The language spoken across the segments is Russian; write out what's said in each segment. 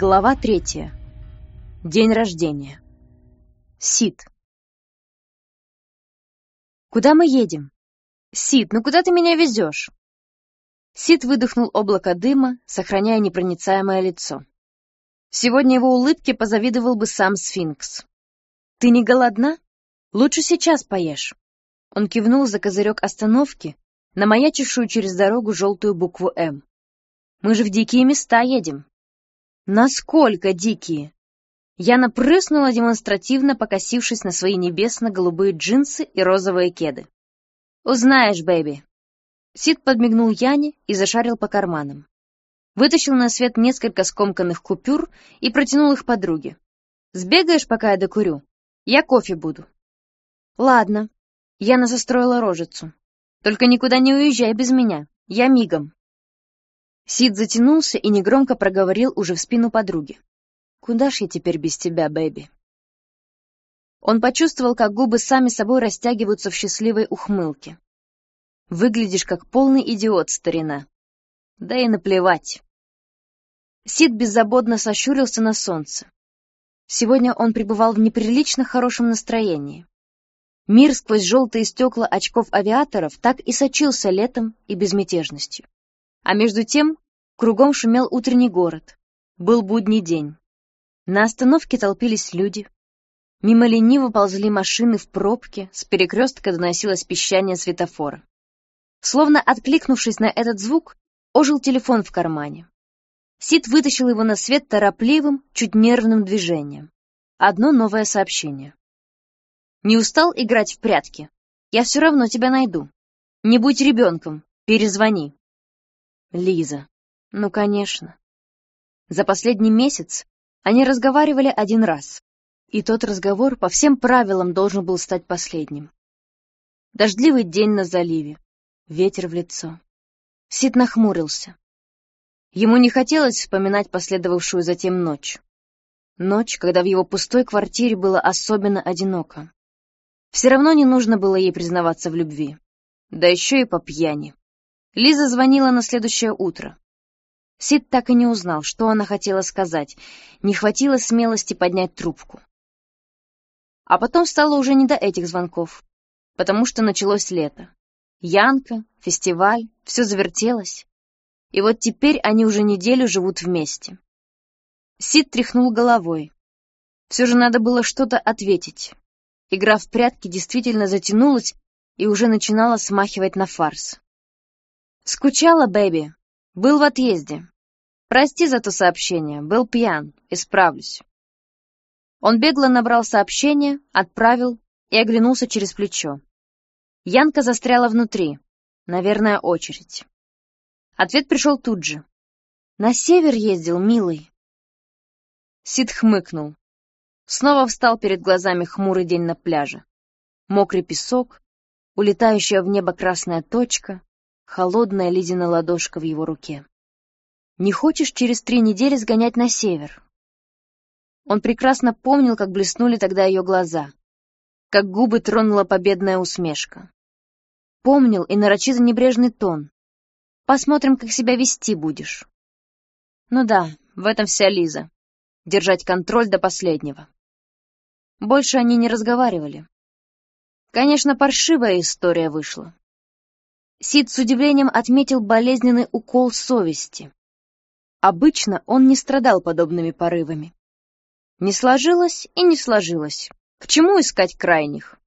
Глава третья. День рождения. Сид. «Куда мы едем?» «Сид, ну куда ты меня везешь?» Сид выдохнул облако дыма, сохраняя непроницаемое лицо. Сегодня его улыбке позавидовал бы сам сфинкс. «Ты не голодна? Лучше сейчас поешь». Он кивнул за козырек остановки, намаячившую через дорогу желтую букву «М». «Мы же в дикие места едем». «Насколько дикие?» Я напрыснула, демонстративно покосившись на свои небесно-голубые джинсы и розовые кеды. «Узнаешь, бэби». Сид подмигнул Яне и зашарил по карманам. Вытащил на свет несколько скомканных купюр и протянул их подруге. «Сбегаешь, пока я докурю? Я кофе буду». «Ладно». Яна застроила рожицу. «Только никуда не уезжай без меня. Я мигом». Сид затянулся и негромко проговорил уже в спину подруги. Куда ж я теперь без тебя, бэби? Он почувствовал, как губы сами собой растягиваются в счастливой ухмылке. Выглядишь как полный идиот, старина. Да и наплевать. Сид беззаботно сощурился на солнце. Сегодня он пребывал в неприлично хорошем настроении. Мир сквозь желтые стекла очков авиаторов так и сочился летом и безмятежностью. А между тем кругом шумел утренний город. Был будний день. На остановке толпились люди. Мимо лениво ползли машины в пробке, с перекрестка доносилось пищание светофора. Словно откликнувшись на этот звук, ожил телефон в кармане. Сид вытащил его на свет торопливым, чуть нервным движением. Одно новое сообщение. «Не устал играть в прятки? Я все равно тебя найду. Не будь ребенком, перезвони». Лиза. Ну, конечно. За последний месяц они разговаривали один раз, и тот разговор по всем правилам должен был стать последним. Дождливый день на заливе, ветер в лицо. Сид нахмурился. Ему не хотелось вспоминать последовавшую затем ночь. Ночь, когда в его пустой квартире было особенно одиноко. Все равно не нужно было ей признаваться в любви. Да еще и по пьяни. Лиза звонила на следующее утро. Сид так и не узнал, что она хотела сказать. Не хватило смелости поднять трубку. А потом стало уже не до этих звонков, потому что началось лето. Янка, фестиваль, все завертелось. И вот теперь они уже неделю живут вместе. Сид тряхнул головой. Все же надо было что-то ответить. Игра в прятки действительно затянулась и уже начинала смахивать на фарс. «Скучала, Бэби?» Был в отъезде. Прости за то сообщение, был пьян, исправлюсь. Он бегло набрал сообщение, отправил и оглянулся через плечо. Янка застряла внутри. Наверное, очередь. Ответ пришел тут же. «На север ездил, милый». Сид хмыкнул. Снова встал перед глазами хмурый день на пляже. Мокрый песок, улетающая в небо красная точка, холодная ледяная ладошка в его руке. «Не хочешь через три недели сгонять на север?» Он прекрасно помнил, как блеснули тогда ее глаза, как губы тронула победная усмешка. Помнил и нарочито небрежный тон. «Посмотрим, как себя вести будешь». Ну да, в этом вся Лиза. Держать контроль до последнего. Больше они не разговаривали. Конечно, паршивая история вышла. Сид с удивлением отметил болезненный укол совести. Обычно он не страдал подобными порывами. Не сложилось и не сложилось. К чему искать крайних?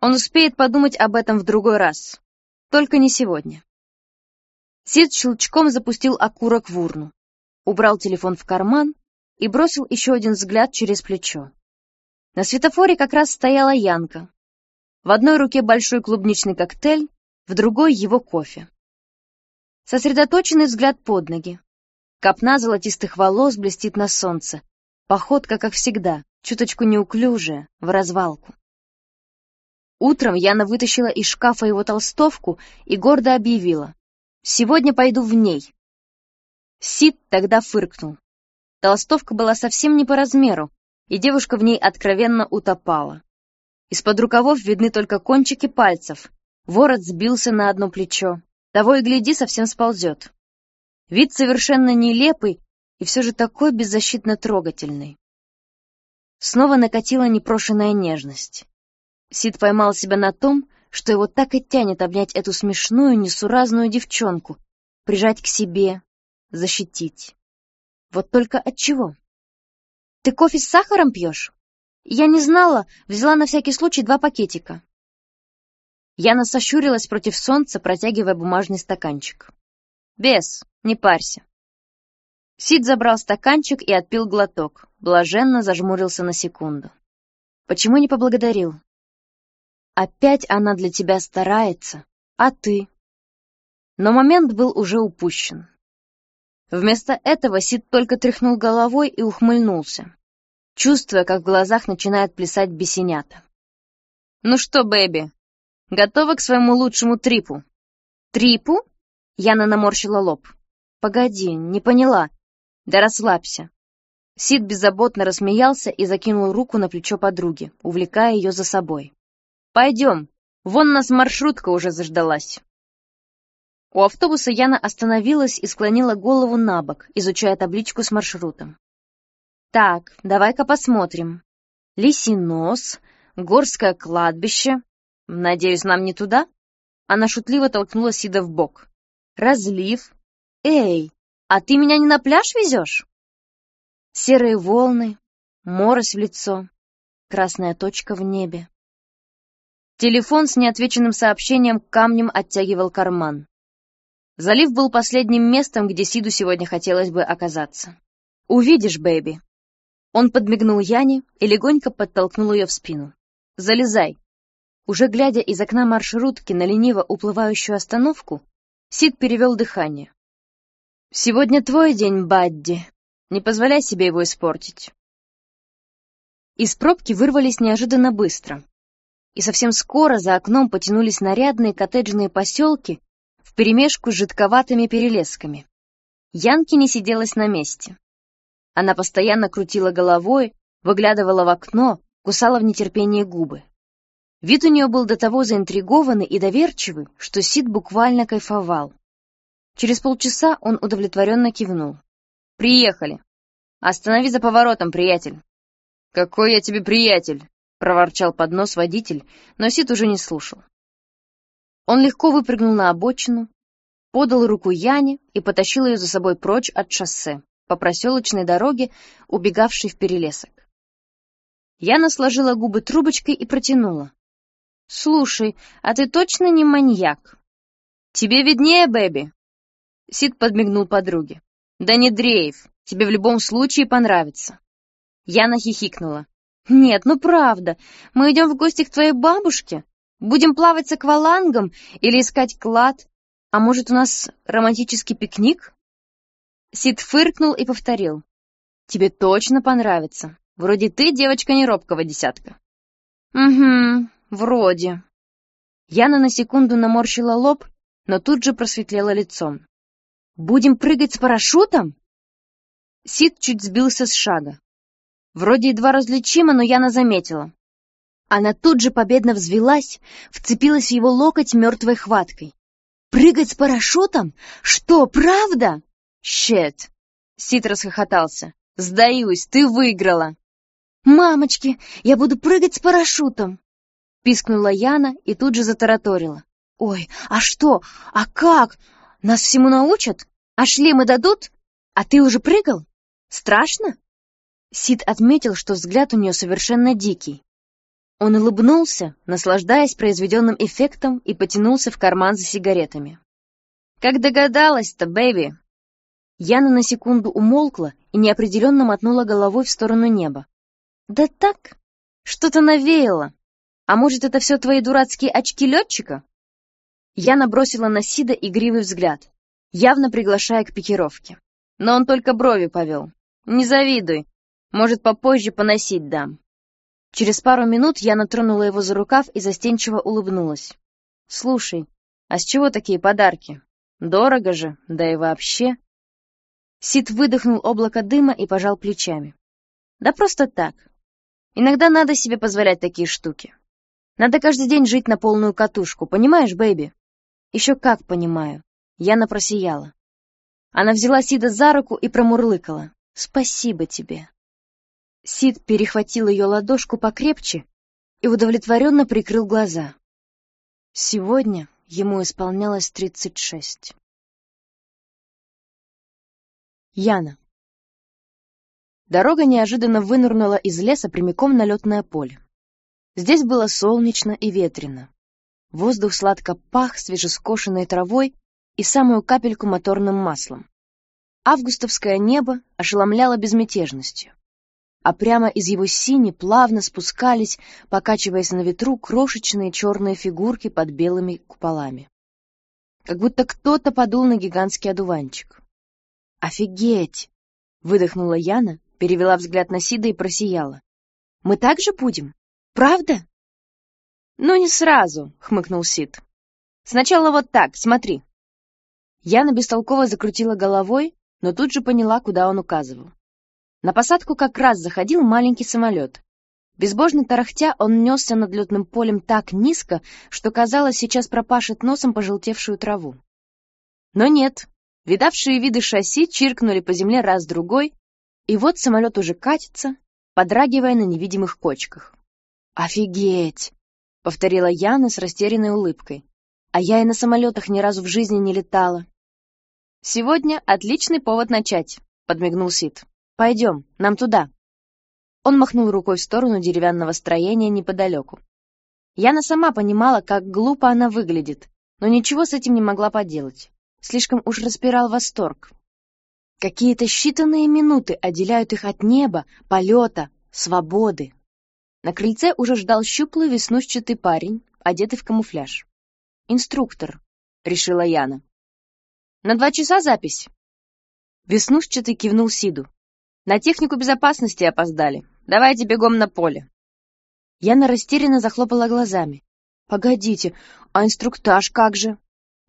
Он успеет подумать об этом в другой раз. Только не сегодня. Сид щелчком запустил окурок в урну, убрал телефон в карман и бросил еще один взгляд через плечо. На светофоре как раз стояла Янка. В одной руке большой клубничный коктейль, в другой его кофе. Сосредоточенный взгляд под ноги. Копна золотистых волос блестит на солнце. Походка, как всегда, чуточку неуклюжая, в развалку. Утром Яна вытащила из шкафа его толстовку и гордо объявила. «Сегодня пойду в ней». Сид тогда фыркнул. Толстовка была совсем не по размеру, и девушка в ней откровенно утопала. Из-под рукавов видны только кончики пальцев, Ворот сбился на одно плечо. Того и гляди, совсем сползет. Вид совершенно нелепый, и все же такой беззащитно трогательный. Снова накатила непрошенная нежность. Сид поймал себя на том, что его так и тянет обнять эту смешную, несуразную девчонку, прижать к себе, защитить. Вот только от чего? Ты кофе с сахаром пьешь? Я не знала, взяла на всякий случай два пакетика. Яна сощурилась против солнца, протягивая бумажный стаканчик. «Без, не парься». Сид забрал стаканчик и отпил глоток, блаженно зажмурился на секунду. «Почему не поблагодарил?» «Опять она для тебя старается, а ты?» Но момент был уже упущен. Вместо этого Сид только тряхнул головой и ухмыльнулся, чувствуя, как в глазах начинает плясать бесенята. «Ну что, бэби, готова к своему лучшему трипу?» «Трипу?» Яна наморщила лоб. «Погоди, не поняла. Да расслабься». Сид беззаботно рассмеялся и закинул руку на плечо подруги, увлекая ее за собой. «Пойдем, вон нас маршрутка уже заждалась». У автобуса Яна остановилась и склонила голову на бок, изучая табличку с маршрутом. «Так, давай-ка посмотрим. Лисий нос, горское кладбище. Надеюсь, нам не туда?» Она шутливо толкнула Сида в бок. «Разлив. Эй, а ты меня не на пляж везешь?» Серые волны, морось в лицо, красная точка в небе. Телефон с неотвеченным сообщением камнем оттягивал карман. Залив был последним местом, где Сиду сегодня хотелось бы оказаться. «Увидишь, бэби!» Он подмигнул Яне и легонько подтолкнул ее в спину. «Залезай!» Уже глядя из окна маршрутки на лениво уплывающую остановку, Сид перевел дыхание. «Сегодня твой день, Бадди. Не позволяй себе его испортить». Из пробки вырвались неожиданно быстро. И совсем скоро за окном потянулись нарядные коттеджные поселки вперемешку с жидковатыми перелесками. Янки не сиделась на месте. Она постоянно крутила головой, выглядывала в окно, кусала в нетерпении губы. Вид у нее был до того заинтригованный и доверчивый, что Сид буквально кайфовал. Через полчаса он удовлетворенно кивнул. «Приехали. Останови за поворотом, приятель». «Какой я тебе приятель!» — проворчал под нос водитель, но Сид уже не слушал. Он легко выпрыгнул на обочину, подал руку Яне и потащил ее за собой прочь от шоссе, по проселочной дороге, убегавшей в перелесок. Яна сложила губы трубочкой и протянула. «Слушай, а ты точно не маньяк?» «Тебе виднее, Бэби!» Сид подмигнул подруге. «Да не дрейф, тебе в любом случае понравится». Яна хихикнула. «Нет, ну правда, мы идем в гости к твоей бабушке, Будем плавать с аквалангом или искать клад? А может, у нас романтический пикник?» Сид фыркнул и повторил. «Тебе точно понравится. Вроде ты девочка не робкого десятка». «Угу, вроде». Яна на секунду наморщила лоб, но тут же просветлела лицом. «Будем прыгать с парашютом?» Сид чуть сбился с шага. Вроде едва различимо, но Яна заметила. Она тут же победно взвелась, вцепилась в его локоть мертвой хваткой. «Прыгать с парашютом? Что, правда?» «Щет!» — Сит расхохотался. «Сдаюсь, ты выиграла!» «Мамочки, я буду прыгать с парашютом!» Пискнула Яна и тут же затараторила. «Ой, а что? А как? Нас всему научат? А шлемы дадут? А ты уже прыгал? Страшно?» Сид отметил, что взгляд у нее совершенно дикий. Он улыбнулся, наслаждаясь произведенным эффектом, и потянулся в карман за сигаретами. «Как догадалась-то, бэби!» Яна на секунду умолкла и неопределенно мотнула головой в сторону неба. «Да так, что-то навеяло. А может, это все твои дурацкие очки летчика?» Яна бросила на Сида игривый взгляд, явно приглашая к пикировке. Но он только брови повел. «Не завидуй. Может, попозже поносить дам». Через пару минут я натронула его за рукав и застенчиво улыбнулась. «Слушай, а с чего такие подарки? Дорого же, да и вообще...» Сид выдохнул облако дыма и пожал плечами. «Да просто так. Иногда надо себе позволять такие штуки. Надо каждый день жить на полную катушку, понимаешь, baby?» «Еще как понимаю». Яна просияла. Она взяла Сида за руку и промурлыкала. Спасибо тебе. Сид перехватил ее ладошку покрепче и удовлетворенно прикрыл глаза. Сегодня ему исполнялось тридцать шесть. Яна. Дорога неожиданно вынырнула из леса прямиком на летное поле. Здесь было солнечно и ветрено. Воздух сладко пах свежескошенной травой и самую капельку моторным маслом. Августовское небо ошеломляло безмятежностью, а прямо из его сини плавно спускались, покачиваясь на ветру, крошечные черные фигурки под белыми куполами. Как будто кто-то подул на гигантский одуванчик. «Офигеть!» — выдохнула Яна, перевела взгляд на Сида и просияла. «Мы так же будем? Правда?» «Ну, не сразу», — хмыкнул Сид. «Сначала вот так, смотри». Яна бестолково закрутила головой, но тут же поняла, куда он указывал. На посадку как раз заходил маленький самолет. Безбожно тарахтя, он несся над летным полем так низко, что, казалось, сейчас пропашет носом пожелтевшую траву. Но нет, видавшие виды шасси чиркнули по земле раз-другой, и вот самолет уже катится, подрагивая на невидимых кочках. «Офигеть!» — повторила Яна с растерянной улыбкой. «А я и на самолетах ни разу в жизни не летала. «Сегодня отличный повод начать», — подмигнул Сид. «Пойдем, нам туда». Он махнул рукой в сторону деревянного строения неподалеку. Яна сама понимала, как глупо она выглядит, но ничего с этим не могла поделать. Слишком уж распирал восторг. Какие-то считанные минуты отделяют их от неба, полета, свободы. На крыльце уже ждал щуплый веснушчатый парень, одетый в камуфляж. «Инструктор», — решила Яна. На два часа запись. Веснушчатый кивнул Сиду. На технику безопасности опоздали. Давайте бегом на поле. Яна растерянно захлопала глазами. Погодите, а инструктаж как же?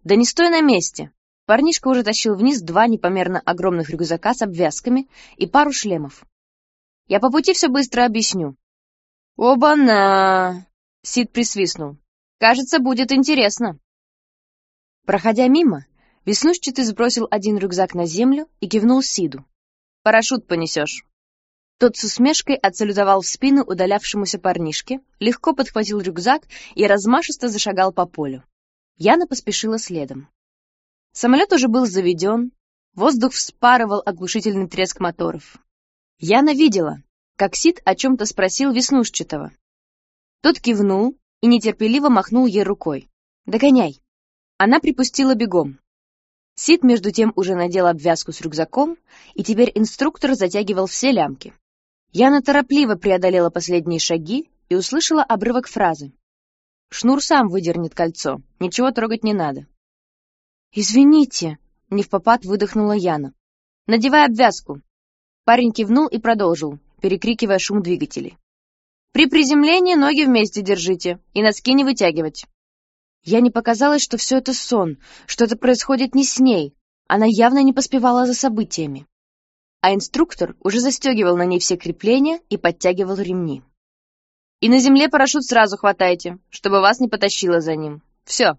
Да не стой на месте. Парнишка уже тащил вниз два непомерно огромных рюкзака с обвязками и пару шлемов. Я по пути все быстро объясню. Оба-на! Сид присвистнул. Кажется, будет интересно. Проходя мимо, Веснушчатый сбросил один рюкзак на землю и кивнул Сиду. «Парашют понесешь». Тот с усмешкой отсалютовал в спину удалявшемуся парнишке, легко подхватил рюкзак и размашисто зашагал по полю. Яна поспешила следом. Самолет уже был заведен, воздух вспарывал оглушительный треск моторов. Яна видела, как Сид о чем-то спросил Веснушчатого. Тот кивнул и нетерпеливо махнул ей рукой. «Догоняй!» Она припустила бегом. Сид, между тем, уже надел обвязку с рюкзаком, и теперь инструктор затягивал все лямки. Яна торопливо преодолела последние шаги и услышала обрывок фразы. «Шнур сам выдернет кольцо, ничего трогать не надо». «Извините», — не в попад выдохнула Яна. «Надевай обвязку». Парень кивнул и продолжил, перекрикивая шум двигателей. «При приземлении ноги вместе держите и носки не вытягивать. Я не показалось, что все это сон, что это происходит не с ней. Она явно не поспевала за событиями. А инструктор уже застегивал на ней все крепления и подтягивал ремни. «И на земле парашют сразу хватайте, чтобы вас не потащило за ним. Все».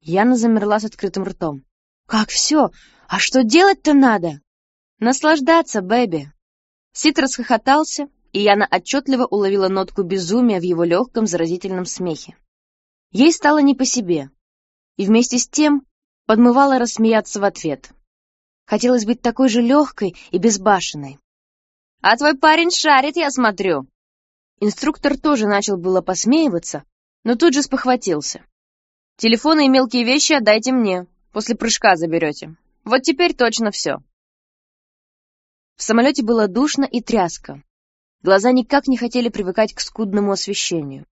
Яна замерла с открытым ртом. «Как все? А что делать-то надо?» «Наслаждаться, бэби!» Сит расхохотался, и Яна отчетливо уловила нотку безумия в его легком заразительном смехе. Ей стало не по себе, и вместе с тем подмывала рассмеяться в ответ. Хотелось быть такой же легкой и безбашенной. «А твой парень шарит, я смотрю!» Инструктор тоже начал было посмеиваться, но тут же спохватился. «Телефоны и мелкие вещи отдайте мне, после прыжка заберете. Вот теперь точно все». В самолете было душно и тряска. Глаза никак не хотели привыкать к скудному освещению.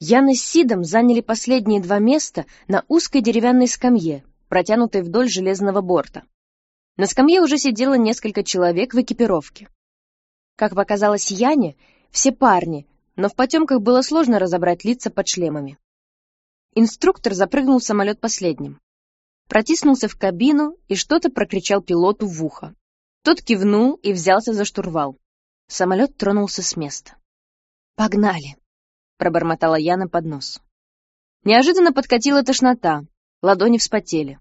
Яна с Сидом заняли последние два места на узкой деревянной скамье, протянутой вдоль железного борта. На скамье уже сидело несколько человек в экипировке. Как показалось Яне, все парни, но в потемках было сложно разобрать лица под шлемами. Инструктор запрыгнул в самолет последним. Протиснулся в кабину и что-то прокричал пилоту в ухо. Тот кивнул и взялся за штурвал. Самолет тронулся с места. «Погнали!» пробормотала Яна под нос. Неожиданно подкатила тошнота, ладони вспотели.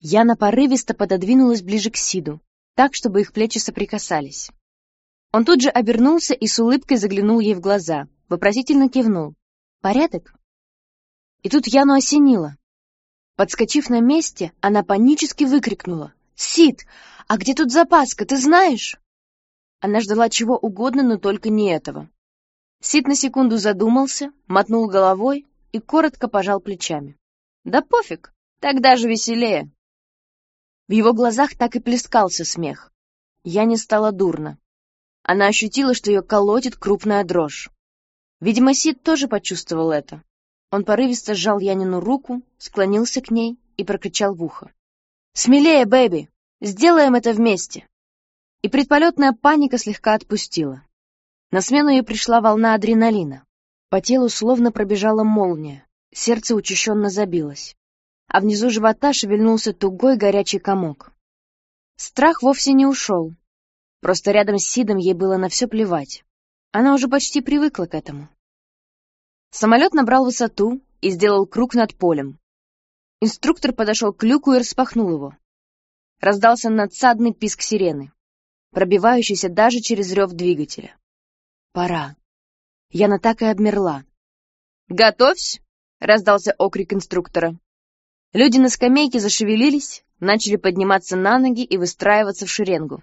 Яна порывисто пододвинулась ближе к Сиду, так, чтобы их плечи соприкасались. Он тут же обернулся и с улыбкой заглянул ей в глаза, вопросительно кивнул. «Порядок?» И тут Яну осенило. Подскочив на месте, она панически выкрикнула. «Сид, а где тут запаска, ты знаешь?» Она ждала чего угодно, но только не этого. Сид на секунду задумался, мотнул головой и коротко пожал плечами. «Да пофиг, тогда же веселее!» В его глазах так и плескался смех. Я не стала дурно. Она ощутила, что ее колотит крупная дрожь. Видимо, Сид тоже почувствовал это. Он порывисто сжал Янину руку, склонился к ней и прокричал в ухо. «Смелее, бэби! Сделаем это вместе!» И предполетная паника слегка отпустила. На смену ей пришла волна адреналина. По телу словно пробежала молния, сердце учащенно забилось, а внизу живота шевельнулся тугой горячий комок. Страх вовсе не ушел, Просто рядом с Сидом ей было на все плевать. Она уже почти привыкла к этому. Самолет набрал высоту и сделал круг над полем. Инструктор подошел к люку и распахнул его. Раздался надсадный писк сирены, пробивающийся даже через рев двигателя. Пора. Яна так и обмерла. «Готовься!» — раздался окрик инструктора. Люди на скамейке зашевелились, начали подниматься на ноги и выстраиваться в шеренгу.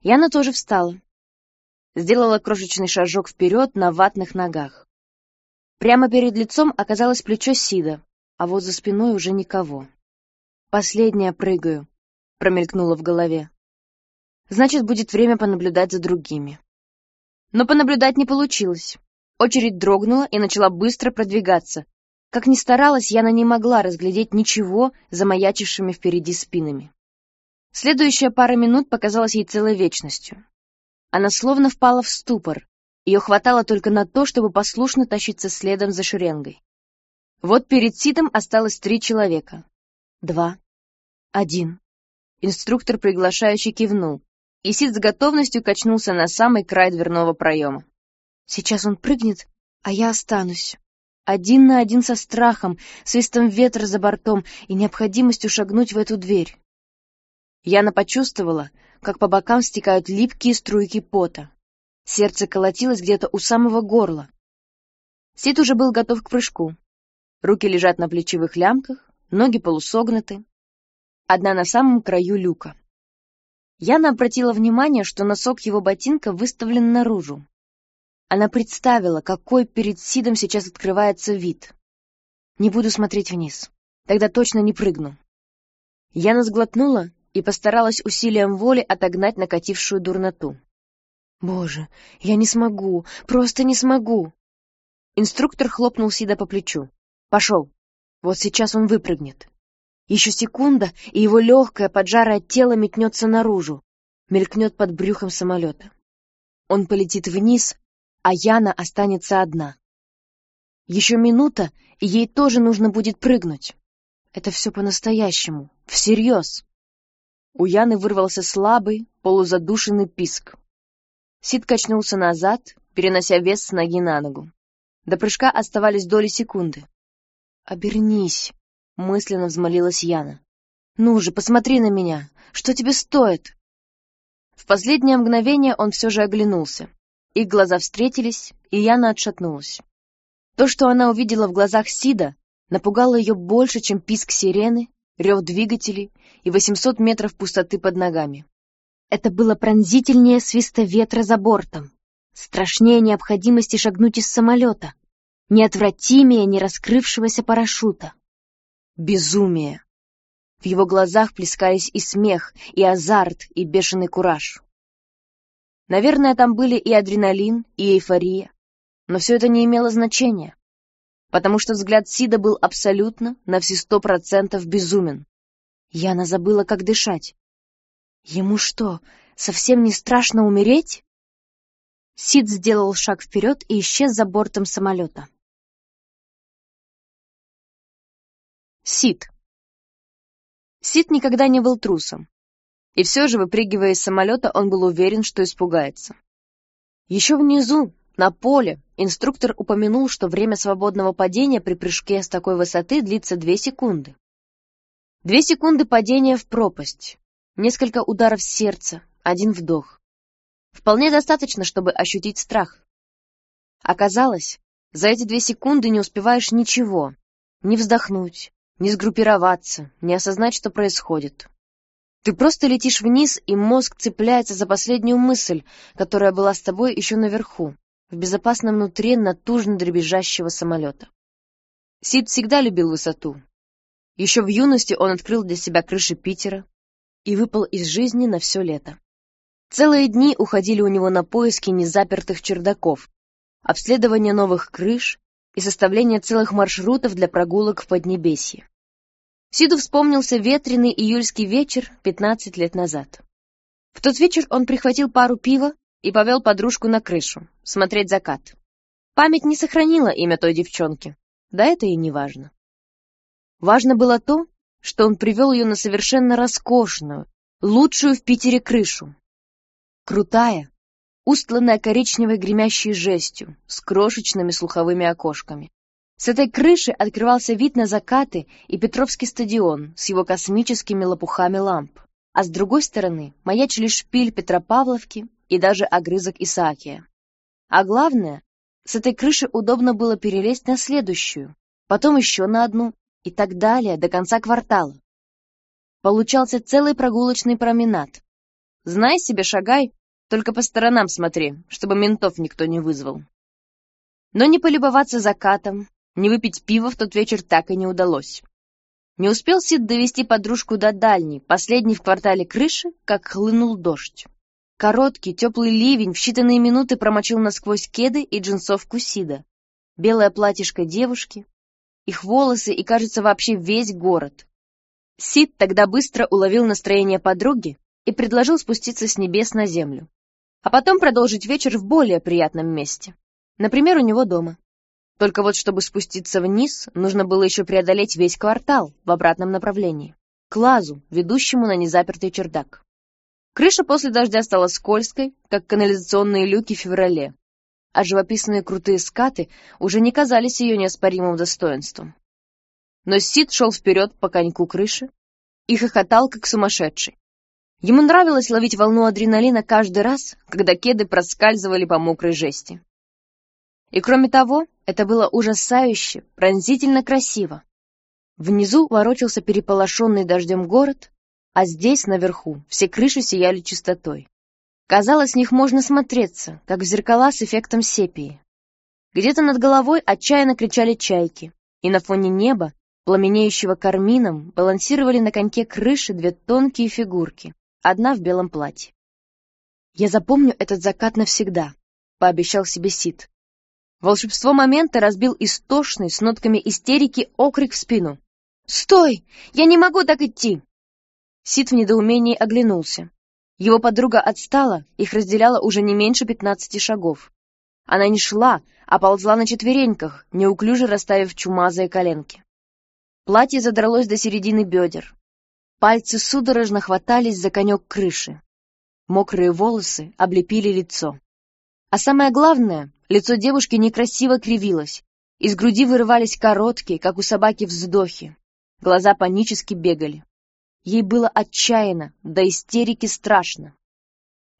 Яна тоже встала. Сделала крошечный шажок вперед на ватных ногах. Прямо перед лицом оказалось плечо Сида, а вот за спиной уже никого. «Последняя прыгаю», — промелькнуло в голове. «Значит, будет время понаблюдать за другими». Но понаблюдать не получилось. Очередь дрогнула и начала быстро продвигаться. Как ни старалась, Яна не могла разглядеть ничего за маячившими впереди спинами. Следующая пара минут показалась ей целой вечностью. Она словно впала в ступор. Ее хватало только на то, чтобы послушно тащиться следом за шеренгой. Вот перед Сидом осталось три человека. Два. Один. Инструктор приглашающий кивнул, и Сид с готовностью качнулся на самый край дверного проема. Сейчас он прыгнет, а я останусь. Один на один со страхом, свистом ветра за бортом и необходимостью шагнуть в эту дверь. Яна почувствовала, как по бокам стекают липкие струйки пота. Сердце колотилось где-то у самого горла. Сид уже был готов к прыжку. Руки лежат на плечевых лямках, ноги полусогнуты. Одна на самом краю люка. Яна обратила внимание, что носок его ботинка выставлен наружу. Она представила, какой перед Сидом сейчас открывается вид. Не буду смотреть вниз. Тогда точно не прыгну. Яна сглотнула и постаралась усилием воли отогнать накатившую дурноту. «Боже, я не смогу, просто не смогу!» Инструктор хлопнул Сида по плечу. «Пошел! Вот сейчас он выпрыгнет!» Еще секунда, и его легкое поджарое тело метнется наружу, мелькнет под брюхом самолета. Он полетит вниз, а Яна останется одна. Еще минута, и ей тоже нужно будет прыгнуть. Это все по-настоящему, всерьез. У Яны вырвался слабый, полузадушенный писк. Сид качнулся назад, перенося вес с ноги на ногу. До прыжка оставались доли секунды. «Обернись», — мысленно взмолилась Яна. «Ну же, посмотри на меня! Что тебе стоит?» В последнее мгновение он все же оглянулся. Их глаза встретились, и Яна отшатнулась. То, что она увидела в глазах Сида, напугало ее больше, чем писк сирены рев двигателей и 800 метров пустоты под ногами. Это было пронзительнее свиста ветра за бортом, страшнее необходимости шагнуть из самолета, неотвратимее не раскрывшегося парашюта. Безумие. В его глазах плескались и смех, и азарт, и бешеный кураж. Наверное, там были и адреналин, и эйфория, но все это не имело значения потому что взгляд Сида был абсолютно, на все сто процентов безумен. Яна забыла, как дышать. Ему что, совсем не страшно умереть? Сид сделал шаг вперед и исчез за бортом самолета. Сид. Сид никогда не был трусом. И все же, выпрыгивая из самолета, он был уверен, что испугается. Еще внизу, на поле, инструктор упомянул, что время свободного падения при прыжке с такой высоты длится 2 секунды. Две секунды падения в пропасть. Несколько ударов сердца, один вдох. Вполне достаточно, чтобы ощутить страх. Оказалось, за эти две секунды не успеваешь ничего. Не вздохнуть, не сгруппироваться, не осознать, что происходит. Ты просто летишь вниз, и мозг цепляется за последнюю мысль, которая была с тобой еще наверху, в безопасном внутри натужно дребезжащего самолета. Сид всегда любил высоту. Еще в юности он открыл для себя крыши Питера и выпал из жизни на все лето. Целые дни уходили у него на поиски незапертых чердаков, обследование новых крыш и составление целых маршрутов для прогулок в Поднебесье. Сиду вспомнился ветреный июльский вечер 15 лет назад. В тот вечер он прихватил пару пива и повел подружку на крышу, смотреть закат. Память не сохранила имя той девчонки, да это и не важно. Важно было то, что он привел ее на совершенно роскошную, лучшую в Питере крышу. Крутая, устланная коричневой гремящей жестью, с крошечными слуховыми окошками. С этой крыши открывался вид на закаты и Петровский стадион с его космическими лопухами ламп, а с другой стороны маячили шпиль Петропавловки и даже огрызок Исаакия. А главное, с этой крыши удобно было перелезть на следующую, потом еще на одну и так далее до конца квартала. Получался целый прогулочный променад. Знай себе, шагай, только по сторонам смотри, чтобы ментов никто не вызвал. Но не полюбоваться закатом, не выпить пива в тот вечер так и не удалось. Не успел Сид довести подружку до дальней, последней в квартале крыши, как хлынул дождь. Короткий, теплый ливень в считанные минуты промочил насквозь кеды и джинсовку Сида. Белое платьишко девушки, их волосы и, кажется, вообще весь город. Сид тогда быстро уловил настроение подруги и предложил спуститься с небес на землю. А потом продолжить вечер в более приятном месте. Например, у него дома. Только вот чтобы спуститься вниз, нужно было еще преодолеть весь квартал в обратном направлении, к лазу, ведущему на незапертый чердак. Крыша после дождя стала скользкой, как канализационные люки в феврале, а живописные крутые скаты уже не казались ее неоспоримым достоинством. Но Сид шел вперед по коньку крыши и хохотал, как сумасшедший. Ему нравилось ловить волну адреналина каждый раз, когда кеды проскальзывали по мокрой жести. И кроме того, это было ужасающе, пронзительно красиво. Внизу ворочался переполошенный дождем город, а здесь, наверху, все крыши сияли чистотой. Казалось, с них можно смотреться, как в зеркала с эффектом сепии. Где-то над головой отчаянно кричали чайки, и на фоне неба, пламенеющего кармином, балансировали на коньке крыши две тонкие фигурки, одна в белом платье. «Я запомню этот закат навсегда», — пообещал себе Сид. Волшебство момента разбил истошный, с нотками истерики, окрик в спину. «Стой! Я не могу так идти!» Сид в недоумении оглянулся. Его подруга отстала, их разделяло уже не меньше пятнадцати шагов. Она не шла, а ползла на четвереньках, неуклюже расставив чумазые коленки. Платье задралось до середины бедер. Пальцы судорожно хватались за конек крыши. Мокрые волосы облепили лицо. А самое главное, Лицо девушки некрасиво кривилось. Из груди вырывались короткие, как у собаки, вздохи. Глаза панически бегали. Ей было отчаянно, до истерики страшно.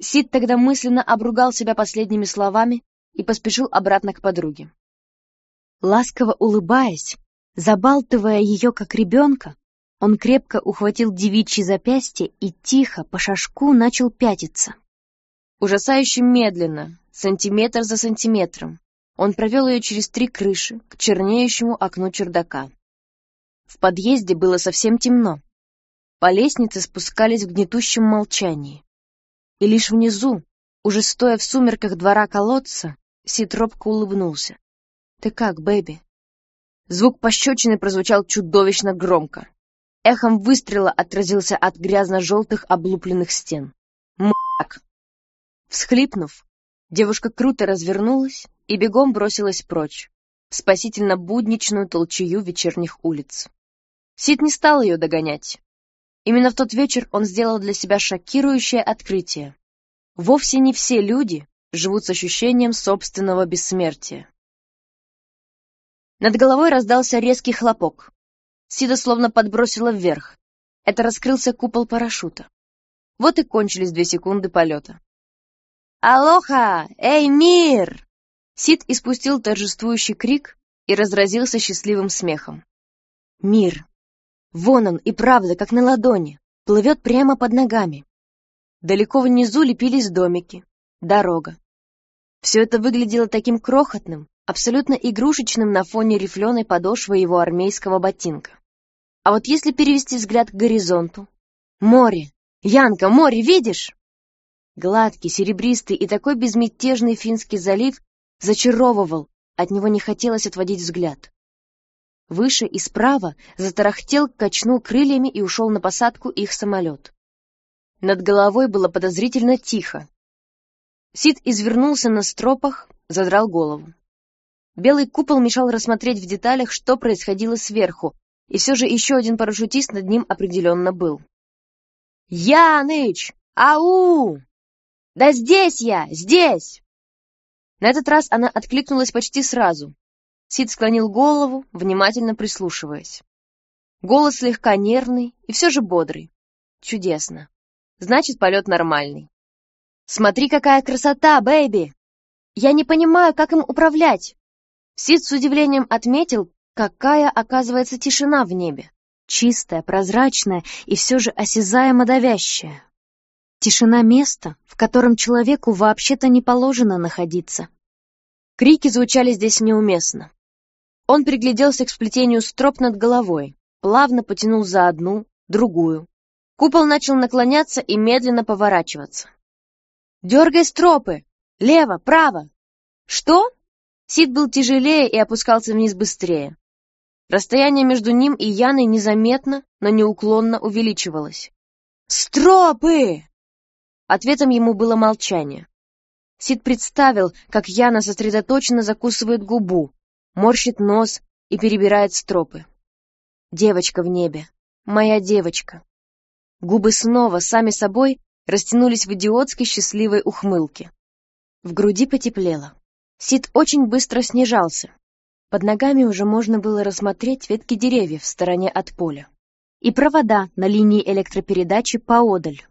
Сид тогда мысленно обругал себя последними словами и поспешил обратно к подруге. Ласково улыбаясь, забалтывая ее как ребенка, он крепко ухватил девичьи запястье и тихо по шажку начал пятиться. Ужасающе медленно, сантиметр за сантиметром. Он провел ее через три крыши к чернеющему окну чердака. В подъезде было совсем темно. По лестнице спускались в гнетущем молчании. И лишь внизу, уже стоя в сумерках двора колодца, Сид робко улыбнулся. «Ты как, бэби?» Звук пощечины прозвучал чудовищно громко. Эхом выстрела отразился от грязно-желтых облупленных стен. «М***к!» Всхлипнув, Девушка круто развернулась и бегом бросилась прочь, в спасительно-будничную толчую вечерних улиц. Сид не стал ее догонять. Именно в тот вечер он сделал для себя шокирующее открытие. Вовсе не все люди живут с ощущением собственного бессмертия. Над головой раздался резкий хлопок. Сида словно подбросила вверх. Это раскрылся купол парашюта. Вот и кончились две секунды полета. «Алоха! Эй, мир!» Сид испустил торжествующий крик и разразился счастливым смехом. Мир. Вон он и правда, как на ладони, плывет прямо под ногами. Далеко внизу лепились домики, дорога. Все это выглядело таким крохотным, абсолютно игрушечным на фоне рифленой подошвы его армейского ботинка. А вот если перевести взгляд к горизонту... Море! Янка, море, видишь? Гладкий, серебристый и такой безмятежный Финский залив зачаровывал, от него не хотелось отводить взгляд. Выше и справа затарахтел, качнул крыльями и ушел на посадку их самолет. Над головой было подозрительно тихо. Сид извернулся на стропах, задрал голову. Белый купол мешал рассмотреть в деталях, что происходило сверху, и все же еще один парашютист над ним определенно был. «Яныч! Ау! Да здесь я! Здесь!» На этот раз она откликнулась почти сразу. Сид склонил голову, внимательно прислушиваясь. Голос слегка нервный и все же бодрый. Чудесно. Значит, полет нормальный. «Смотри, какая красота, baby! Я не понимаю, как им управлять!» Сид с удивлением отметил, какая, оказывается, тишина в небе. Чистая, прозрачная и все же осязаемо давящая. Тишина места, в котором человеку вообще-то не положено находиться. Крики звучали здесь неуместно. Он пригляделся к сплетению строп над головой, плавно потянул за одну, другую. Купол начал наклоняться и медленно поворачиваться. «Дергай стропы! Лево, право!» «Что?» Сид был тяжелее и опускался вниз быстрее. Расстояние между ним и Яной незаметно, но неуклонно увеличивалось. «Стропы!» Ответом ему было молчание. Сид представил, как Яна сосредоточенно закусывает губу, морщит нос и перебирает стропы. Девочка в небе. Моя девочка. Губы снова, сами собой, растянулись в идиотской счастливой ухмылке. В груди потеплело. Сид очень быстро снижался. Под ногами уже можно было рассмотреть ветки деревьев в стороне от поля. И провода на линии электропередачи поодаль.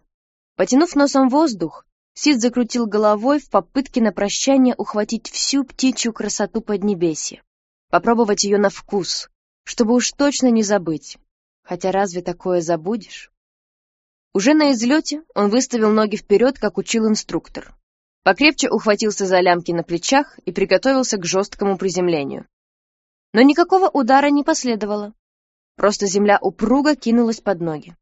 Потянув носом воздух, Сид закрутил головой в попытке на прощание ухватить всю птичью красоту Поднебесья. Попробовать ее на вкус, чтобы уж точно не забыть. Хотя разве такое забудешь? Уже на излете он выставил ноги вперед, как учил инструктор. Покрепче ухватился за лямки на плечах и приготовился к жесткому приземлению. Но никакого удара не последовало. Просто земля упруго кинулась под ноги.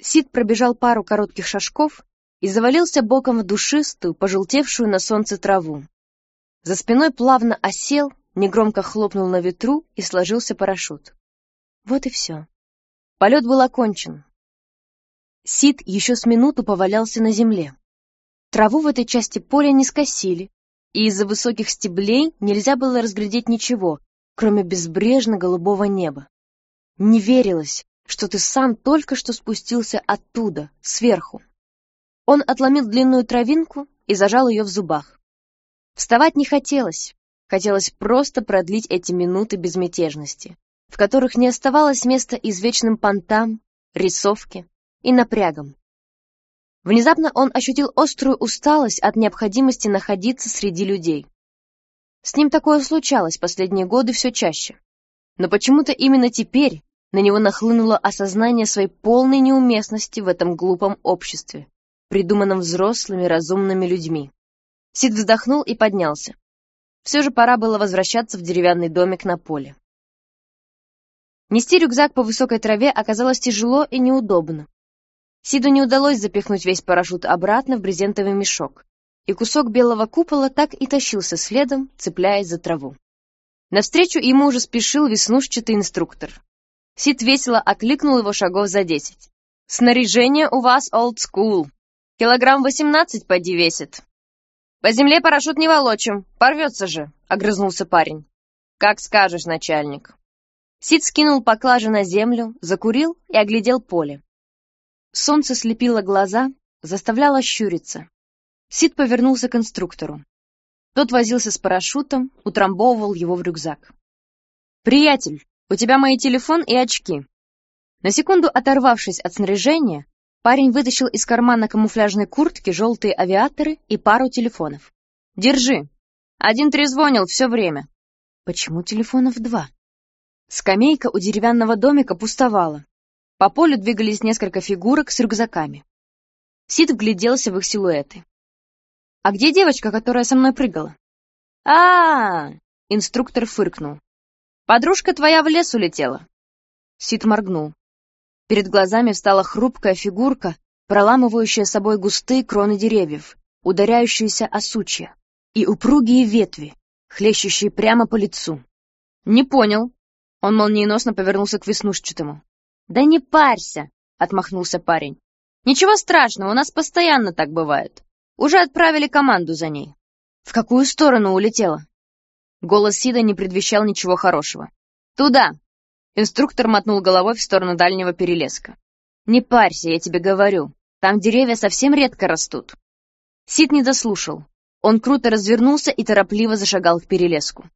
Сид пробежал пару коротких шажков и завалился боком в душистую, пожелтевшую на солнце траву. За спиной плавно осел, негромко хлопнул на ветру и сложился парашют. Вот и все. Полет был окончен. Сид еще с минуту повалялся на земле. Траву в этой части поля не скосили, и из-за высоких стеблей нельзя было разглядеть ничего, кроме безбрежно-голубого неба. Не верилось, что ты сам только что спустился оттуда, сверху. Он отломил длинную травинку и зажал ее в зубах. Вставать не хотелось, хотелось просто продлить эти минуты безмятежности, в которых не оставалось места извечным понтам, рисовке и напрягам. Внезапно он ощутил острую усталость от необходимости находиться среди людей. С ним такое случалось последние годы все чаще. Но почему-то именно теперь, на него нахлынуло осознание своей полной неуместности в этом глупом обществе, придуманном взрослыми разумными людьми. Сид вздохнул и поднялся. Все же пора было возвращаться в деревянный домик на поле. Нести рюкзак по высокой траве оказалось тяжело и неудобно. Сиду не удалось запихнуть весь парашют обратно в брезентовый мешок, и кусок белого купола так и тащился следом, цепляясь за траву. Навстречу ему уже спешил веснушчатый инструктор. Сид весело окликнул его шагов за десять. «Снаряжение у вас old school. Килограмм восемнадцать поди весит». «По земле парашют не волочим, порвется же», — огрызнулся парень. «Как скажешь, начальник». Сид скинул поклажи на землю, закурил и оглядел поле. Солнце слепило глаза, заставляло щуриться. Сид повернулся к инструктору. Тот возился с парашютом, утрамбовывал его в рюкзак. «Приятель, у тебя мои телефон и очки». На секунду оторвавшись от снаряжения, Парень вытащил из кармана камуфляжной куртки желтые авиаторы и пару телефонов. «Держи. Один трезвонил все время». «Почему телефонов два?» Скамейка у деревянного домика пустовала. По полю двигались несколько фигурок с рюкзаками. Сид вгляделся в их силуэты. «А где девочка, которая со мной прыгала?» а, -а, -а инструктор фыркнул. «Подружка твоя в лес улетела». Сид моргнул. Перед глазами встала хрупкая фигурка, проламывающая собой густые кроны деревьев, ударяющиеся о сучья, и упругие ветви, хлещущие прямо по лицу. «Не понял». Он молниеносно повернулся к веснушчатому. «Да не парься!» — отмахнулся парень. «Ничего страшного, у нас постоянно так бывает. Уже отправили команду за ней». «В какую сторону улетела?» Голос Сида не предвещал ничего хорошего. «Туда!» Инструктор мотнул головой в сторону дальнего перелеска. «Не парься, я тебе говорю. Там деревья совсем редко растут». Сид не дослушал. Он круто развернулся и торопливо зашагал к перелеску.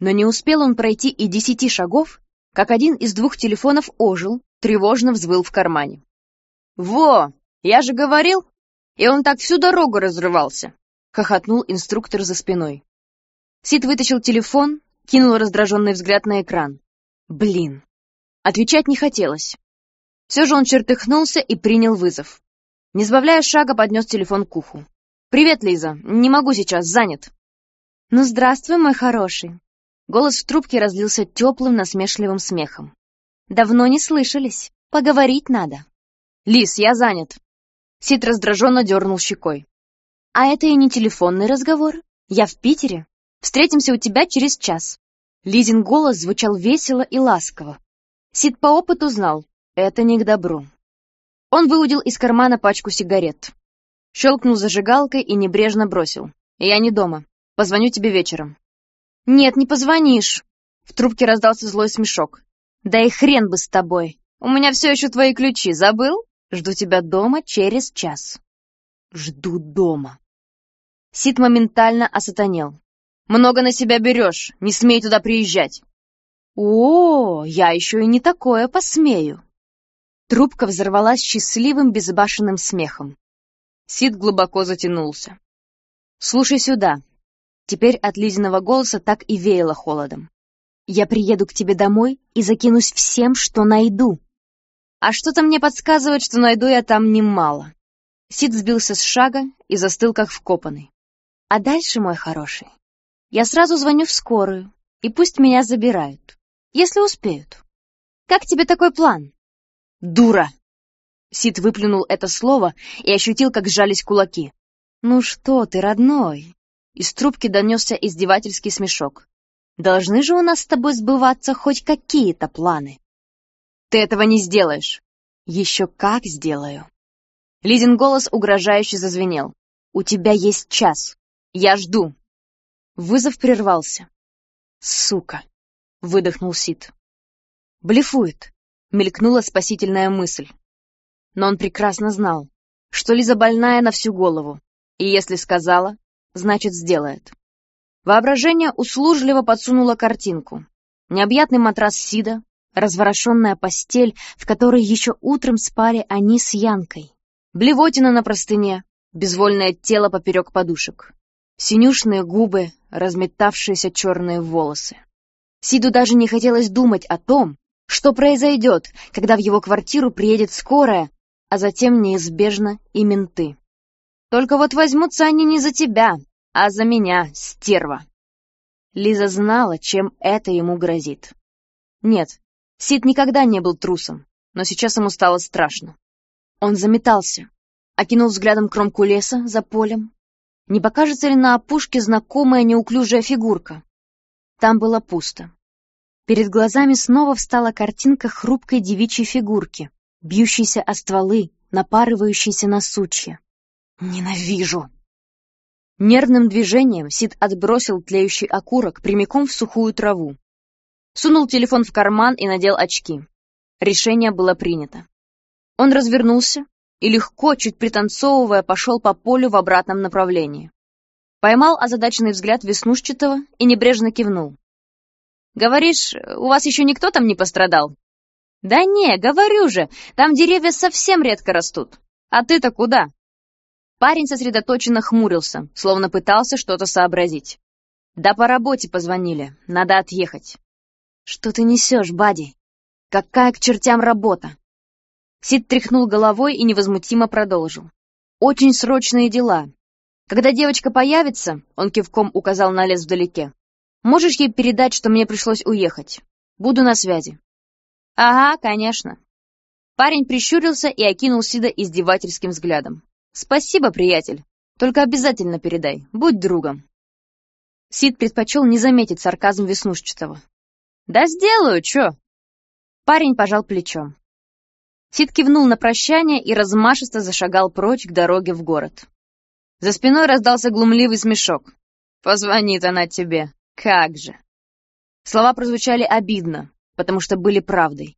Но не успел он пройти и десяти шагов, как один из двух телефонов ожил, тревожно взвыл в кармане. «Во! Я же говорил! И он так всю дорогу разрывался!» — хохотнул инструктор за спиной. Сид вытащил телефон, кинул раздраженный взгляд на экран. «Блин!» Отвечать не хотелось. Все же он чертыхнулся и принял вызов. Не сбавляя шага, поднес телефон к уху. «Привет, Лиза. Не могу сейчас, занят». «Ну, здравствуй, мой хороший. Голос в трубке разлился теплым, насмешливым смехом. «Давно не слышались. Поговорить надо». «Лис, я занят». Сид раздраженно дернул щекой. «А это и не телефонный разговор. Я в Питере. Встретимся у тебя через час». Лизин голос звучал весело и ласково. Сид по опыту знал, это не к добру. Он выудил из кармана пачку сигарет. Щелкнул зажигалкой и небрежно бросил. «Я не дома. Позвоню тебе вечером». «Нет, не позвонишь!» В трубке раздался злой смешок. «Да и хрен бы с тобой! У меня все еще твои ключи, забыл? Жду тебя дома через час». «Жду дома». Сид моментально осатанел. «Много на себя берешь, не смей туда приезжать». «О, я еще и не такое посмею». Трубка взорвалась счастливым безбашенным смехом. Сид глубоко затянулся. «Слушай сюда, Теперь от Лизиного голоса так и веяло холодом. «Я приеду к тебе домой и закинусь всем, что найду». А что-то мне подсказывает, что найду я там немало. Сид сбился с шага и застыл, как вкопанный. А дальше, мой хороший, я сразу звоню в скорую, и пусть меня забирают, если успеют. Как тебе такой план? Дура! Сид выплюнул это слово и ощутил, как сжались кулаки. Ну что ты, родной, из трубки донесся издевательский смешок. «Должны же у нас с тобой сбываться хоть какие-то планы». «Ты этого не сделаешь». «Еще как сделаю». Лизин голос угрожающе зазвенел. «У тебя есть час. Я жду». Вызов прервался. «Сука!» — выдохнул Сид. «Блефует!» — мелькнула спасительная мысль. Но он прекрасно знал, что Лиза больная на всю голову, и если сказала, значит, сделает. Воображение услужливо подсунуло картинку. Необъятный матрас Сида, разворошенная постель, в которой еще утром спали они с Янкой. Блевотина на простыне, безвольное тело поперек подушек. Синюшные губы, разметавшиеся черные волосы. Сиду даже не хотелось думать о том, что произойдет, когда в его квартиру приедет скорая, а затем неизбежно и менты. Только вот возьмутся они не за тебя, а за меня, стерва. Лиза знала, чем это ему грозит. Нет, Сид никогда не был трусом, но сейчас ему стало страшно. Он заметался, окинул взглядом кромку леса за полем. Не покажется ли на опушке знакомая неуклюжая фигурка? Там было пусто. Перед глазами снова встала картинка хрупкой девичьей фигурки, бьющейся о стволы, напарывающейся на сучья. Ненавижу. Нервным движением Сид отбросил тлеющий окурок прямиком в сухую траву. Сунул телефон в карман и надел очки. Решение было принято. Он развернулся и легко, чуть пританцовывая, пошел по полю в обратном направлении. Поймал озадаченный взгляд Веснушчатого и небрежно кивнул. «Говоришь, у вас еще никто там не пострадал?» «Да не, говорю же, там деревья совсем редко растут. «А ты-то куда?» Парень сосредоточенно хмурился, словно пытался что-то сообразить. «Да по работе позвонили, надо отъехать». «Что ты несешь, Бади? Какая к чертям работа?» Сид тряхнул головой и невозмутимо продолжил. «Очень срочные дела. Когда девочка появится, он кивком указал на лес вдалеке, можешь ей передать, что мне пришлось уехать. Буду на связи». «Ага, конечно». Парень прищурился и окинул Сида издевательским взглядом. «Спасибо, приятель. Только обязательно передай. Будь другом». Сид предпочел не заметить сарказм Веснушчатого. «Да сделаю, чё?» Парень пожал плечом. Сид кивнул на прощание и размашисто зашагал прочь к дороге в город. За спиной раздался глумливый смешок. «Позвонит она тебе. Как же!» Слова прозвучали обидно, потому что были правдой.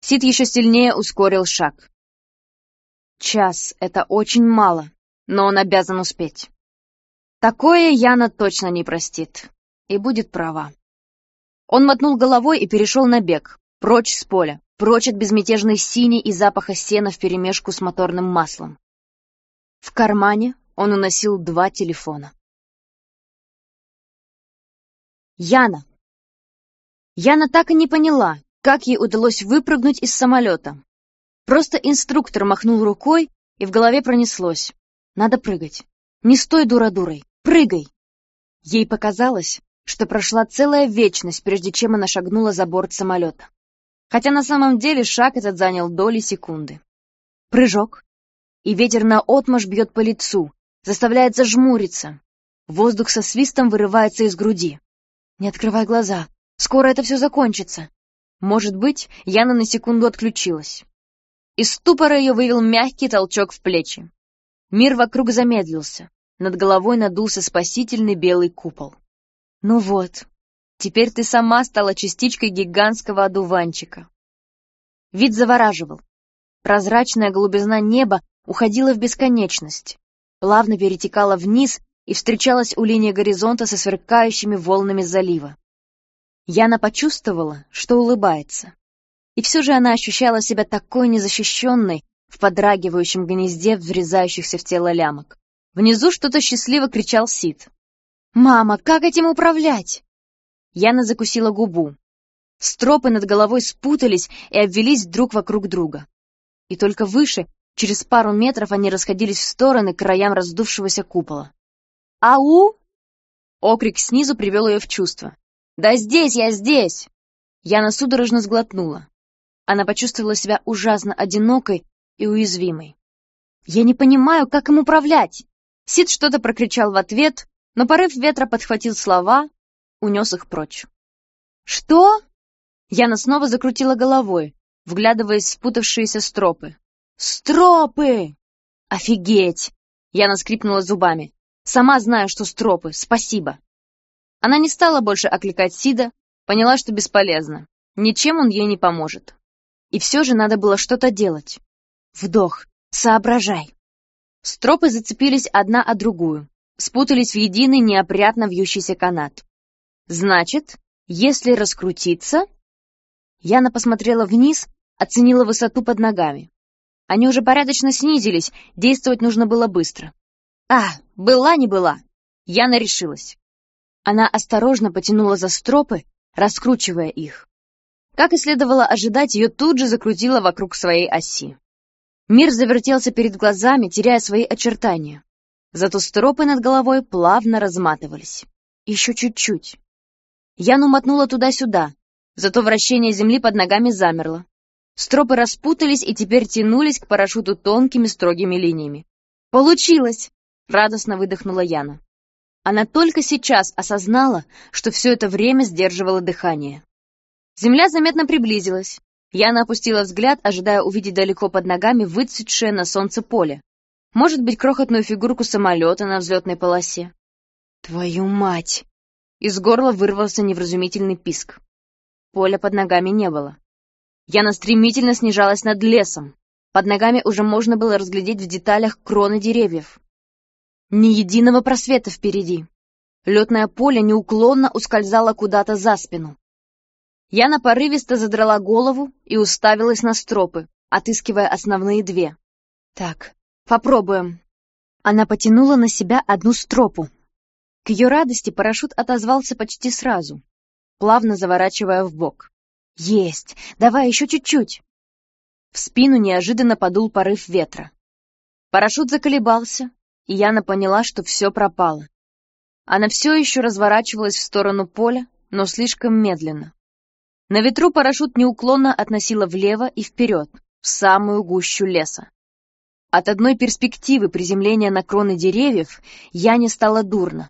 Сид еще сильнее ускорил шаг. Час — это очень мало, но он обязан успеть. Такое Яна точно не простит. И будет права. Он мотнул головой и перешел на бег, прочь с поля, прочь от безмятежной синей и запаха сена вперемешку с моторным маслом. В кармане он уносил два телефона. Яна. Яна так и не поняла, как ей удалось выпрыгнуть из самолета. Просто инструктор махнул рукой, и в голове пронеслось. Надо прыгать. Не стой дура-дурой. Прыгай! Ей показалось, что прошла целая вечность, прежде чем она шагнула за борт самолета хотя на самом деле шаг этот занял доли секунды. Прыжок, и ветер наотмашь бьет по лицу, заставляет зажмуриться. Воздух со свистом вырывается из груди. Не открывай глаза, скоро это все закончится. Может быть, Яна на секунду отключилась. Из ступора ее вывел мягкий толчок в плечи. Мир вокруг замедлился. Над головой надулся спасительный белый купол. Ну вот, Теперь ты сама стала частичкой гигантского одуванчика. Вид завораживал. Прозрачная голубизна неба уходила в бесконечность, плавно перетекала вниз и встречалась у линии горизонта со сверкающими волнами залива. Яна почувствовала, что улыбается. И все же она ощущала себя такой незащищенной в подрагивающем гнезде врезающихся в тело лямок. Внизу что-то счастливо кричал Сид. «Мама, как этим управлять?» Яна закусила губу. Стропы над головой спутались и обвелись друг вокруг друга. И только выше, через пару метров, они расходились в стороны к краям раздувшегося купола. «Ау!» Окрик снизу привел ее в чувство. «Да здесь я, здесь!» Яна судорожно сглотнула. Она почувствовала себя ужасно одинокой и уязвимой. «Я не понимаю, как им управлять!» Сид что-то прокричал в ответ, но порыв ветра подхватил слова, унес их прочь. «Что?» Яна снова закрутила головой, вглядываясь в спутавшиеся стропы. «Стропы!» «Офигеть!» Яна скрипнула зубами. «Сама знаю, что стропы. Спасибо!» Она не стала больше окликать Сида, поняла, что бесполезно. Ничем он ей не поможет. И все же надо было что-то делать. Вдох. Соображай. Стропы зацепились одна о другую, спутались в единый неопрятно вьющийся канат. Значит, если раскрутиться... Яна посмотрела вниз, оценила высоту под ногами. Они уже порядочно снизились, действовать нужно было быстро. А, была не была. Яна решилась. Она осторожно потянула за стропы, раскручивая их. Как и следовало ожидать, ее тут же закрутило вокруг своей оси. Мир завертелся перед глазами, теряя свои очертания. Зато стропы над головой плавно разматывались. Еще чуть-чуть. Яну мотнула туда-сюда, зато вращение земли под ногами замерло. Стропы распутались и теперь тянулись к парашюту тонкими строгими линиями. «Получилось!» — радостно выдохнула Яна. Она только сейчас осознала, что все это время сдерживала дыхание. Земля заметно приблизилась. Яна опустила взгляд, ожидая увидеть далеко под ногами выцветшее на солнце поле. Может быть, крохотную фигурку самолета на взлетной полосе. «Твою мать!» Из горла вырвался невразумительный писк. Поля под ногами не было. Яна стремительно снижалась над лесом. Под ногами уже можно было разглядеть в деталях кроны деревьев. Ни единого просвета впереди. Летное поле неуклонно ускользало куда-то за спину. Яна порывисто задрала голову и уставилась на стропы, отыскивая основные две. Так, попробуем. Она потянула на себя одну стропу. К ее радости парашют отозвался почти сразу, плавно заворачивая в бок. Есть! Давай еще чуть-чуть! В спину неожиданно подул порыв ветра. Парашют заколебался, и Яна поняла, что все пропало. Она все еще разворачивалась в сторону поля, но слишком медленно. На ветру парашют неуклонно относила влево и вперед, в самую гущу леса. От одной перспективы приземления на кроны деревьев Яне стало дурно.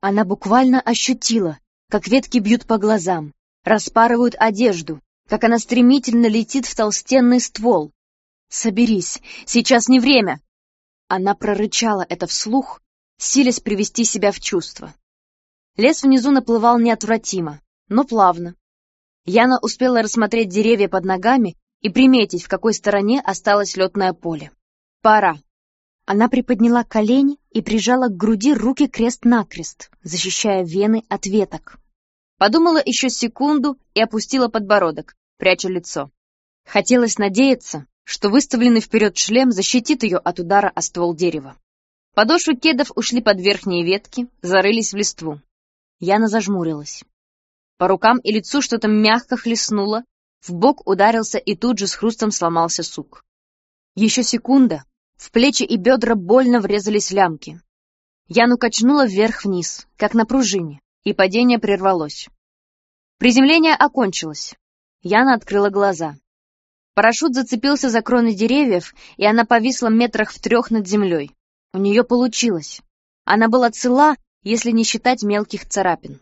Она буквально ощутила, как ветки бьют по глазам, распарывают одежду, как она стремительно летит в толстенный ствол. «Соберись, сейчас не время!» Она прорычала это вслух, силясь привести себя в чувство. Лес внизу наплывал неотвратимо, но плавно. Яна успела рассмотреть деревья под ногами и приметить, в какой стороне осталось летное поле. Пора. Она приподняла колени и прижала к груди руки крест-накрест, защищая вены от веток. Подумала еще секунду и опустила подбородок, пряча лицо. Хотелось надеяться, что выставленный вперед шлем защитит ее от удара о ствол дерева. Подошвы кедов ушли под верхние ветки, зарылись в листву. Яна зажмурилась. По рукам и лицу что-то мягко хлестнуло, в бок ударился и тут же с хрустом сломался сук. Еще секунда, в плечи и бедра больно врезались лямки. Яну качнула вверх-вниз, как на пружине, и падение прервалось. Приземление окончилось. Яна открыла глаза. Парашют зацепился за кроны деревьев, и она повисла метрах в трех над землей. У нее получилось. Она была цела, если не считать мелких царапин.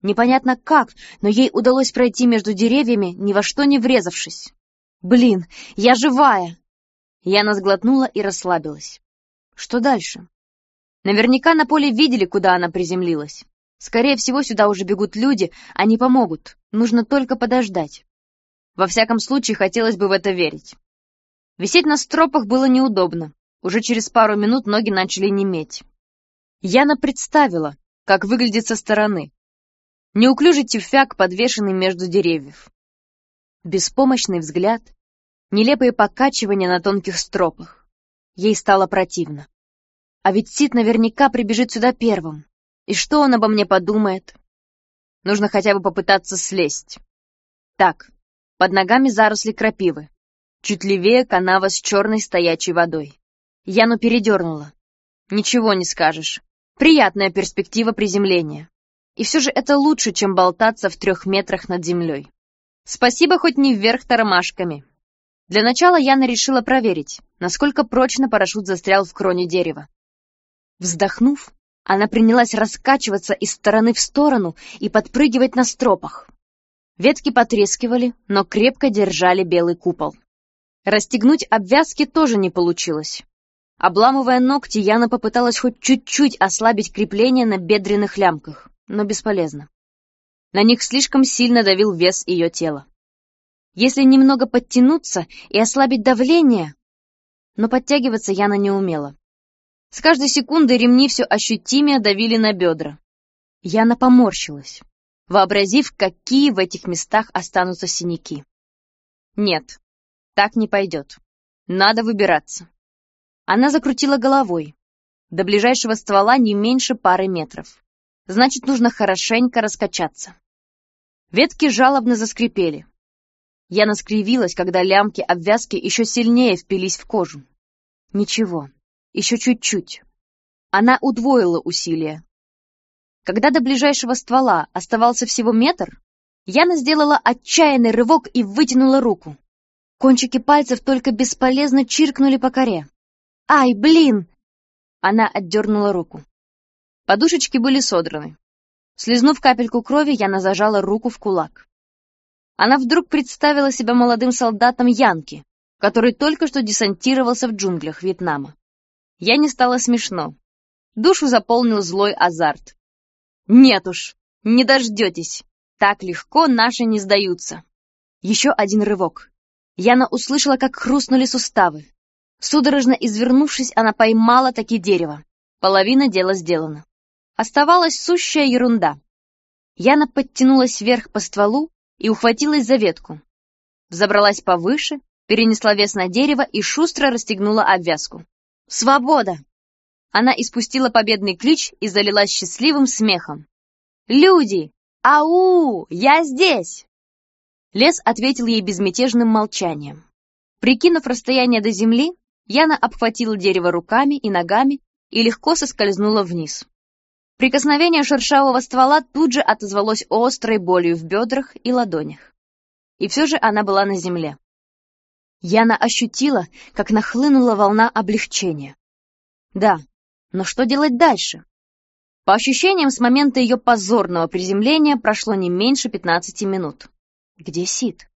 Непонятно как, но ей удалось пройти между деревьями, ни во что не врезавшись. «Блин, я живая!» Яна сглотнула и расслабилась. Что дальше? Наверняка на поле видели, куда она приземлилась. Скорее всего, сюда уже бегут люди, они помогут. Нужно только подождать. Во всяком случае, хотелось бы в это верить. Висеть на стропах было неудобно. Уже через пару минут ноги начали неметь. Яна представила, как выглядит со стороны. Неуклюжий тюфяк, подвешенный между деревьев. Беспомощный взгляд, нелепые покачивания на тонких стропах. Ей стало противно. А ведь Сид наверняка прибежит сюда первым. И что он обо мне подумает? Нужно хотя бы попытаться слезть. Так, под ногами заросли крапивы. Чуть левее канава с черной стоячей водой. Яну передернула. Ничего не скажешь. Приятная перспектива приземления. И все же это лучше, чем болтаться в трех метрах над землей. Спасибо хоть не вверх тормашками. Для начала Яна решила проверить, насколько прочно парашют застрял в кроне дерева. Вздохнув, она принялась раскачиваться из стороны в сторону и подпрыгивать на стропах. Ветки потрескивали, но крепко держали белый купол. Расстегнуть обвязки тоже не получилось. Обламывая ногти, Яна попыталась хоть чуть-чуть ослабить крепление на бедренных лямках, но бесполезно. На них слишком сильно давил вес ее тела. Если немного подтянуться и ослабить давление... Но подтягиваться Яна не умела. С каждой секундой ремни все ощутимее давили на бедра. Яна поморщилась, вообразив, какие в этих местах останутся синяки. Нет, так не пойдет. Надо выбираться. Она закрутила головой. До ближайшего ствола не меньше пары метров. Значит, нужно хорошенько раскачаться. Ветки жалобно заскрипели. Яна скривилась, когда лямки обвязки еще сильнее впились в кожу. Ничего, еще чуть-чуть. Она удвоила усилия. Когда до ближайшего ствола оставался всего метр, Яна сделала отчаянный рывок и вытянула руку. Кончики пальцев только бесполезно чиркнули по коре. «Ай, блин!» Она отдернула руку. Подушечки были содраны. Слизнув капельку крови, Яна зажала руку в кулак она вдруг представила себя молодым солдатом Янки, который только что десантировался в джунглях Вьетнама. Я не стало смешно. Душу заполнил злой азарт. Нет уж, не дождетесь. Так легко наши не сдаются. Еще один рывок. Яна услышала, как хрустнули суставы. Судорожно извернувшись, она поймала таки дерево. Половина дела сделана. Оставалась сущая ерунда. Яна подтянулась вверх по стволу и ухватилась за ветку. Взобралась повыше перенесла вес на дерево и шустро расстегнула обвязку. «Свобода!» Она испустила победный клич и залилась счастливым смехом. «Люди! Ау! Я здесь!» Лес ответил ей безмятежным молчанием. Прикинув расстояние до земли, Яна обхватила дерево руками и ногами и легко соскользнула вниз. Прикосновение шершавого ствола тут же отозвалось острой болью в бедрах и ладонях. И все же она была на земле. Яна ощутила, как нахлынула волна облегчения. Да, но что делать дальше? По ощущениям, с момента ее позорного приземления прошло не меньше 15 минут. Где Сид?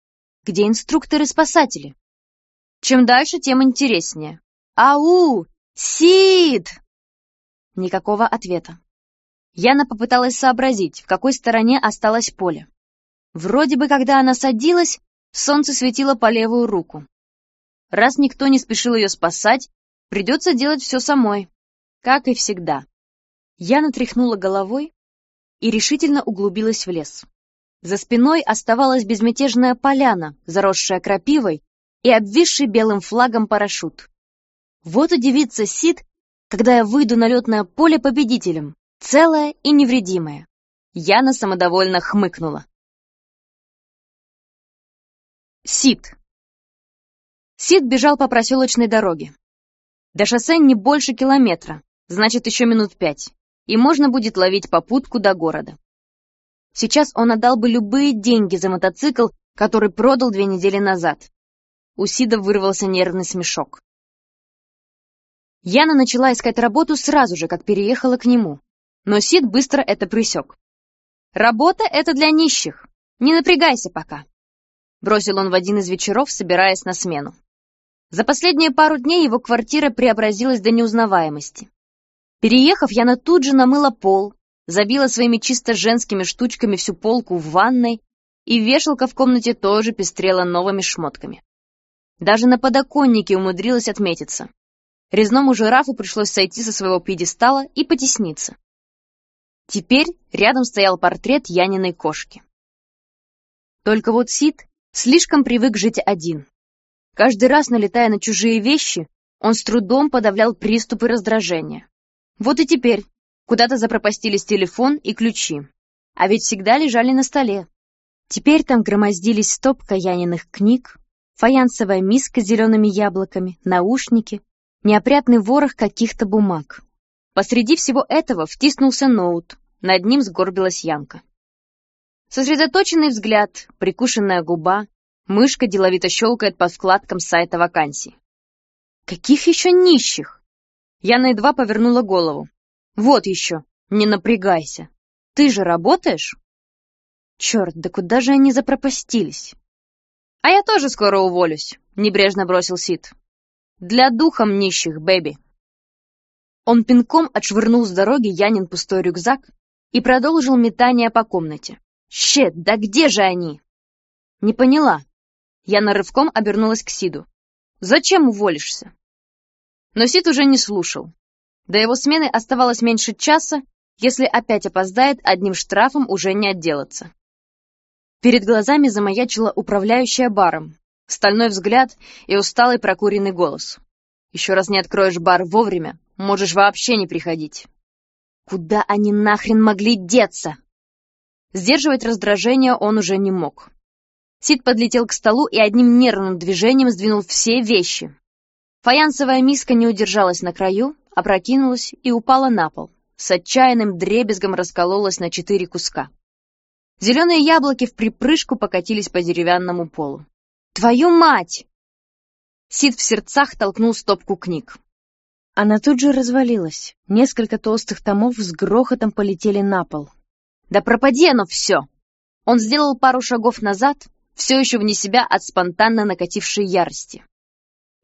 Где инструкторы-спасатели? Чем дальше, тем интереснее. «Ау! Сид!» Никакого ответа. Яна попыталась сообразить, в какой стороне осталось поле. Вроде бы, когда она садилась, солнце светило по левую руку. Раз никто не спешил ее спасать, придется делать все самой, как и всегда. Яна тряхнула головой и решительно углубилась в лес. За спиной оставалась безмятежная поляна, заросшая крапивой и обвисший белым флагом парашют. Вот удивится Сид, когда я выйду на летное поле победителем, целая и невредимая. Яна самодовольно хмыкнула. Сид. Сид бежал по проселочной дороге. До шоссе не больше километра, значит, еще минут пять, и можно будет ловить попутку до города. Сейчас он отдал бы любые деньги за мотоцикл, который продал две недели назад. У Сида вырвался нервный смешок. Яна начала искать работу сразу же, как переехала к нему. Но Сид быстро это присек. «Работа — это для нищих. Не напрягайся пока», — бросил он в один из вечеров, собираясь на смену. За последние пару дней его квартира преобразилась до неузнаваемости. Переехав, Яна тут же намыла пол, забила своими чисто женскими штучками всю полку в ванной, и вешалка в комнате тоже пестрела новыми шмотками. Даже на подоконнике умудрилась отметиться. Резному жирафу пришлось сойти со своего пьедестала и потесниться. Теперь рядом стоял портрет Яниной кошки. Только вот Сид слишком привык жить один. Каждый раз, налетая на чужие вещи, он с трудом подавлял приступы раздражения. Вот и теперь куда-то запропастились телефон и ключи, а ведь всегда лежали на столе. Теперь там громоздились стопка Яниных книг, фаянсовая миска с зелеными яблоками, наушники, неопрятный ворох каких-то бумаг. Посреди всего этого втиснулся ноут, над ним сгорбилась Янка. Сосредоточенный взгляд, прикушенная губа, мышка деловито щелкает по вкладкам сайта вакансий. Каких еще нищих? Яна едва повернула голову. Вот еще, не напрягайся. Ты же работаешь? Черт, да куда же они запропастились? «А я тоже скоро уволюсь», — небрежно бросил Сид. «Для духом нищих, бэби». Он пинком отшвырнул с дороги Янин пустой рюкзак и продолжил метание по комнате. «Щет, да где же они?» «Не поняла». Яна рывком обернулась к Сиду. «Зачем уволишься?» Но Сид уже не слушал. До его смены оставалось меньше часа, если опять опоздает, одним штрафом уже не отделаться. Перед глазами замаячила управляющая баром, стальной взгляд и усталый прокуренный голос. «Еще раз не откроешь бар вовремя, можешь вообще не приходить». Куда они нахрен могли деться? Сдерживать раздражение он уже не мог. Сид подлетел к столу и одним нервным движением сдвинул все вещи. Фаянсовая миска не удержалась на краю, опрокинулась и упала на пол. С отчаянным дребезгом раскололась на четыре куска. Зеленые яблоки в припрыжку покатились по деревянному полу. «Твою мать!» Сид в сердцах толкнул стопку книг. Она тут же развалилась. Несколько толстых томов с грохотом полетели на пол. «Да пропади оно все!» Он сделал пару шагов назад, все еще вне себя от спонтанно накатившей ярости.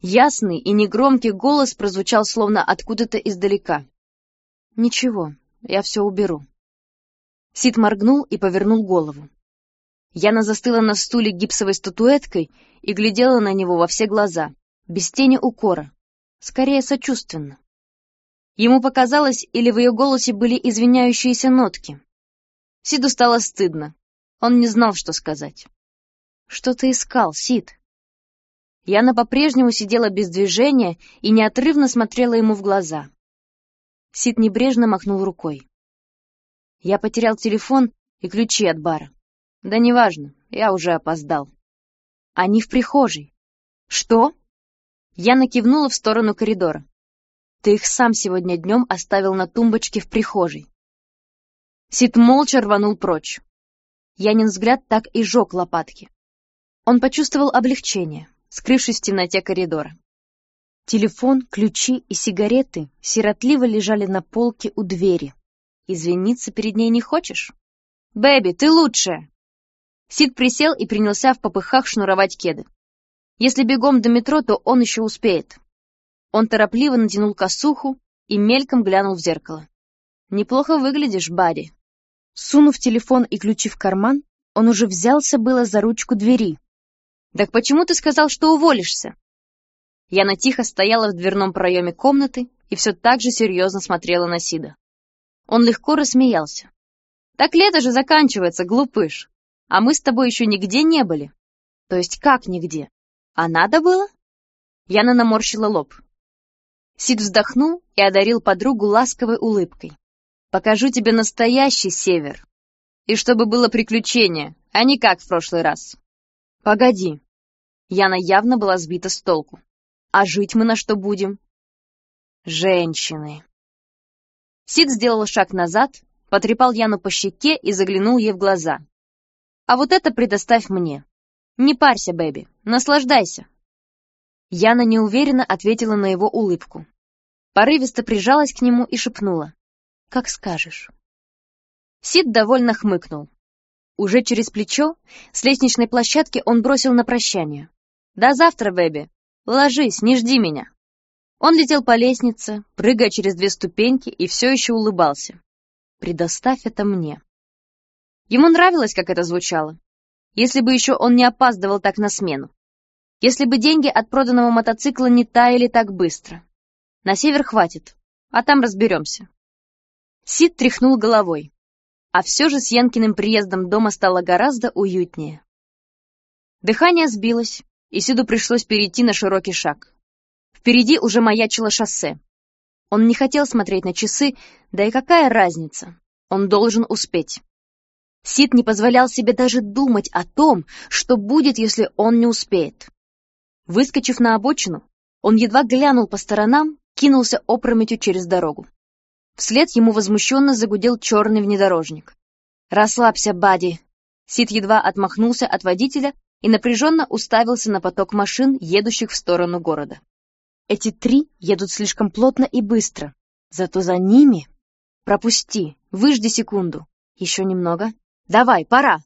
Ясный и негромкий голос прозвучал словно откуда-то издалека. «Ничего, я все уберу». Сид моргнул и повернул голову. Яна застыла на стуле гипсовой статуэткой и глядела на него во все глаза, без тени укора, скорее сочувственно. Ему показалось, или в ее голосе были извиняющиеся нотки. Сиду стало стыдно. Он не знал, что сказать. «Что ты искал, Сид?» Яна по-прежнему сидела без движения и неотрывно смотрела ему в глаза. Сид небрежно махнул рукой. Я потерял телефон и ключи от бара. Да неважно, я уже опоздал. Они в прихожей. Что? Я накивнула в сторону коридора. Ты их сам сегодня днем оставил на тумбочке в прихожей. Сид молча рванул прочь. Янин взгляд так и жег лопатки. Он почувствовал облегчение, скрывшись в темноте коридора. Телефон, ключи и сигареты сиротливо лежали на полке у двери. Извиниться перед ней не хочешь? «Бэби, ты лучшая!» Сид присел и принялся в попыхах шнуровать кеды. Если бегом до метро, то он еще успеет. Он торопливо натянул косуху и мельком глянул в зеркало. «Неплохо выглядишь, Барри». Сунув телефон и ключи в карман, он уже взялся было за ручку двери. «Так почему ты сказал, что уволишься?» Яна тихо стояла в дверном проеме комнаты и все так же серьезно смотрела на Сида. Он легко рассмеялся. «Так лето же заканчивается, глупыш. А мы с тобой еще нигде не были. То есть как нигде? А надо было?» Яна наморщила лоб. Сид вздохнул и одарил подругу ласковой улыбкой. «Покажу тебе настоящий север. И чтобы было приключение, а не как в прошлый раз». «Погоди». Яна явно была сбита с толку. «А жить мы на что будем?» «Женщины». Сид сделал шаг назад, потрепал Яну по щеке и заглянул ей в глаза. А вот это предоставь мне. Не парься, Бэби, наслаждайся. Яна неуверенно ответила на его улыбку. Порывисто прижалась к нему и шепнула. «Как скажешь». Сид довольно хмыкнул. Уже через плечо с лестничной площадки он бросил на прощание. «До завтра, Бэби. Ложись, не жди меня». Он летел по лестнице, прыгая через две ступеньки и все еще улыбался. «Предоставь это мне». Ему нравилось, как это звучало. Если бы еще он не опаздывал так на смену. Если бы деньги от проданного мотоцикла не таяли так быстро. На север хватит, а там разберемся. Сид тряхнул головой. А все же с Янкиным приездом дома стало гораздо уютнее. Дыхание сбилось, и Сиду пришлось перейти на широкий шаг. Впереди уже маячило шоссе. Он не хотел смотреть на часы, да и какая разница? Он должен успеть. Сид не позволял себе даже думать о том, что будет, если он не успеет. Выскочив на обочину, он едва глянул по сторонам, кинулся опрометью через дорогу. Вслед ему возмущенно загудел черный внедорожник. «Расслабься, Бади!» Сид едва отмахнулся от водителя и напряженно уставился на поток машин, едущих в сторону города. Эти три едут слишком плотно и быстро, зато за ними... Пропусти, выжди секунду. Еще немного. «Давай, пора!»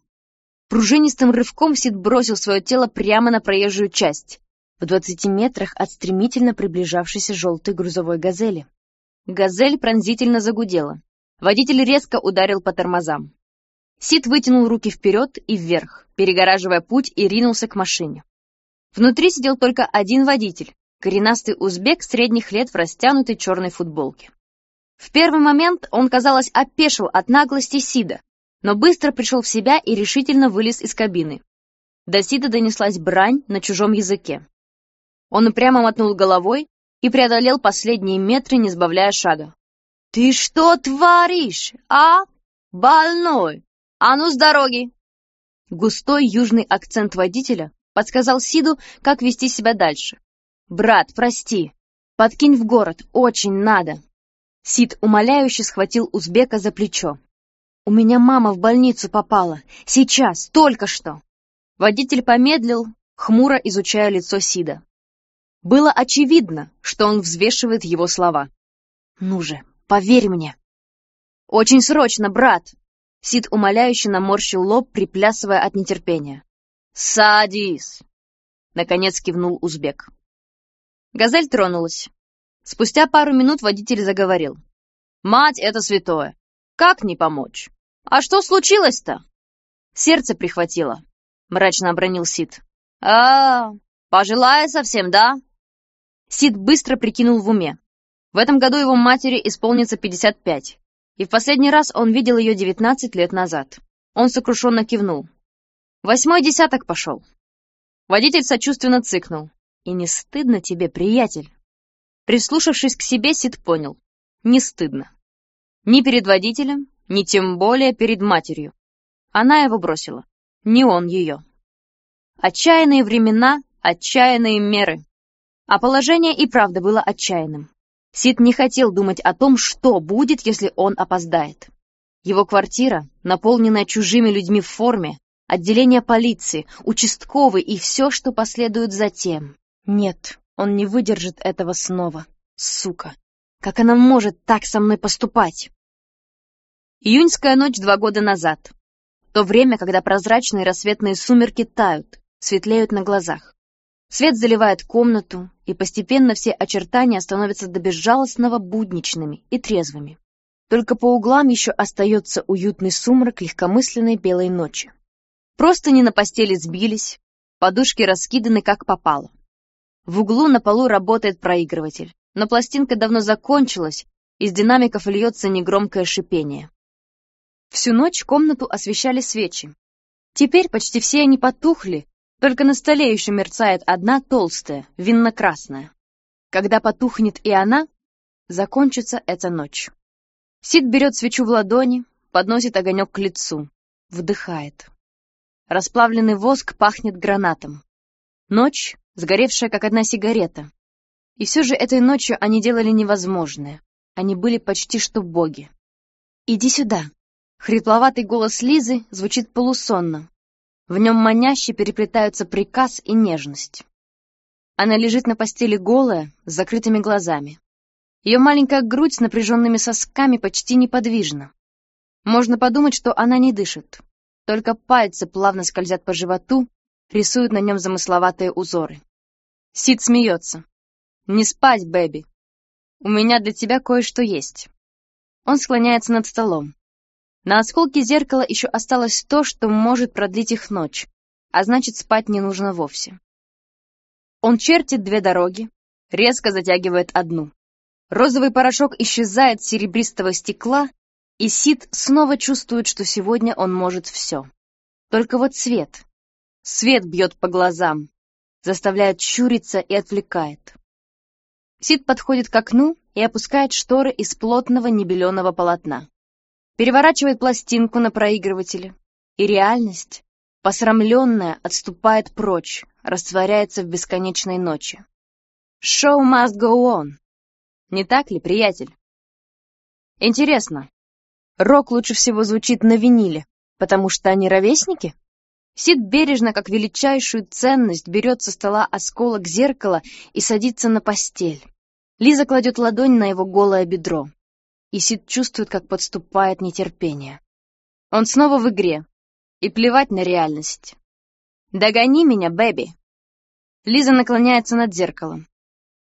Пружинистым рывком Сид бросил свое тело прямо на проезжую часть, в двадцати метрах от стремительно приближавшейся желтой грузовой «Газели». «Газель» пронзительно загудела. Водитель резко ударил по тормозам. Сид вытянул руки вперед и вверх, перегораживая путь и ринулся к машине. Внутри сидел только один водитель, коренастый узбек средних лет в растянутой черной футболке. В первый момент он, казалось, опешил от наглости Сида, но быстро пришел в себя и решительно вылез из кабины. До Сида донеслась брань на чужом языке. Он упрямо мотнул головой и преодолел последние метры, не сбавляя шага. «Ты что творишь, а? Больной! А ну с дороги!» Густой южный акцент водителя подсказал Сиду, как вести себя дальше. «Брат, прости. Подкинь в город, очень надо». Сид умоляюще схватил узбека за плечо. «У меня мама в больницу попала. Сейчас, только что!» Водитель помедлил, хмуро изучая лицо Сида. Было очевидно, что он взвешивает его слова. «Ну же, поверь мне!» «Очень срочно, брат!» Сид умоляюще наморщил лоб, приплясывая от нетерпения. «Садись!» Наконец кивнул узбек. Газель тронулась. Спустя пару минут водитель заговорил. «Мать — это святое. Как не помочь? А что случилось-то? Сердце прихватило, мрачно обронил Сид. А, -а пожилая совсем, да? Сид быстро прикинул в уме. В этом году его матери исполнится 55, и в последний раз он видел ее 19 лет назад. Он сокрушенно кивнул. Восьмой десяток пошел. Водитель сочувственно цыкнул. И не стыдно тебе, приятель? Прислушавшись к себе, Сид понял. Не стыдно. Ни перед водителем, ни тем более перед матерью. Она его бросила. Не он ее. Отчаянные времена, отчаянные меры. А положение и правда было отчаянным. Сид не хотел думать о том, что будет, если он опоздает. Его квартира, наполненная чужими людьми в форме, отделение полиции, участковый и все, что последует затем. Нет, он не выдержит этого снова. Сука. Как она может так со мной поступать? Июньская ночь два года назад. То время, когда прозрачные рассветные сумерки тают, светлеют на глазах. Свет заливает комнату, и постепенно все очертания становятся до безжалостного будничными и трезвыми. Только по углам еще остается уютный сумрак легкомысленной белой ночи. Просто не на постели сбились, подушки раскиданы как попало. В углу на полу работает проигрыватель, но пластинка давно закончилась, из динамиков льется негромкое шипение. Всю ночь комнату освещали свечи. Теперь почти все они потухли, только на столе еще мерцает одна толстая, винно-красная. Когда потухнет и она, закончится эта ночь. Сид берет свечу в ладони, подносит огонек к лицу, вдыхает. Расплавленный воск пахнет гранатом. Ночь, сгоревшая как одна сигарета. И все же этой ночью они делали невозможное. Они были почти что боги. «Иди сюда!» Хрипловатый голос Лизы звучит полусонно. В нем маняще переплетаются приказ и нежность. Она лежит на постели голая, с закрытыми глазами. Ее маленькая грудь с напряженными сосками почти неподвижна. Можно подумать, что она не дышит. Только пальцы плавно скользят по животу, рисуют на нем замысловатые узоры. Сид смеется. «Не спать, Бэби. У меня для тебя кое-что есть». Он склоняется над столом. На осколке зеркала еще осталось то, что может продлить их ночь, а значит, спать не нужно вовсе. Он чертит две дороги, резко затягивает одну. Розовый порошок исчезает с серебристого стекла, и Сид снова чувствует, что сегодня он может все. Только вот свет. Свет бьет по глазам, заставляет щуриться и отвлекает. Сид подходит к окну и опускает шторы из плотного небеленого полотна. Переворачивает пластинку на проигрывателе, и реальность, посрамленная, отступает прочь, растворяется в бесконечной ночи. Show must go on. Не так ли, приятель? Интересно, рок лучше всего звучит на виниле, потому что они ровесники? Сид бережно, как величайшую ценность, берет со стола осколок зеркала и садится на постель. Лиза кладет ладонь на его голое бедро. И Сид чувствует, как подступает нетерпение. Он снова в игре. И плевать на реальность. «Догони меня, Бэби!» Лиза наклоняется над зеркалом.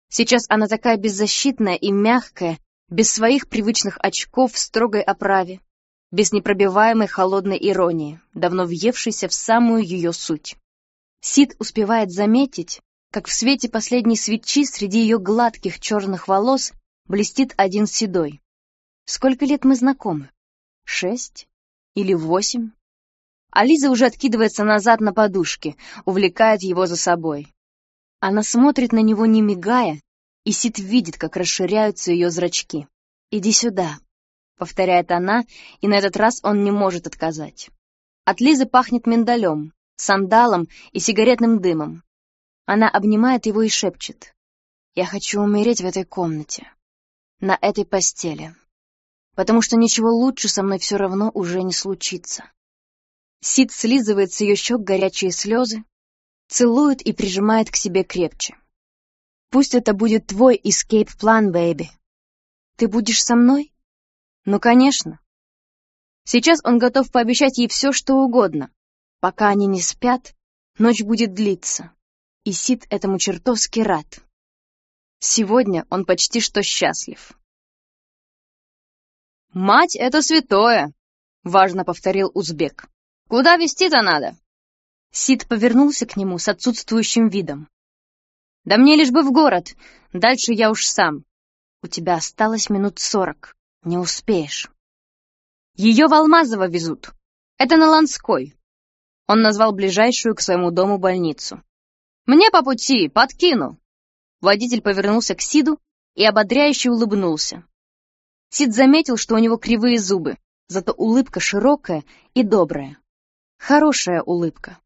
Сейчас она такая беззащитная и мягкая, без своих привычных очков в строгой оправе, без непробиваемой холодной иронии, давно въевшейся в самую ее суть. Сид успевает заметить, как в свете последней свечи среди ее гладких черных волос блестит один седой. Сколько лет мы знакомы? Шесть? Или восемь? А Лиза уже откидывается назад на подушке, увлекает его за собой. Она смотрит на него, не мигая, и Сид видит, как расширяются ее зрачки. «Иди сюда», — повторяет она, и на этот раз он не может отказать. От Лизы пахнет миндалем, сандалом и сигаретным дымом. Она обнимает его и шепчет. «Я хочу умереть в этой комнате, на этой постели, потому что ничего лучше со мной все равно уже не случится». Сид слизывает с ее щек горячие слезы, целует и прижимает к себе крепче. Пусть это будет твой escape-план, бэйби. Ты будешь со мной? Ну, конечно. Сейчас он готов пообещать ей все, что угодно. Пока они не спят, ночь будет длиться. И Сид этому чертовски рад. Сегодня он почти что счастлив. «Мать — это святое!» — важно повторил узбек. «Куда вести-то надо?» Сид повернулся к нему с отсутствующим видом. «Да мне лишь бы в город. Дальше я уж сам. У тебя осталось минут сорок. Не успеешь». «Ее в Алмазово везут. Это на Ланской». Он назвал ближайшую к своему дому больницу. «Мне по пути, подкину!» Водитель повернулся к Сиду и ободряюще улыбнулся. Сид заметил, что у него кривые зубы, зато улыбка широкая и добрая. Хорошая улыбка.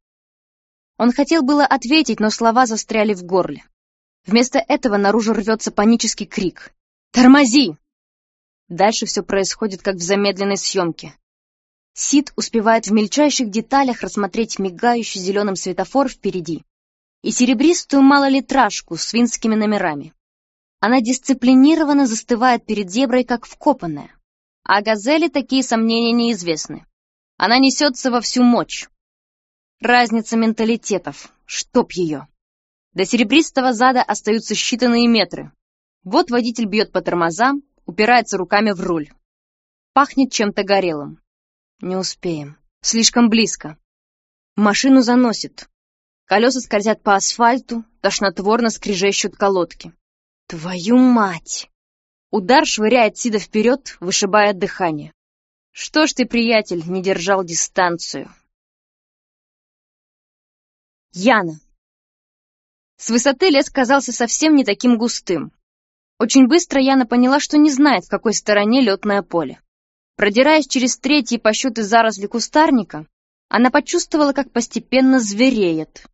Он хотел было ответить, но слова застряли в горле. Вместо этого наружу рвется панический крик. «Тормози!» Дальше все происходит, как в замедленной съемке. Сид успевает в мельчайших деталях рассмотреть мигающий зеленым светофор впереди и серебристую малолитражку с винскими номерами. Она дисциплинированно застывает перед зеброй, как вкопанная. А газели такие сомнения неизвестны. Она несется во всю мощь. Разница менталитетов. Чтоб ее. До серебристого зада остаются считанные метры. Вот водитель бьет по тормозам, упирается руками в руль. Пахнет чем-то горелым. Не успеем. Слишком близко. Машину заносит. Колеса скользят по асфальту, тошнотворно скрежещут колодки. Твою мать! Удар швыряет Сида вперед, вышибая дыхание. Что ж ты, приятель, не держал дистанцию? Яна. С высоты лес казался совсем не таким густым. Очень быстро Яна поняла, что не знает, в какой стороне летное поле. Продираясь через третьи по счету заросли кустарника, она почувствовала, как постепенно звереет.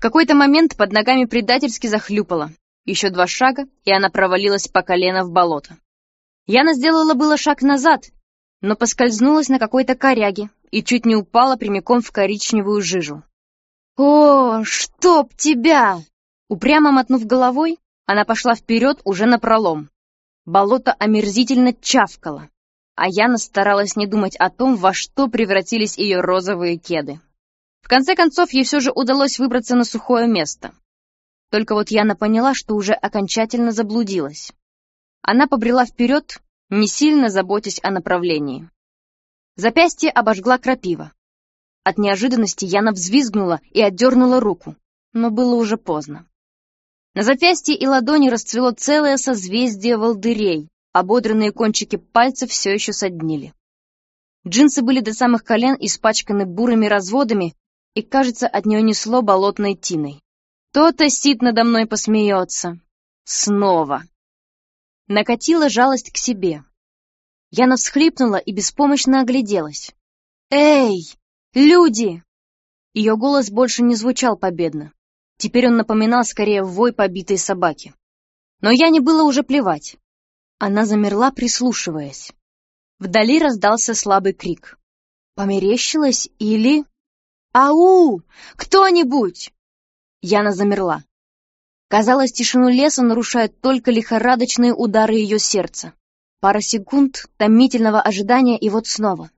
В какой-то момент под ногами предательски захлюпала. Еще два шага, и она провалилась по колено в болото. Яна сделала было шаг назад, но поскользнулась на какой-то коряге и чуть не упала прямиком в коричневую жижу. «О, чтоб тебя!» Упрямо мотнув головой, она пошла вперед уже напролом. Болото омерзительно чавкало, а Яна старалась не думать о том, во что превратились ее розовые кеды. В конце концов, ей все же удалось выбраться на сухое место. Только вот Яна поняла, что уже окончательно заблудилась. Она побрела вперед, не сильно заботясь о направлении. Запястье обожгла крапива. От неожиданности Яна взвизгнула и отдернула руку, но было уже поздно. На запястье и ладони расцвело целое созвездие волдырей, ободренные кончики пальцев все еще соднили. Джинсы были до самых колен испачканы бурыми разводами, и, кажется, от нее несло болотной тиной. То-то Сид надо мной посмеется. Снова. Накатила жалость к себе. Яна всхлипнула и беспомощно огляделась. «Эй, люди!» Ее голос больше не звучал победно. Теперь он напоминал скорее вой побитой собаки. Но я не было уже плевать. Она замерла, прислушиваясь. Вдали раздался слабый крик. Померещилась или... «Ау! Кто-нибудь!» Яна замерла. Казалось, тишину леса нарушают только лихорадочные удары ее сердца. Пара секунд томительного ожидания, и вот снова.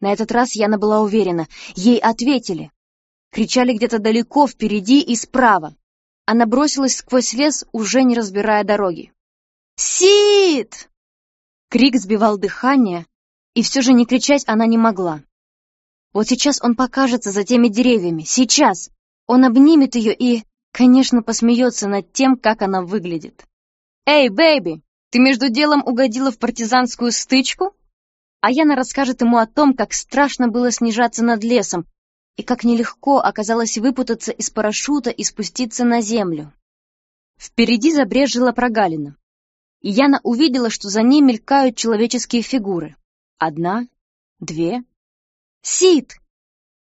На этот раз Яна была уверена, ей ответили. Кричали где-то далеко, впереди и справа. Она бросилась сквозь лес, уже не разбирая дороги. «Сид!» Крик сбивал дыхание, и все же не кричать она не могла. Вот сейчас он покажется за теми деревьями, сейчас, он обнимет ее и, конечно, посмеется над тем, как она выглядит. «Эй, бэйби, ты между делом угодила в партизанскую стычку?» А Яна расскажет ему о том, как страшно было снижаться над лесом и как нелегко оказалось выпутаться из парашюта и спуститься на землю. Впереди забрежила прогалина, и Яна увидела, что за ней мелькают человеческие фигуры. Одна, две. «Сид!»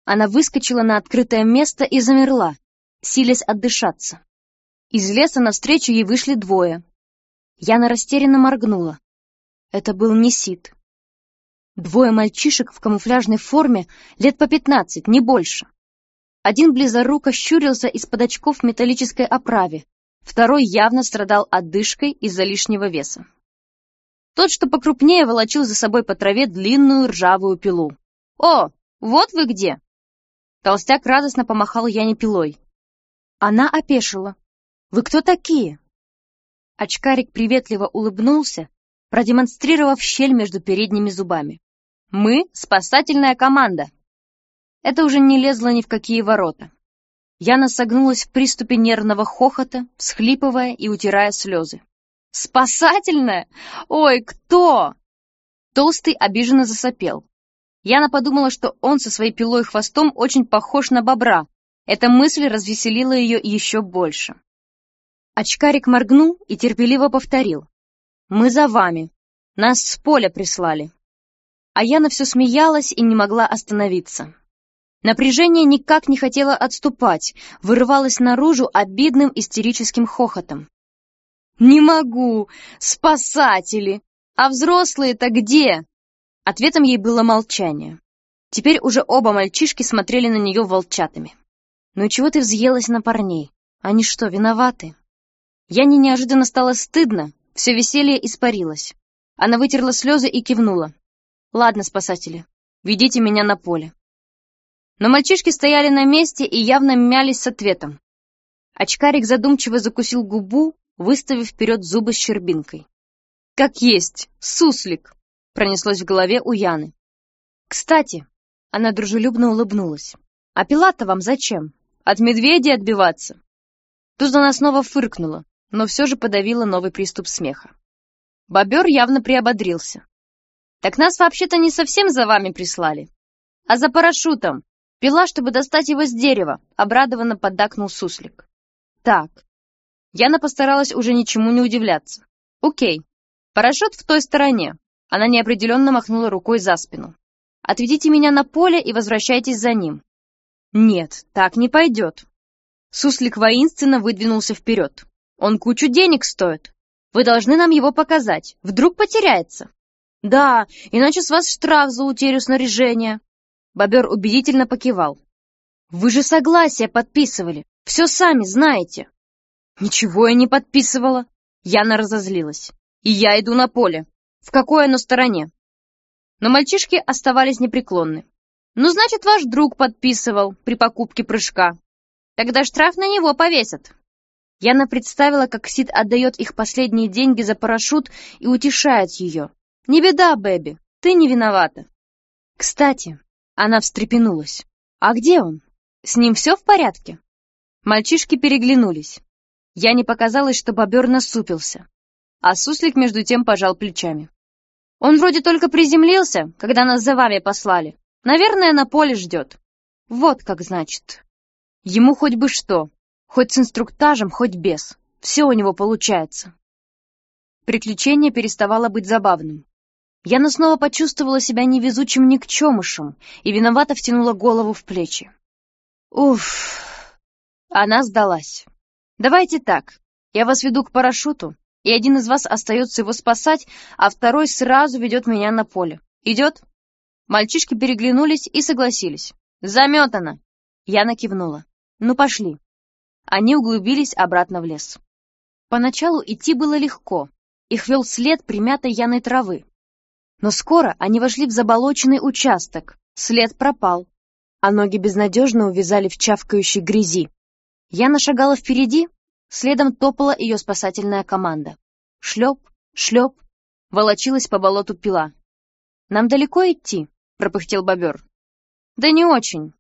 Она выскочила на открытое место и замерла, силясь отдышаться. Из леса навстречу ей вышли двое. Яна растерянно моргнула. Это был не Сид. Двое мальчишек в камуфляжной форме, лет по пятнадцать, не больше. Один близоруко щурился из-под очков в металлической оправе, второй явно страдал отдышкой из-за лишнего веса. Тот, что покрупнее, волочил за собой по траве длинную ржавую пилу. «О, вот вы где!» Толстяк радостно помахал Яне пилой. Она опешила. «Вы кто такие?» Очкарик приветливо улыбнулся, продемонстрировав щель между передними зубами. «Мы — спасательная команда!» Это уже не лезло ни в какие ворота. Яна согнулась в приступе нервного хохота, всхлипывая и утирая слезы. «Спасательная? Ой, кто?» Толстый обиженно засопел. Яна подумала, что он со своей пилой и хвостом очень похож на бобра, Эта мысль развеселила ее еще больше. Очкарик моргнул и терпеливо повторил. «Мы за вами. Нас с поля прислали». А Яна все смеялась и не могла остановиться. Напряжение никак не хотело отступать, вырывалось наружу обидным истерическим хохотом. «Не могу! Спасатели! А взрослые-то где?» Ответом ей было молчание. Теперь уже оба мальчишки смотрели на нее волчатами. «Ну чего ты взъелась на парней? Они что, виноваты?» Яне неожиданно стало стыдно, все веселье испарилось. Она вытерла слезы и кивнула. «Ладно, спасатели, ведите меня на поле». Но мальчишки стояли на месте и явно мялись с ответом. Очкарик задумчиво закусил губу, выставив вперед зубы с щербинкой. «Как есть! Суслик!» — пронеслось в голове у Яны. «Кстати!» — она дружелюбно улыбнулась. «А пила-то вам зачем? От медведя отбиваться?» Тут она снова фыркнула, но все же подавила новый приступ смеха. Бобер явно приободрился. «Так нас вообще-то не совсем за вами прислали, а за парашютом, Пила, чтобы достать его с дерева, обрадованно поддакнул суслик. Так. Яна постаралась уже ничему не удивляться. Окей. Парашют в той стороне. Она неопределенно махнула рукой за спину. Отведите меня на поле и возвращайтесь за ним. Нет, так не пойдет. Суслик воинственно выдвинулся вперед. Он кучу денег стоит. Вы должны нам его показать. Вдруг потеряется. Да, иначе с вас штраф за утерю снаряжения. Бобер убедительно покивал. «Вы же согласие подписывали. Все сами знаете». «Ничего я не подписывала». Яна разозлилась. «И я иду на поле. В какой оно стороне?» Но мальчишки оставались непреклонны. «Ну, значит, ваш друг подписывал при покупке прыжка. Тогда штраф на него повесят». Яна представила, как Сид отдает их последние деньги за парашют и утешает ее. «Не беда, Бэби, ты не виновата». «Кстати, она встрепенулась. «А где он? С ним все в порядке?» Мальчишки переглянулись. Я не показалось, что бобер насупился. А суслик между тем пожал плечами. «Он вроде только приземлился, когда нас за вами послали. Наверное, на поле ждет. Вот как значит. Ему хоть бы что, хоть с инструктажем, хоть без. Все у него получается». Приключение переставало быть забавным. Яна снова почувствовала себя невезучим никчемышем и виновато втянула голову в плечи. Уф! Она сдалась. Давайте так, я вас веду к парашюту, и один из вас остается его спасать, а второй сразу ведет меня на поле. Идет? Мальчишки переглянулись и согласились. Заметано! Яна кивнула. Ну, пошли. Они углубились обратно в лес. Поначалу идти было легко. Их вел след примятой Яной травы. Но скоро они вошли в заболоченный участок, след пропал, а ноги безнадежно увязали в чавкающей грязи. Яна шагала впереди, следом топала ее спасательная команда. Шлеп, шлеп, волочилась по болоту пила. «Нам далеко идти?» — пропыхтел бобер. «Да не очень».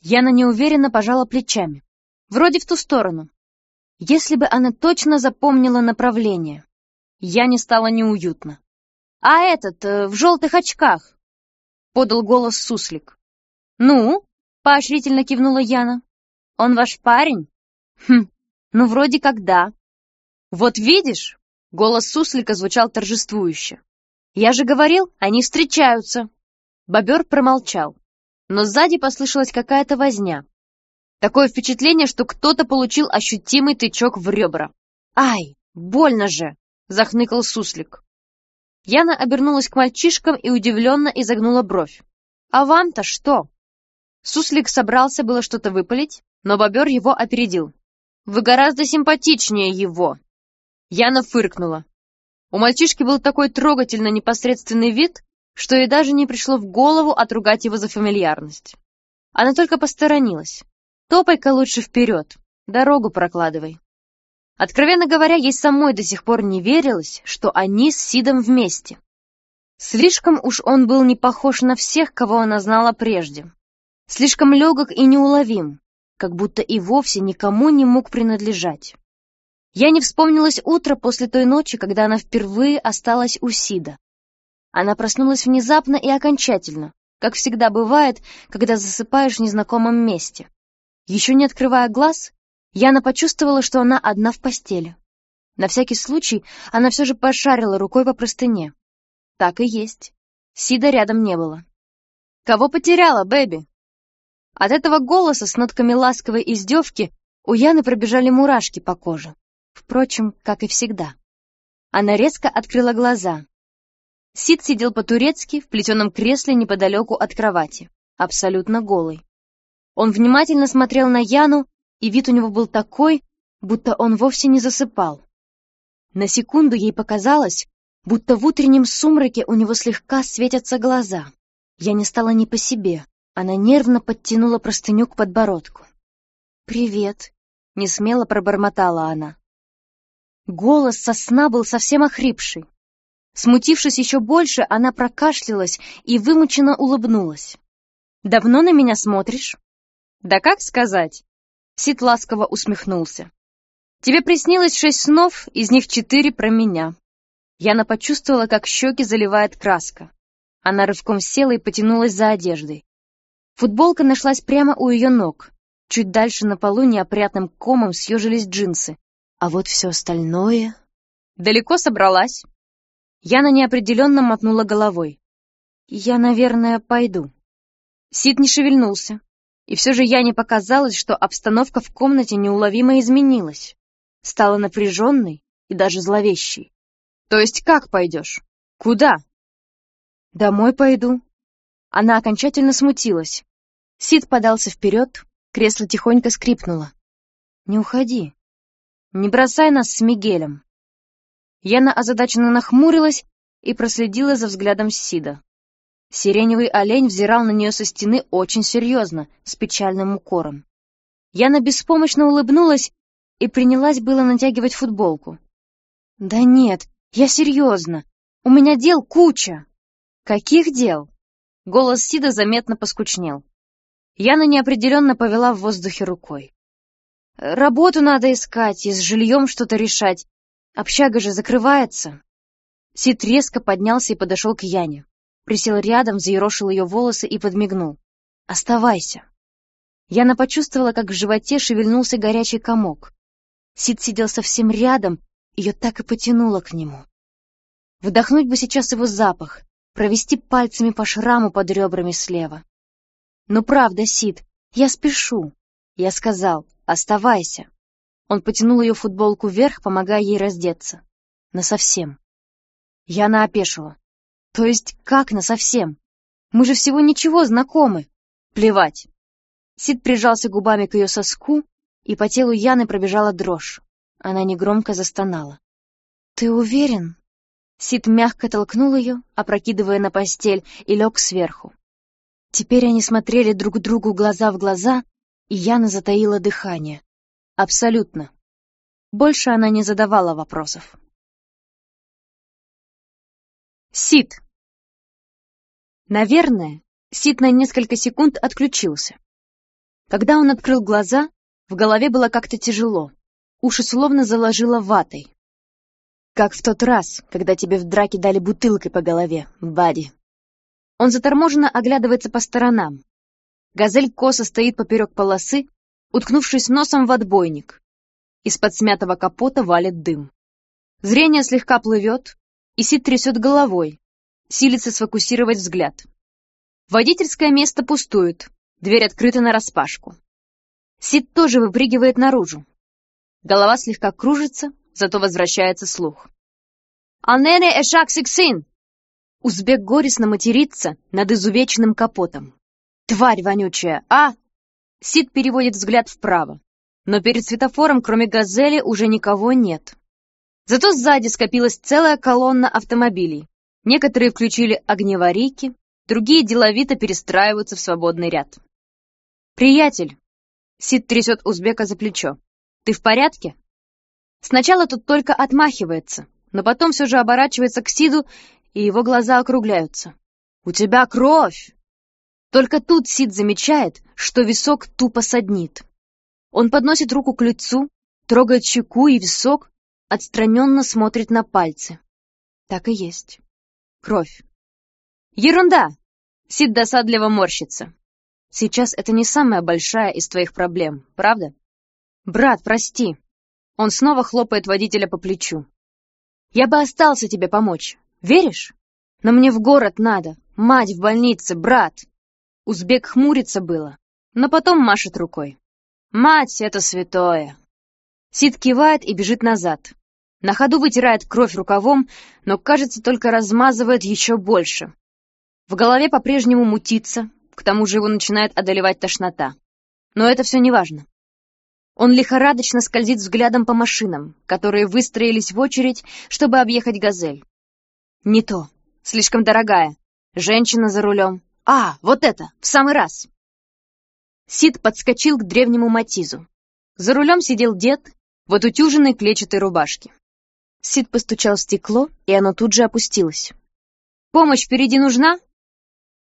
Яна неуверенно пожала плечами. «Вроде в ту сторону». Если бы она точно запомнила направление. Яне стало неуютно. «А этот, э, в желтых очках!» — подал голос суслик. «Ну?» — поощрительно кивнула Яна. «Он ваш парень?» «Хм, ну вроде как да». «Вот видишь?» — голос суслика звучал торжествующе. «Я же говорил, они встречаются!» Бобер промолчал, но сзади послышалась какая-то возня. Такое впечатление, что кто-то получил ощутимый тычок в ребра. «Ай, больно же!» — захныкал суслик. Яна обернулась к мальчишкам и удивленно изогнула бровь. «А вам-то что?» Суслик собрался было что-то выпалить, но бобер его опередил. «Вы гораздо симпатичнее его!» Яна фыркнула. У мальчишки был такой трогательно непосредственный вид, что ей даже не пришло в голову отругать его за фамильярность. Она только посторонилась. «Топай-ка лучше вперед, дорогу прокладывай». Откровенно говоря, ей самой до сих пор не верилось, что они с Сидом вместе. Слишком уж он был не похож на всех, кого она знала прежде. Слишком легок и неуловим, как будто и вовсе никому не мог принадлежать. Я не вспомнилась утро после той ночи, когда она впервые осталась у Сида. Она проснулась внезапно и окончательно, как всегда бывает, когда засыпаешь в незнакомом месте. Еще не открывая глаз, Яна почувствовала, что она одна в постели. На всякий случай она все же пошарила рукой по простыне. Так и есть. Сида рядом не было. «Кого потеряла, Бэби?» От этого голоса с нотками ласковой издевки у Яны пробежали мурашки по коже. Впрочем, как и всегда. Она резко открыла глаза. Сид сидел по-турецки в плетеном кресле неподалеку от кровати, абсолютно голый. Он внимательно смотрел на Яну, и вид у него был такой, будто он вовсе не засыпал. На секунду ей показалось, будто в утреннем сумраке у него слегка светятся глаза. Я не стала не по себе. Она нервно подтянула простыню к подбородку. «Привет», — несмело пробормотала она. Голос со сна был совсем охрипший. Смутившись еще больше, она прокашлялась и вымученно улыбнулась. «Давно на меня смотришь?» «Да как сказать?» Сид ласково усмехнулся. «Тебе приснилось шесть снов, из них четыре про меня». Яна почувствовала, как щеки заливает краска. Она рывком села и потянулась за одеждой. Футболка нашлась прямо у ее ног. Чуть дальше на полу неопрятным комом съежились джинсы. А вот все остальное... Далеко собралась? Яна неопределенно мотнула головой. Я, наверное, пойду. Сид не шевельнулся. И все же Яне показалось, что обстановка в комнате неуловимо изменилась. Стала напряженной и даже зловещей. То есть как пойдешь? Куда? Домой пойду. Она окончательно смутилась. Сид подался вперед, кресло тихонько скрипнуло. Не уходи. Не бросай нас с Мигелем. Яна озадаченно нахмурилась и проследила за взглядом Сида. Сиреневый олень взирал на нее со стены очень серьезно, с печальным укором. Яна беспомощно улыбнулась и принялась было натягивать футболку. «Да нет, я серьезно. У меня дел куча». «Каких дел?» Голос Сида заметно поскучнел. Яна неопределенно повела в воздухе рукой. «Работу надо искать и с жильем что-то решать. Общага же закрывается». Сид резко поднялся и подошел к Яне присел рядом, взъерошил ее волосы и подмигнул. «Оставайся». Яна почувствовала, как в животе шевельнулся горячий комок. Сид сидел совсем рядом, ее так и потянуло к нему. Вдохнуть бы сейчас его запах, провести пальцами по шраму под ребрами слева. «Ну правда, Сид, я спешу». Я сказал, «Оставайся». Он потянул ее футболку вверх, помогая ей раздеться. Насовсем. Яна опешила. То есть как насовсем? Мы же всего ничего знакомы. Плевать. Сид прижался губами к ее соску, и по телу Яны пробежала дрожь. Она негромко застонала. «Ты уверен?» Сид мягко толкнул ее, опрокидывая на постель, и лег сверху. Теперь они смотрели друг другу глаза в глаза, и Яна затаила дыхание. Абсолютно. Больше она не задавала вопросов. Сид. Наверное, Сид на несколько секунд отключился. Когда он открыл глаза, в голове было как-то тяжело. Уши словно заложило ватой. Как в тот раз, когда тебе в драке дали бутылкой по голове, Бади. Он заторможенно оглядывается по сторонам. Газель косо стоит поперек полосы, уткнувшись носом в отбойник. Из-под смятого капота валит дым. Зрение слегка плывет, и Сид трясет головой, силится сфокусировать взгляд. Водительское место пустует, дверь открыта нараспашку. Сид тоже выпрыгивает наружу. Голова слегка кружится, зато возвращается слух. «Анене эшак сиксин!» Узбек горестно матерится над изувеченным капотом. «Тварь вонючая, а!» Сид переводит взгляд вправо. Но перед светофором, кроме «Газели», уже никого нет. Зато сзади скопилась целая колонна автомобилей. Некоторые включили огневарики, другие деловито перестраиваются в свободный ряд. «Приятель!» — Сид трясет узбека за плечо. «Ты в порядке?» Сначала тут только отмахивается, но потом все же оборачивается к Сиду, и его глаза округляются. «У тебя кровь!» Только тут Сид замечает, что висок тупо саднит. Он подносит руку к лицу, трогает щеку и висок, отстраненно смотрит на пальцы. Так и есть. Кровь. Ерунда! Сид досадливо морщится. Сейчас это не самая большая из твоих проблем, правда? Брат, прости. Он снова хлопает водителя по плечу. Я бы остался тебе помочь. Веришь? Но мне в город надо. Мать в больнице, брат. Узбек хмурится было, но потом машет рукой. Мать — это святое. Сид кивает и бежит назад. На ходу вытирает кровь рукавом, но, кажется, только размазывает еще больше. В голове по-прежнему мутится, к тому же его начинает одолевать тошнота. Но это все не важно. Он лихорадочно скользит взглядом по машинам, которые выстроились в очередь, чтобы объехать «Газель». Не то. Слишком дорогая. Женщина за рулем. А, вот это, в самый раз. Сид подскочил к древнему Матизу. За рулем сидел дед в отутюженной клетчатой рубашке. Сид постучал в стекло, и оно тут же опустилось. «Помощь впереди нужна?»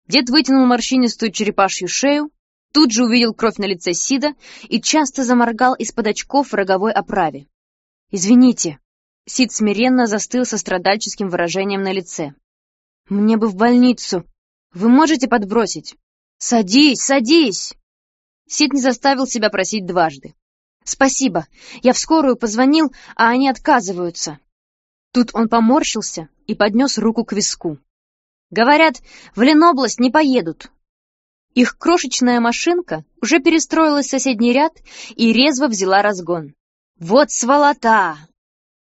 Дед вытянул морщинистую черепашью шею, тут же увидел кровь на лице Сида и часто заморгал из-под очков в роговой оправе. «Извините». Сид смиренно застыл со страдальческим выражением на лице. «Мне бы в больницу. Вы можете подбросить?» «Садись, садись!» Сид не заставил себя просить дважды. «Спасибо. Я в скорую позвонил, а они отказываются». Тут он поморщился и поднес руку к виску. «Говорят, в Ленобласть не поедут». Их крошечная машинка уже перестроилась в соседний ряд и резво взяла разгон. «Вот сволота!»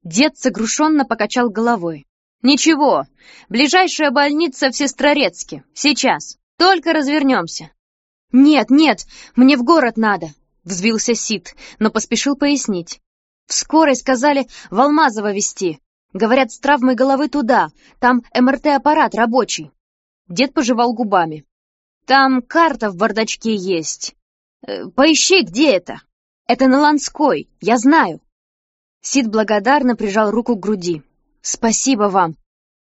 Дед сокрушенно покачал головой. «Ничего, ближайшая больница в Сестрорецке. Сейчас. Только развернемся». «Нет, нет, мне в город надо», — взвился Сид, но поспешил пояснить. «В скорой сказали в Алмазово везти. Говорят, с травмой головы туда, там МРТ-аппарат рабочий». Дед пожевал губами. «Там карта в бардачке есть. Э, поищи, где это. Это на Ланской, я знаю». Сид благодарно прижал руку к груди. «Спасибо вам.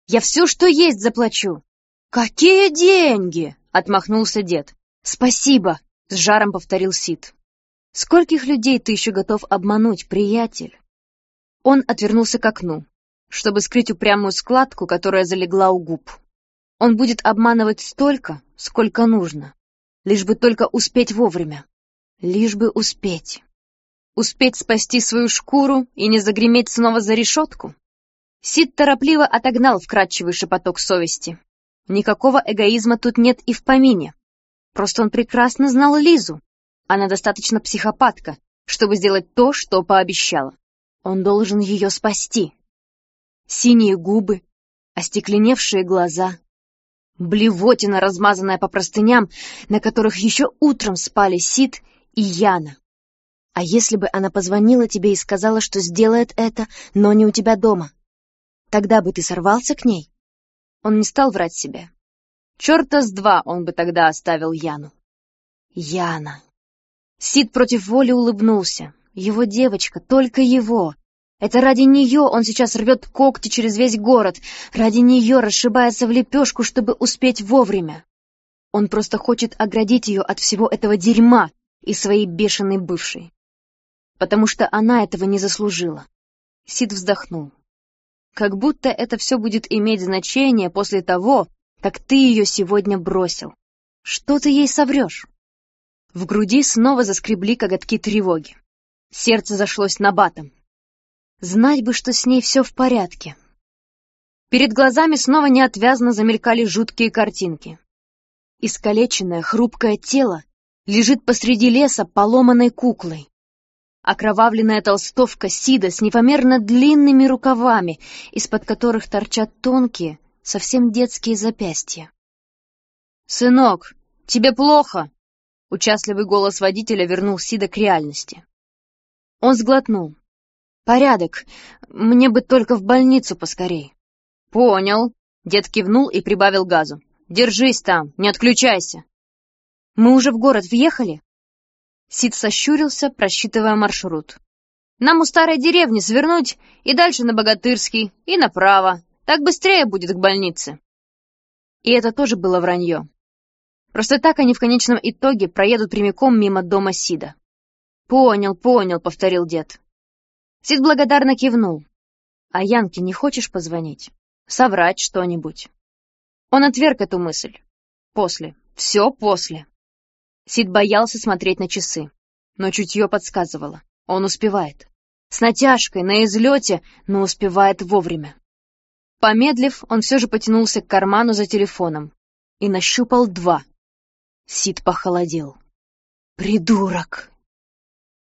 Я все, что есть, заплачу». «Какие деньги?» — отмахнулся дед. «Спасибо!» — с жаром повторил Сид. «Скольких людей ты еще готов обмануть, приятель?» Он отвернулся к окну, чтобы скрыть упрямую складку, которая залегла у губ. Он будет обманывать столько, сколько нужно, лишь бы только успеть вовремя. Лишь бы успеть. Успеть спасти свою шкуру и не загреметь снова за решетку? Сид торопливо отогнал вкрадчивый шепоток совести. Никакого эгоизма тут нет и в помине. Просто он прекрасно знал Лизу. Она достаточно психопатка, чтобы сделать то, что пообещала. Он должен ее спасти. Синие губы, остекленевшие глаза, блевотина, размазанная по простыням, на которых еще утром спали Сид и Яна. А если бы она позвонила тебе и сказала, что сделает это, но не у тебя дома? Тогда бы ты сорвался к ней? Он не стал врать себе. Черта с два он бы тогда оставил Яну. Яна. Сид против воли улыбнулся. Его девочка, только его. Это ради нее он сейчас рвет когти через весь город, ради нее расшибается в лепешку, чтобы успеть вовремя. Он просто хочет оградить ее от всего этого дерьма и своей бешеной бывшей. Потому что она этого не заслужила. Сид вздохнул. Как будто это все будет иметь значение после того, как ты ее сегодня бросил. Что ты ей соврешь? В груди снова заскребли коготки тревоги. Сердце зашлось на батом. Знать бы, что с ней все в порядке. Перед глазами снова неотвязно замелькали жуткие картинки. Искалеченное, хрупкое тело лежит посреди леса поломанной куклой. Окровавленная толстовка Сида с непомерно длинными рукавами, из-под которых торчат тонкие, совсем детские запястья. «Сынок, тебе плохо!» Участливый голос водителя вернул Сида к реальности. Он сглотнул. «Порядок. Мне бы только в больницу поскорей». «Понял». Дед кивнул и прибавил газу. «Держись там, не отключайся». «Мы уже в город въехали?» Сид сощурился, просчитывая маршрут. «Нам у старой деревни свернуть и дальше на Богатырский, и направо, так быстрее будет к больнице. И это тоже было вранье. Просто так они в конечном итоге проедут прямиком мимо дома Сида. «Понял, понял», — повторил дед. Сид благодарно кивнул. «А Янке не хочешь позвонить? Соврать что-нибудь?» Он отверг эту мысль. После. Все после. Сид боялся смотреть на часы, но чутье подсказывало. Он успевает. С натяжкой, на излете, но успевает вовремя. Помедлив, он все же потянулся к карману за телефоном и нащупал два. Сид похолодел. «Придурок!»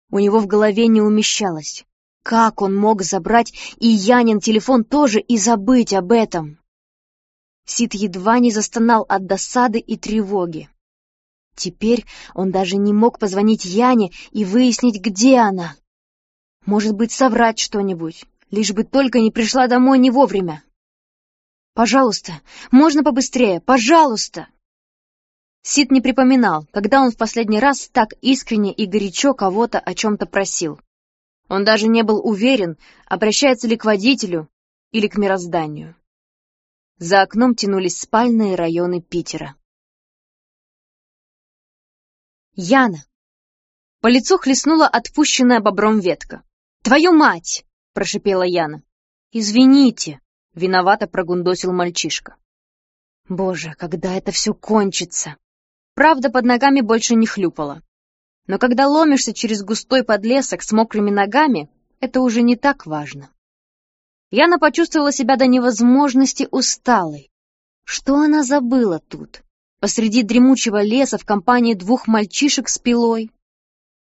У него в голове не умещалось. Как он мог забрать и Янин телефон тоже и забыть об этом? Сид едва не застонал от досады и тревоги. Теперь он даже не мог позвонить Яне и выяснить, где она. Может быть, соврать что-нибудь, лишь бы только не пришла домой не вовремя. «Пожалуйста, можно побыстрее, пожалуйста!» Сид не припоминал, когда он в последний раз так искренне и горячо кого-то о чем-то просил. Он даже не был уверен, обращается ли к водителю или к мирозданию. За окном тянулись спальные районы Питера. Яна. По лицу хлестнула отпущенная бобром ветка. «Твою мать!» — прошипела Яна. «Извините!» — виновато прогундосил мальчишка. «Боже, когда это все кончится!» Правда, под ногами больше не хлюпало. Но когда ломишься через густой подлесок с мокрыми ногами, это уже не так важно. Яна почувствовала себя до невозможности усталой. Что она забыла тут, посреди дремучего леса в компании двух мальчишек с пилой?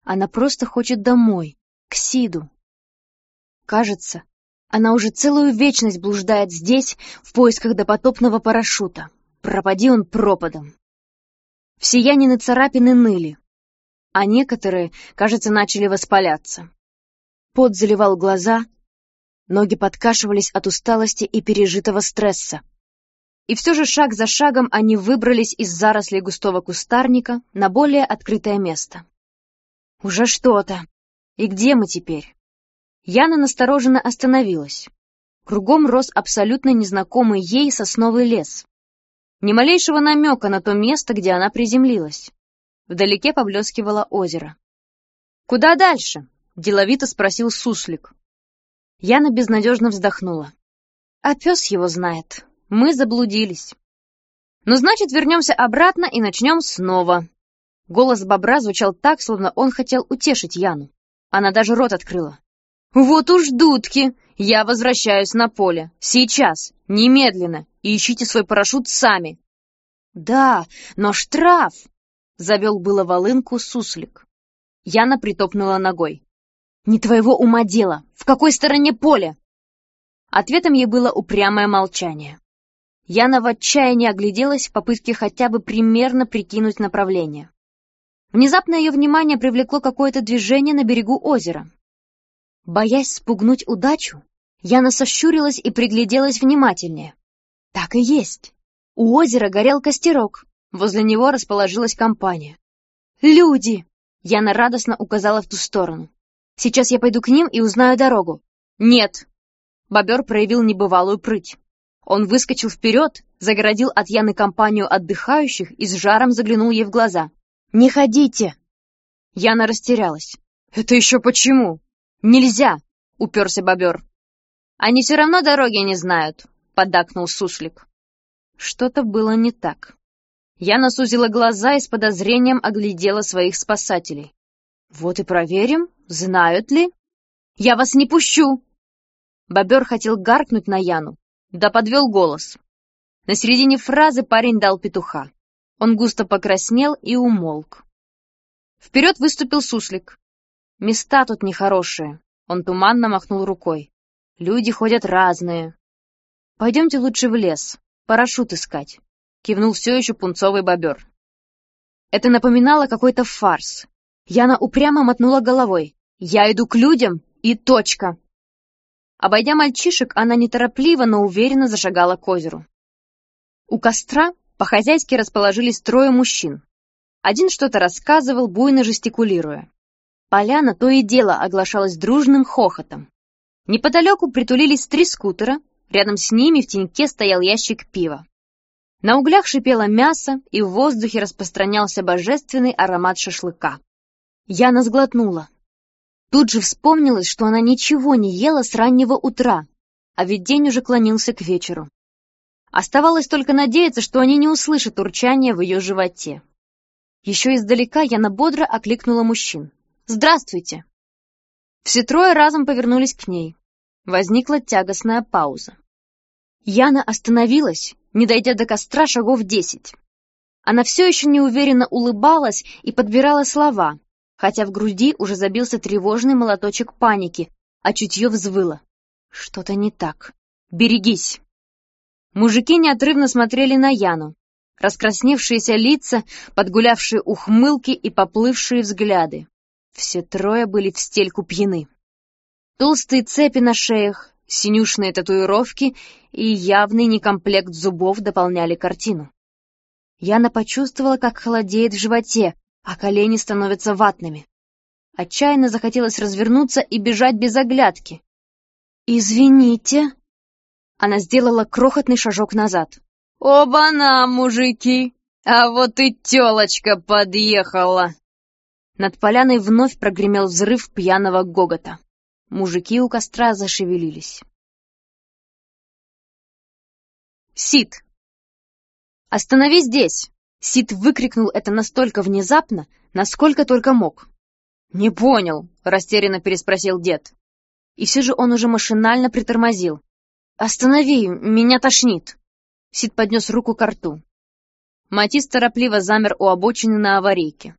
Она просто хочет домой, к Сиду. Кажется, она уже целую вечность блуждает здесь в поисках допотопного парашюта. Пропади он пропадом. Все Янины царапины ныли, а некоторые, кажется, начали воспаляться. Пот заливал глаза, ноги подкашивались от усталости и пережитого стресса. И все же шаг за шагом они выбрались из зарослей густого кустарника на более открытое место. Уже что-то. И где мы теперь? Яна настороженно остановилась. Кругом рос абсолютно незнакомый ей сосновый лес. Ни малейшего намека на то место, где она приземлилась. Вдалеке поблескивало озеро. «Куда дальше?» — деловито спросил суслик. Яна безнадежно вздохнула. «А пес его знает. Мы заблудились». «Ну, значит, вернемся обратно и начнем снова». Голос бобра звучал так, словно он хотел утешить Яну. Она даже рот открыла. «Вот уж дудки! Я возвращаюсь на поле. Сейчас, немедленно, и ищите свой парашют сами!» «Да, но штраф!» — завел было волынку суслик. Яна притопнула ногой. «Не твоего ума дело! В какой стороне поле?» Ответом ей было упрямое молчание. Яна в отчаянии огляделась в попытке хотя бы примерно прикинуть направление. Внезапно ее внимание привлекло какое-то движение на берегу озера. Боясь спугнуть удачу, Яна сощурилась и пригляделась внимательнее. Так и есть. У озера горел костерок. Возле него расположилась компания. «Люди!» — Яна радостно указала в ту сторону. «Сейчас я пойду к ним и узнаю дорогу». «Нет!» Бобер проявил небывалую прыть. Он выскочил вперед, загородил от Яны компанию отдыхающих и с жаром заглянул ей в глаза. «Не ходите!» Яна растерялась. «Это еще почему?» «Нельзя!» — уперся бобер. «Они все равно дороги не знают», — поддакнул суслик. Что-то было не так. Я сузила глаза и с подозрением оглядела своих спасателей. «Вот и проверим, знают ли?» «Я вас не пущу!» Бобер хотел гаркнуть на Яну, да подвел голос. На середине фразы парень дал петуха. Он густо покраснел и умолк. Вперед выступил суслик. Места тут нехорошие. Он туманно махнул рукой. Люди ходят разные. Пойдемте лучше в лес, парашют искать. Кивнул все еще пунцовый бобер. Это напоминало какой-то фарс. Яна упрямо мотнула головой. «Я иду к людям, и точка!» Обойдя мальчишек, она неторопливо, но уверенно зашагала к озеру. У костра по-хозяйски расположились трое мужчин. Один что-то рассказывал, буйно жестикулируя. Поляна то и дело оглашалась дружным хохотом. Неподалеку притулились три скутера, рядом с ними в теньке стоял ящик пива. На углях шипело мясо, и в воздухе распространялся божественный аромат шашлыка. Яна сглотнула. Тут же вспомнилось, что она ничего не ела с раннего утра, а ведь день уже клонился к вечеру. Оставалось только надеяться, что они не услышат урчания в ее животе. Еще издалека Яна бодро окликнула мужчин. «Здравствуйте!» Все трое разом повернулись к ней. Возникла тягостная пауза. Яна остановилась, не дойдя до костра шагов десять. Она все еще неуверенно улыбалась и подбирала слова, хотя в груди уже забился тревожный молоточек паники, а чутье взвыло. Что-то не так. Берегись! Мужики неотрывно смотрели на Яну. Раскрасневшиеся лица, подгулявшие ухмылки и поплывшие взгляды. Все трое были в стельку пьяны. Толстые цепи на шеях, синюшные татуировки и явный некомплект зубов дополняли картину. Яна почувствовала, как холодеет в животе, а колени становятся ватными. Отчаянно захотелось развернуться и бежать без оглядки. «Извините». Она сделала крохотный шажок назад. «Оба-на, мужики! А вот и тёлочка подъехала!» Над поляной вновь прогремел взрыв пьяного гогота. Мужики у костра зашевелились. Сид. «Остановись здесь!» Сид выкрикнул это настолько внезапно, насколько только мог. «Не понял», — растерянно переспросил дед. И все же он уже машинально притормозил. «Останови, меня тошнит!» Сид поднес руку к рту. Матис торопливо замер у обочины на аварийке.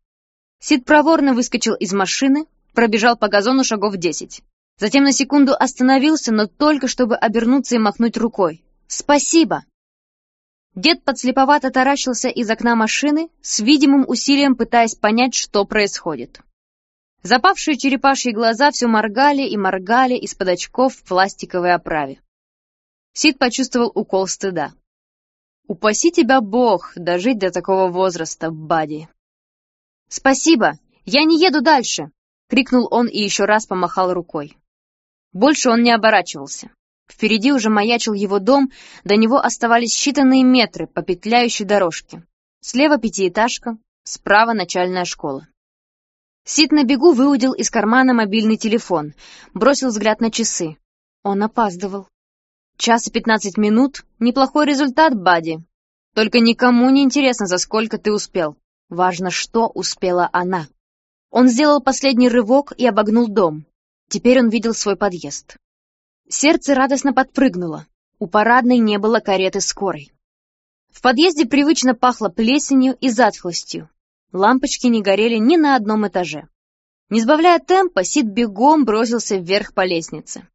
Сид проворно выскочил из машины, пробежал по газону шагов десять. Затем на секунду остановился, но только чтобы обернуться и махнуть рукой. «Спасибо!» Дед подслеповато таращился из окна машины, с видимым усилием пытаясь понять, что происходит. Запавшие черепашьи глаза все моргали и моргали из-под очков в пластиковой оправе. Сид почувствовал укол стыда. «Упаси тебя Бог дожить до такого возраста, Бади!» «Спасибо! Я не еду дальше!» — крикнул он и еще раз помахал рукой. Больше он не оборачивался. Впереди уже маячил его дом, до него оставались считанные метры по петляющей дорожке. Слева пятиэтажка, справа начальная школа. Сид на бегу выудил из кармана мобильный телефон, бросил взгляд на часы. Он опаздывал. Час и пятнадцать минут — неплохой результат, Бади. Только никому не интересно, за сколько ты успел. Важно, что успела она. Он сделал последний рывок и обогнул дом. Теперь он видел свой подъезд. Сердце радостно подпрыгнуло. У парадной не было кареты скорой. В подъезде привычно пахло плесенью и затхлостью. Лампочки не горели ни на одном этаже. Не сбавляя темпа, Сид бегом бросился вверх по лестнице.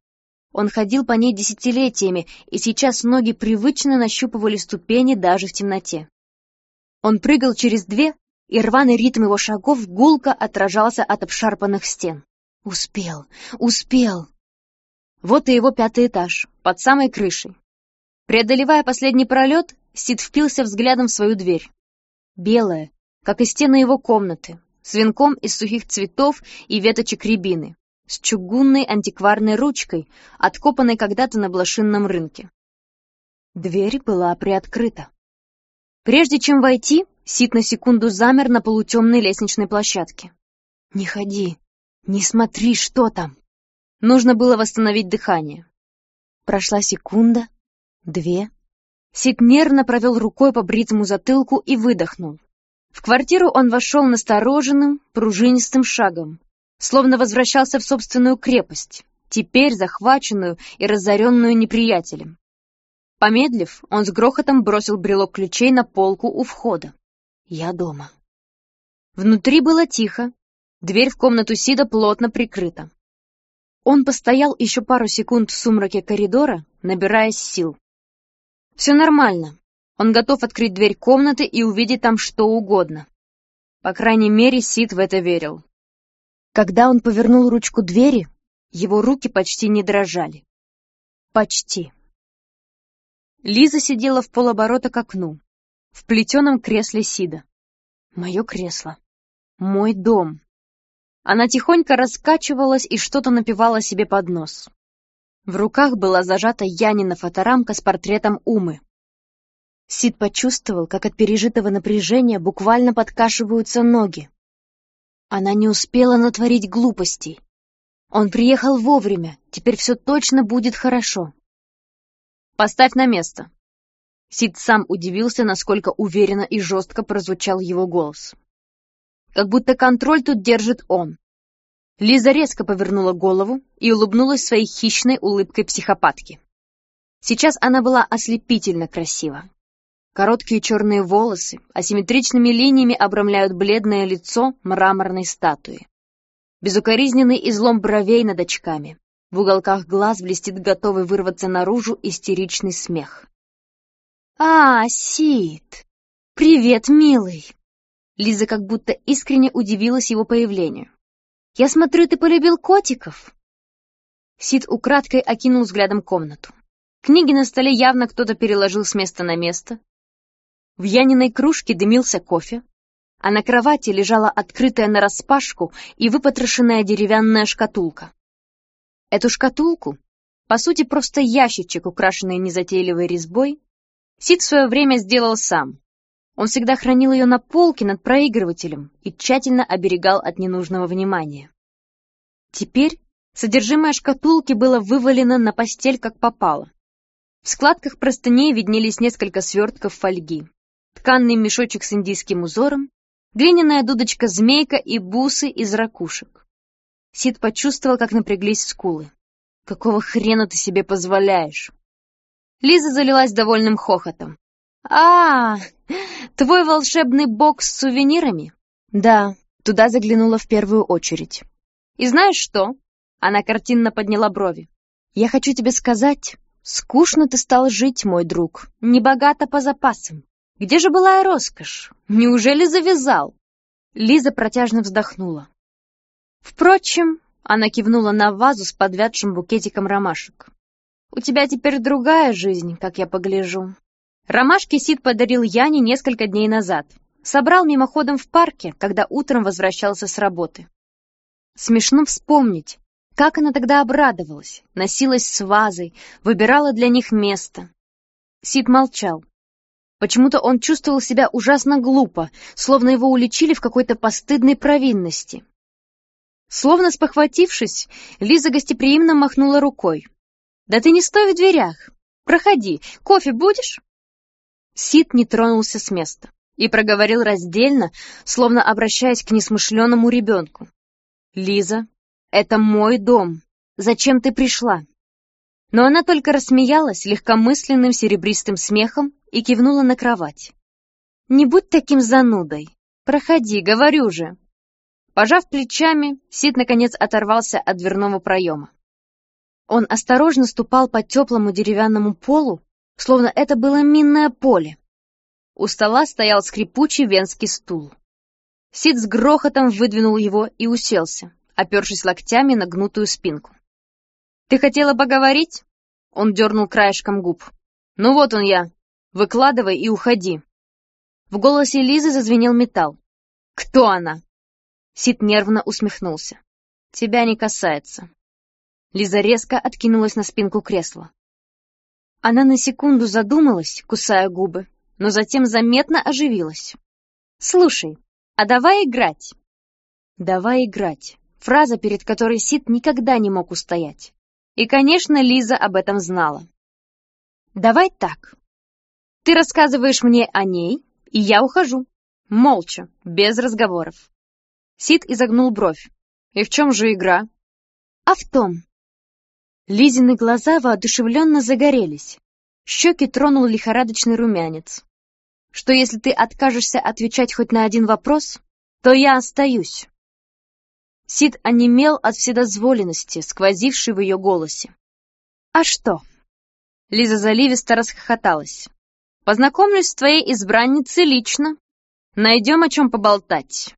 Он ходил по ней десятилетиями, и сейчас ноги привычно нащупывали ступени даже в темноте. Он прыгал через две, и рваный ритм его шагов гулко отражался от обшарпанных стен. Успел, успел. Вот и его пятый этаж, под самой крышей. Преодолевая последний пролет, Сид впился взглядом в свою дверь. Белая, как и стены его комнаты, с венком из сухих цветов и веточек рябины, с чугунной антикварной ручкой, откопанной когда-то на блошинном рынке. Дверь была приоткрыта. Прежде чем войти, Сид на секунду замер на полутемной лестничной площадке. «Не ходи, не смотри, что там!» Нужно было восстановить дыхание. Прошла секунда, две. Сид нервно провел рукой по бритому затылку и выдохнул. В квартиру он вошел настороженным, пружинистым шагом, словно возвращался в собственную крепость, теперь захваченную и разоренную неприятелем. Помедлив, он с грохотом бросил брелок ключей на полку у входа. «Я дома». Внутри было тихо, дверь в комнату Сида плотно прикрыта. Он постоял еще пару секунд в сумраке коридора, набираясь сил. Все нормально. Он готов открыть дверь комнаты и увидеть там что угодно. По крайней мере, Сид в это верил. Когда он повернул ручку двери, его руки почти не дрожали. Почти. Лиза сидела в полоборота к окну, в плетеном кресле Сида. Мое кресло. Мой дом. Она тихонько раскачивалась и что-то напевала себе под нос. В руках была зажата Янина фоторамка с портретом Умы. Сид почувствовал, как от пережитого напряжения буквально подкашиваются ноги. Она не успела натворить глупостей. Он приехал вовремя, теперь все точно будет хорошо. «Поставь на место». Сид сам удивился, насколько уверенно и жестко прозвучал его голос. Как будто контроль тут держит он. Лиза резко повернула голову и улыбнулась своей хищной улыбкой психопатки. Сейчас она была ослепительно красива. Короткие черные волосы асимметричными линиями обрамляют бледное лицо мраморной статуи. Безукоризненный излом бровей над очками. В уголках глаз блестит готовый вырваться наружу истеричный смех. «А, Сид! Привет, милый!» Лиза как будто искренне удивилась его появлению. «Я смотрю, ты полюбил котиков!» Сид украдкой окинул взглядом комнату. Книги на столе явно кто-то переложил с места на место. В Яниной кружке дымился кофе, а на кровати лежала открытая нараспашку и выпотрошенная деревянная шкатулка. Эту шкатулку, по сути просто ящичек, украшенный незатейливой резьбой, Сид в свое время сделал сам. Он всегда хранил ее на полке над проигрывателем и тщательно оберегал от ненужного внимания. Теперь содержимое шкатулки было вывалено на постель как попало. В складках простыней виднелись несколько свертков фольги, тканный мешочек с индийским узором, глиняная дудочка-змейка и бусы из ракушек. Сид почувствовал, как напряглись скулы. «Какого хрена ты себе позволяешь?» Лиза залилась довольным хохотом. «А, твой волшебный бокс с сувенирами?» «Да», туда заглянула в первую очередь. «И знаешь что?» Она картинно подняла брови. «Я хочу тебе сказать, скучно ты стал жить, мой друг, небогато по запасам. Где же была и роскошь? Неужели завязал?» Лиза протяжно вздохнула. «Впрочем», — она кивнула на вазу с подвядшим букетиком ромашек. «У тебя теперь другая жизнь, как я погляжу». Ромашки Сид подарил Яне несколько дней назад. Собрал мимоходом в парке, когда утром возвращался с работы. Смешно вспомнить, как она тогда обрадовалась, носилась с вазой, выбирала для них место. Сид молчал. Почему-то он чувствовал себя ужасно глупо, словно его уличили в какой-то постыдной провинности. Словно спохватившись, Лиза гостеприимно махнула рукой. «Да ты не стой в дверях! Проходи, кофе будешь?» Сид не тронулся с места и проговорил раздельно, словно обращаясь к несмышленному ребенку. «Лиза, это мой дом. Зачем ты пришла?» Но она только рассмеялась легкомысленным серебристым смехом и кивнула на кровать. «Не будь таким занудой. Проходи, говорю же». Пожав плечами, Сид наконец оторвался от дверного проема. Он осторожно ступал по теплому деревянному полу, словно это было минное поле. У стола стоял скрипучий венский стул. Сид с грохотом выдвинул его и уселся, опершись локтями на гнутую спинку. «Ты хотела поговорить?» Он дернул краешком губ. «Ну вот он я. Выкладывай и уходи». В голосе Лизы зазвенел металл. «Кто она?» Сид нервно усмехнулся. «Тебя не касается». Лиза резко откинулась на спинку кресла. Она на секунду задумалась, кусая губы, но затем заметно оживилась. «Слушай, а давай играть?» «Давай играть» — фраза, перед которой Сид никогда не мог устоять. И, конечно, Лиза об этом знала. «Давай так. Ты рассказываешь мне о ней, и я ухожу. Молча, без разговоров». Сид изогнул бровь. «И в чем же игра?» «А в том». Лизины глаза воодушевленно загорелись. Щеки тронул лихорадочный румянец. «Что если ты откажешься отвечать хоть на один вопрос, то я остаюсь». Сид онемел от вседозволенности, сквозившей в ее голосе. «А что?» Лиза заливисто расхохоталась. «Познакомлюсь с твоей избранницей лично. Найдем о чем поболтать».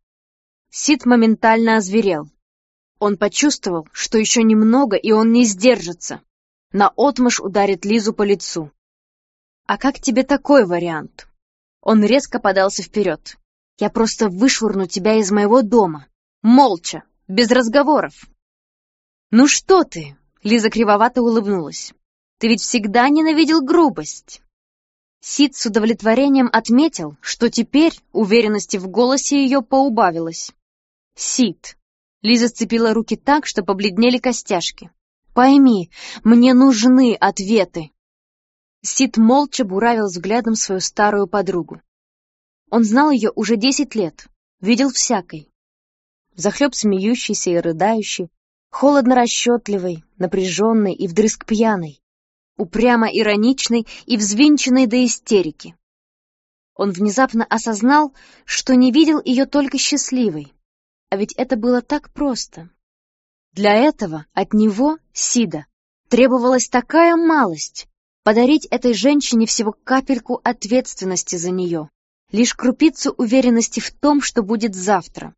Сид моментально озверел. Он почувствовал, что еще немного, и он не сдержится. Наотмашь ударит Лизу по лицу. «А как тебе такой вариант?» Он резко подался вперед. «Я просто вышвырну тебя из моего дома. Молча, без разговоров. «Ну что ты?» — Лиза кривовато улыбнулась. «Ты ведь всегда ненавидел грубость». Сид с удовлетворением отметил, что теперь уверенности в голосе ее поубавилось. «Сид!» — Лиза сцепила руки так, что побледнели костяшки. «Пойми, мне нужны ответы!» Сид молча буравил взглядом свою старую подругу. Он знал ее уже десять лет, видел всякой. Захлеб смеющийся и рыдающий, холодно расчетливый, напряженный и вдрызг пьяный, упрямо ироничный и взвинченный до истерики. Он внезапно осознал, что не видел ее только счастливой. А ведь это было так просто. Для этого от него, Сида, требовалась такая малость — подарить этой женщине всего капельку ответственности за нее, лишь крупицу уверенности в том, что будет завтра.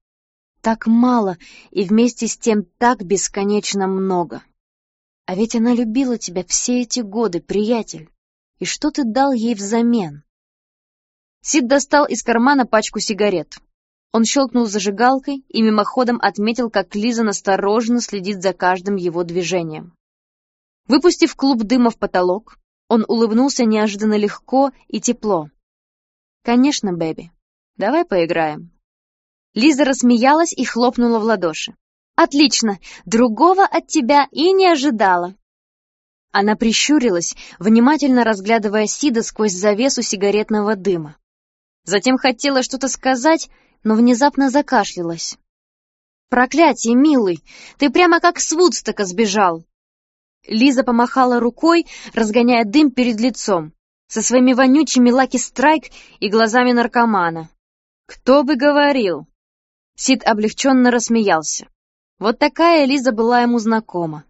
Так мало и вместе с тем так бесконечно много. А ведь она любила тебя все эти годы, приятель. И что ты дал ей взамен? Сид достал из кармана пачку сигарет. Он щелкнул зажигалкой и мимоходом отметил, как Лиза настороженно следит за каждым его движением. Выпустив клуб дыма в потолок, он улыбнулся неожиданно легко и тепло. «Конечно, Бэби. Давай поиграем». Лиза рассмеялась и хлопнула в ладоши. «Отлично! Другого от тебя и не ожидала!» Она прищурилась, внимательно разглядывая Сида сквозь завесу сигаретного дыма. Затем хотела что-то сказать, но внезапно закашлялась. «Проклятие, милый! Ты прямо как с Вудстока сбежал!» Лиза помахала рукой, разгоняя дым перед лицом, со своими вонючими Лаки Страйк и глазами наркомана. «Кто бы говорил?» Сид облегченно рассмеялся. Вот такая Лиза была ему знакома.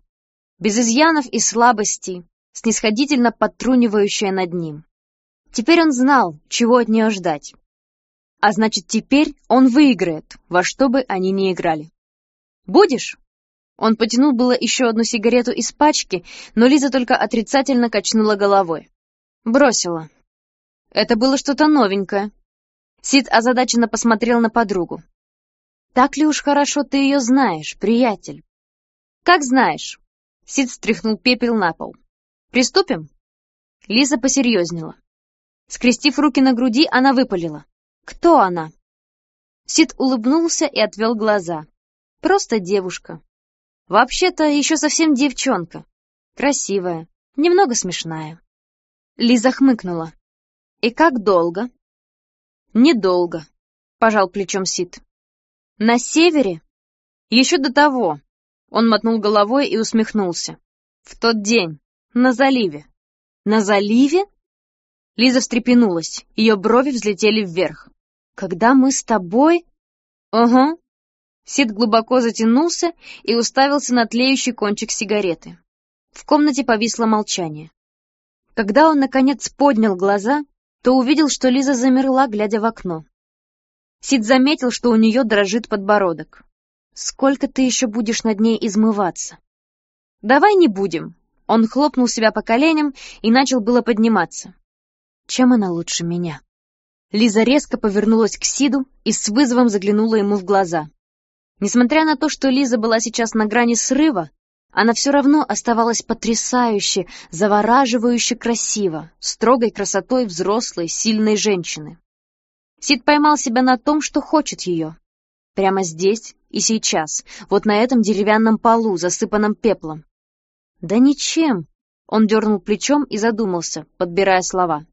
Без изъянов и слабостей, снисходительно подтрунивающая над ним. Теперь он знал, чего от нее ждать. А значит, теперь он выиграет, во что бы они ни играли. «Будешь?» Он потянул было еще одну сигарету из пачки, но Лиза только отрицательно качнула головой. Бросила. Это было что-то новенькое. Сид озадаченно посмотрел на подругу. «Так ли уж хорошо ты ее знаешь, приятель?» «Как знаешь». Сид стряхнул пепел на пол. «Приступим?» Лиза посерьезнела. Скрестив руки на груди, она выпалила. «Кто она?» Сид улыбнулся и отвел глаза. «Просто девушка. Вообще-то еще совсем девчонка. Красивая, немного смешная». Лиза хмыкнула. «И как долго?» «Недолго», — пожал плечом Сид. «На севере?» «Еще до того». Он мотнул головой и усмехнулся. «В тот день. На заливе». «На заливе?» Лиза встрепенулась, ее брови взлетели вверх. «Когда мы с тобой...» «Угу». Сид глубоко затянулся и уставился на тлеющий кончик сигареты. В комнате повисло молчание. Когда он, наконец, поднял глаза, то увидел, что Лиза замерла, глядя в окно. Сид заметил, что у нее дрожит подбородок. «Сколько ты еще будешь над ней измываться?» «Давай не будем». Он хлопнул себя по коленям и начал было подниматься. Чем она лучше меня? Лиза резко повернулась к Сиду и с вызовом заглянула ему в глаза. Несмотря на то, что Лиза была сейчас на грани срыва, она все равно оставалась потрясающе, завораживающе красиво, строгой красотой взрослой, сильной женщины. Сид поймал себя на том, что хочет ее. Прямо здесь и сейчас, вот на этом деревянном полу, засыпанном пеплом. Да ничем. Он дернул плечом и задумался, подбирая слова.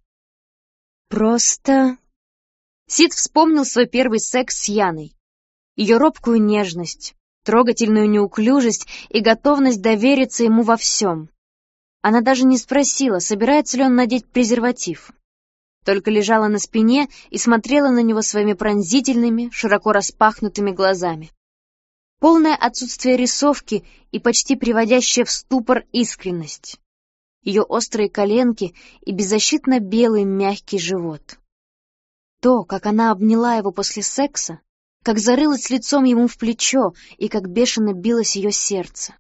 Просто... Сид вспомнил свой первый секс с Яной. Ее робкую нежность, трогательную неуклюжесть и готовность довериться ему во всем. Она даже не спросила, собирается ли он надеть презерватив. Только лежала на спине и смотрела на него своими пронзительными, широко распахнутыми глазами. Полное отсутствие рисовки и почти приводящая в ступор искренность ее острые коленки и беззащитно белый мягкий живот. То, как она обняла его после секса, как зарылась лицом ему в плечо и как бешено билось ее сердце.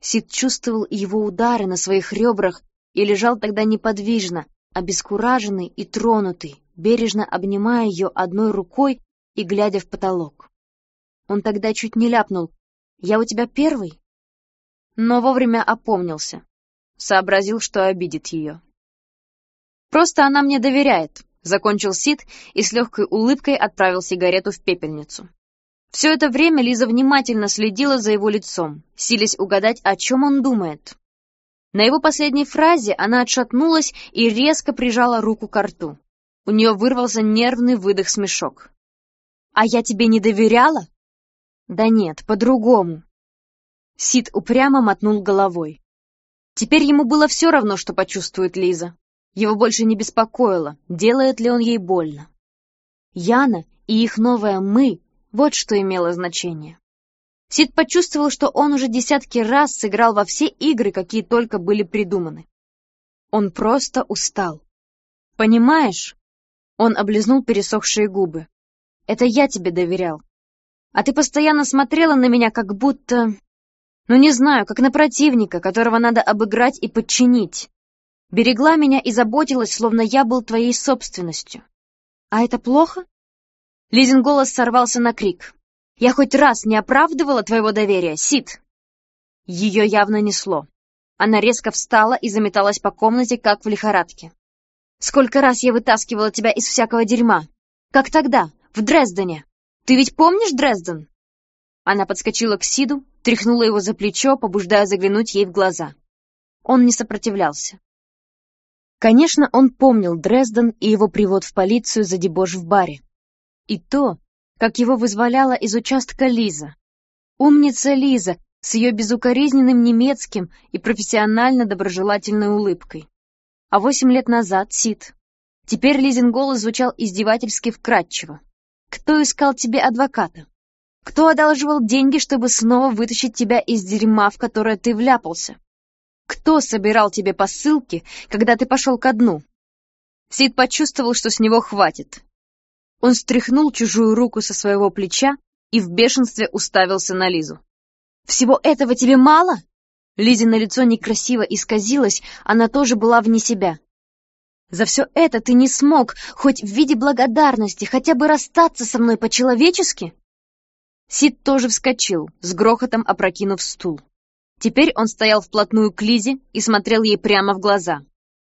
Сид чувствовал его удары на своих ребрах и лежал тогда неподвижно, обескураженный и тронутый, бережно обнимая ее одной рукой и глядя в потолок. Он тогда чуть не ляпнул «Я у тебя первый?» Но вовремя опомнился. Сообразил, что обидит ее. «Просто она мне доверяет», — закончил Сид и с легкой улыбкой отправил сигарету в пепельницу. Все это время Лиза внимательно следила за его лицом, силясь угадать, о чем он думает. На его последней фразе она отшатнулась и резко прижала руку к рту. У нее вырвался нервный выдох-смешок. А я тебе не доверяла? Да нет, по-другому. Сид упрямо мотнул головой. Теперь ему было все равно, что почувствует Лиза. Его больше не беспокоило, делает ли он ей больно. Яна и их новое «мы» — вот что имело значение. Сид почувствовал, что он уже десятки раз сыграл во все игры, какие только были придуманы. Он просто устал. «Понимаешь?» Он облизнул пересохшие губы. «Это я тебе доверял. А ты постоянно смотрела на меня, как будто... Ну, не знаю, как на противника, которого надо обыграть и подчинить. Берегла меня и заботилась, словно я был твоей собственностью. А это плохо?» Лизин голос сорвался на крик. «Я хоть раз не оправдывала твоего доверия, Сид!» Ее явно несло. Она резко встала и заметалась по комнате, как в лихорадке. «Сколько раз я вытаскивала тебя из всякого дерьма! Как тогда, в Дрездене! Ты ведь помнишь Дрезден?» Она подскочила к Сиду, тряхнула его за плечо, побуждая заглянуть ей в глаза. Он не сопротивлялся. Конечно, он помнил Дрезден и его привод в полицию за дебош в баре. И то, как его вызволяла из участка Лиза. Умница Лиза с ее безукоризненным немецким и профессионально доброжелательной улыбкой. А восемь лет назад Сид. Теперь Лизин голос звучал издевательски вкрадчиво. «Кто искал тебе адвоката? Кто одалживал деньги, чтобы снова вытащить тебя из дерьма, в которое ты вляпался? Кто собирал тебе посылки, когда ты пошел ко дну?» Сид почувствовал, что с него хватит. Он стряхнул чужую руку со своего плеча и в бешенстве уставился на Лизу. «Всего этого тебе мало?» Лизино лицо некрасиво исказилось, она тоже была вне себя. «За все это ты не смог, хоть в виде благодарности, хотя бы расстаться со мной по-человечески?» Сид тоже вскочил, с грохотом опрокинув стул. Теперь он стоял вплотную к Лизе и смотрел ей прямо в глаза.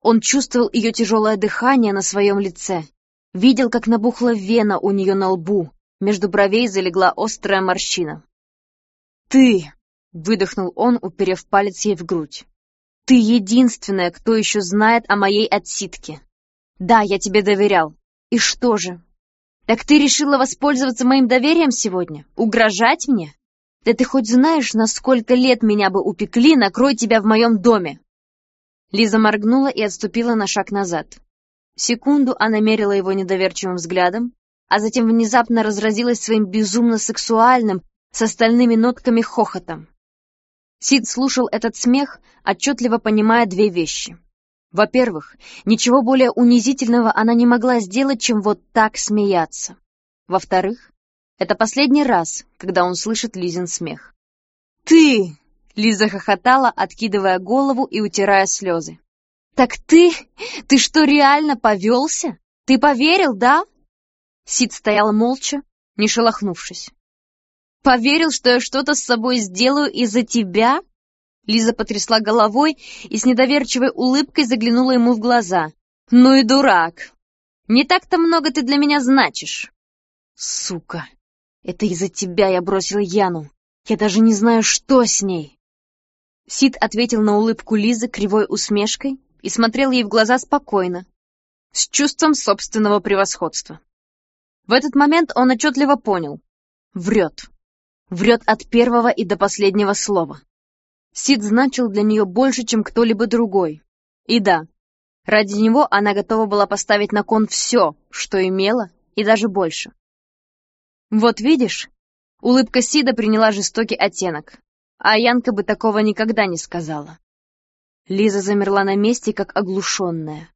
Он чувствовал ее тяжелое дыхание на своем лице, видел, как набухла вена у нее на лбу, между бровей залегла острая морщина. «Ты!» — выдохнул он, уперев палец ей в грудь. «Ты единственная, кто еще знает о моей отсидке. Да, я тебе доверял. И что же? Так ты решила воспользоваться моим доверием сегодня? Угрожать мне? Да ты хоть знаешь, на сколько лет меня бы упекли, накрой тебя в моем доме!» Лиза моргнула и отступила на шаг назад. Секунду она мерила его недоверчивым взглядом, а затем внезапно разразилась своим безумно сексуальным, с остальными нотками хохотом. Сид слушал этот смех, отчетливо понимая две вещи. Во-первых, ничего более унизительного она не могла сделать, чем вот так смеяться. Во-вторых, это последний раз, когда он слышит Лизин смех. «Ты!» — Лиза хохотала, откидывая голову и утирая слезы. «Так ты... ты что, реально повелся? Ты поверил, да?» Сид стоял молча, не шелохнувшись. Поверил, что я что-то с собой сделаю из-за тебя?» Лиза потрясла головой и с недоверчивой улыбкой заглянула ему в глаза. «Ну и дурак! Не так-то много ты для меня значишь!» «Сука! Это из-за тебя я бросил Яну! Я даже не знаю, что с ней!» Сид ответил на улыбку Лизы кривой усмешкой и смотрел ей в глаза спокойно, с чувством собственного превосходства. В этот момент он отчетливо понял — врет. Врет от первого и до последнего слова. Сид значил для нее больше, чем кто-либо другой. И да, ради него она готова была поставить на кон все, что имела, и даже больше. Вот видишь, улыбка Сида приняла жестокий оттенок, а Янка бы такого никогда не сказала. Лиза замерла на месте, как оглушенная.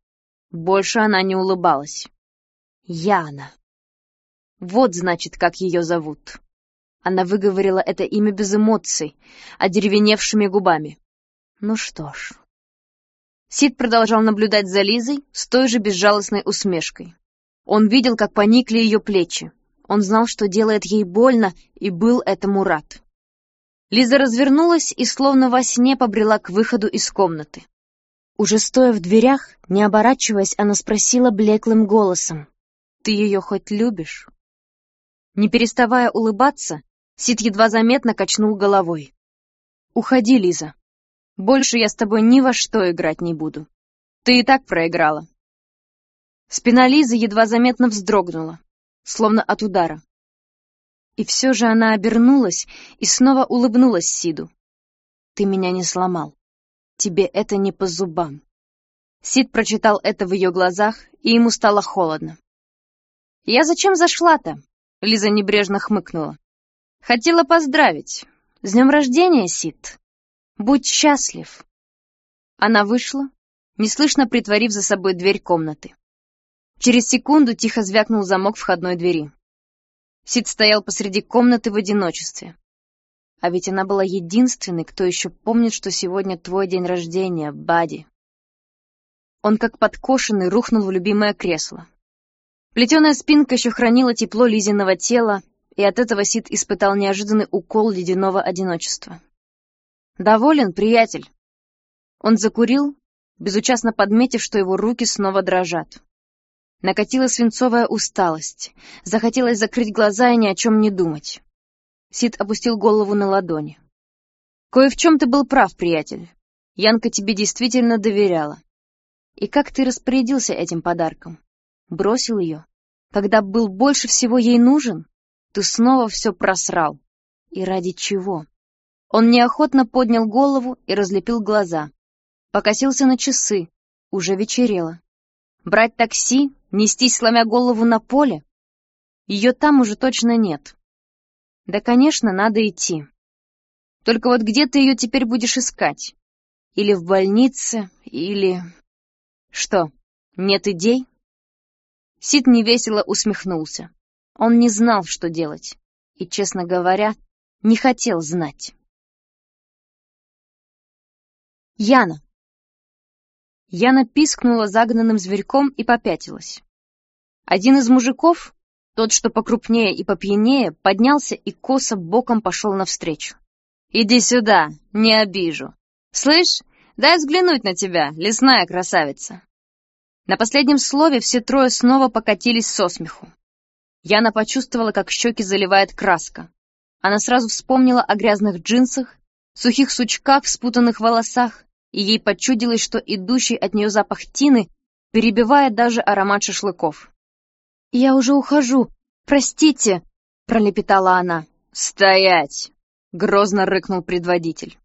Больше она не улыбалась. Яна. Вот, значит, как ее зовут. Она выговорила это имя без эмоций, одеревеневшими губами. Ну что ж. Сид продолжал наблюдать за Лизой с той же безжалостной усмешкой. Он видел, как поникли ее плечи. Он знал, что делает ей больно, и был этому рад. Лиза развернулась и словно во сне побрела к выходу из комнаты. Уже стоя в дверях, не оборачиваясь, она спросила блеклым голосом. «Ты ее хоть любишь?» Не переставая улыбаться, Сид едва заметно качнул головой. «Уходи, Лиза. Больше я с тобой ни во что играть не буду. Ты и так проиграла». Спина Лизы едва заметно вздрогнула, словно от удара. И все же она обернулась и снова улыбнулась Сиду. «Ты меня не сломал. Тебе это не по зубам». Сид прочитал это в ее глазах, и ему стало холодно. «Я зачем зашла-то?» — Лиза небрежно хмыкнула. «Хотела поздравить. С днем рождения, Сид. Будь счастлив». Она вышла, неслышно притворив за собой дверь комнаты. Через секунду тихо звякнул замок входной двери. Сид стоял посреди комнаты в одиночестве. А ведь она была единственной, кто еще помнит, что сегодня твой день рождения, Бади. Он как подкошенный рухнул в любимое кресло. Плетеная спинка еще хранила тепло Лизиного тела, и от этого Сид испытал неожиданный укол ледяного одиночества. «Доволен, приятель?» Он закурил, безучастно подметив, что его руки снова дрожат. Накатила свинцовая усталость. Захотелось закрыть глаза и ни о чем не думать. Сид опустил голову на ладони. «Кое в чем ты был прав, приятель. Янка тебе действительно доверяла. И как ты распорядился этим подарком? Бросил ее? Когда был больше всего ей нужен? Ты снова все просрал. И ради чего?» Он неохотно поднял голову и разлепил глаза. Покосился на часы. Уже вечерело. Брать такси? Нестись, сломя голову на поле? Ее там уже точно нет. Да, конечно, надо идти. Только вот где ты ее теперь будешь искать? Или в больнице, или... Что, нет идей? Сид невесело усмехнулся. Он не знал, что делать. И, честно говоря, не хотел знать. Яна. Яна пискнула загнанным зверьком и попятилась. Один из мужиков, тот, что покрупнее и попьянее, поднялся и косо боком пошел навстречу. «Иди сюда, не обижу. Слышь, дай взглянуть на тебя, лесная красавица». На последнем слове все трое снова покатились со смеху. Яна почувствовала, как щеки заливает краска. Она сразу вспомнила о грязных джинсах, сухих сучках в спутанных волосах, и ей почудилось, что идущий от нее запах тины перебивает даже аромат шашлыков. «Я уже ухожу, простите!» — пролепетала она. «Стоять!» — грозно рыкнул предводитель.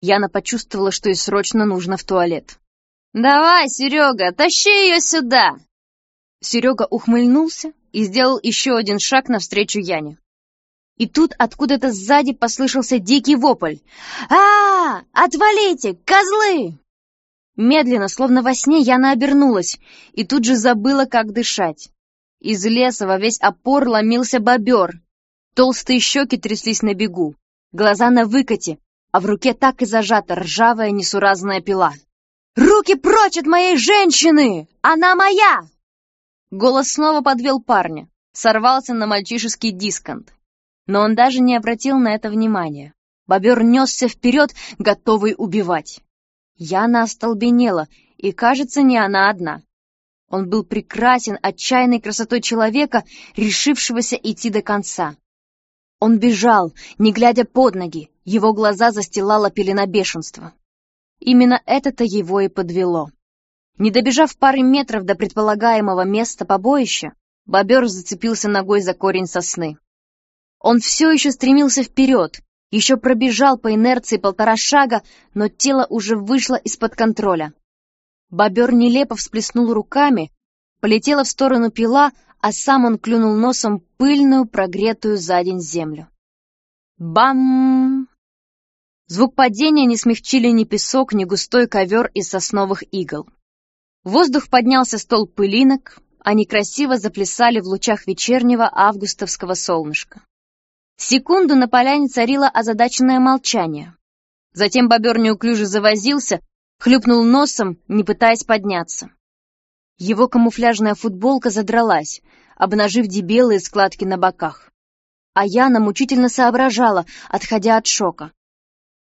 Яна почувствовала, что ей срочно нужно в туалет. «Давай, Серега, тащи ее сюда!» Серега ухмыльнулся и сделал еще один шаг навстречу Яне. И тут откуда-то сзади послышался дикий вопль. а, -а, -а Отвалите, козлы!» Медленно, словно во сне, Яна обернулась и тут же забыла, как дышать. Из леса во весь опор ломился бобер. Толстые щеки тряслись на бегу, глаза на выкате, а в руке так и зажата ржавая несуразная пила. «Руки прочь от моей женщины! Она моя!» Голос снова подвел парня, сорвался на мальчишеский дисконт. Но он даже не обратил на это внимания. Бобер несся вперед, готовый убивать. Яна остолбенела, и, кажется, не она одна. Он был прекрасен отчаянной красотой человека, решившегося идти до конца. Он бежал, не глядя под ноги, его глаза застилала пелена бешенства. Именно это-то его и подвело. Не добежав пары метров до предполагаемого места побоища, бобер зацепился ногой за корень сосны. Он все еще стремился вперед, еще пробежал по инерции полтора шага, но тело уже вышло из-под контроля. Бобер нелепо всплеснул руками, полетела в сторону пила, а сам он клюнул носом пыльную, прогретую за день землю. Бам! Звук падения не смягчили ни песок, ни густой ковер из сосновых игл. Воздух поднялся стол пылинок, они красиво заплясали в лучах вечернего августовского солнышка. Секунду на поляне царило озадаченное молчание. Затем бобер неуклюже завозился, хлюпнул носом, не пытаясь подняться. Его камуфляжная футболка задралась, обнажив дебелые складки на боках. А Яна мучительно соображала, отходя от шока.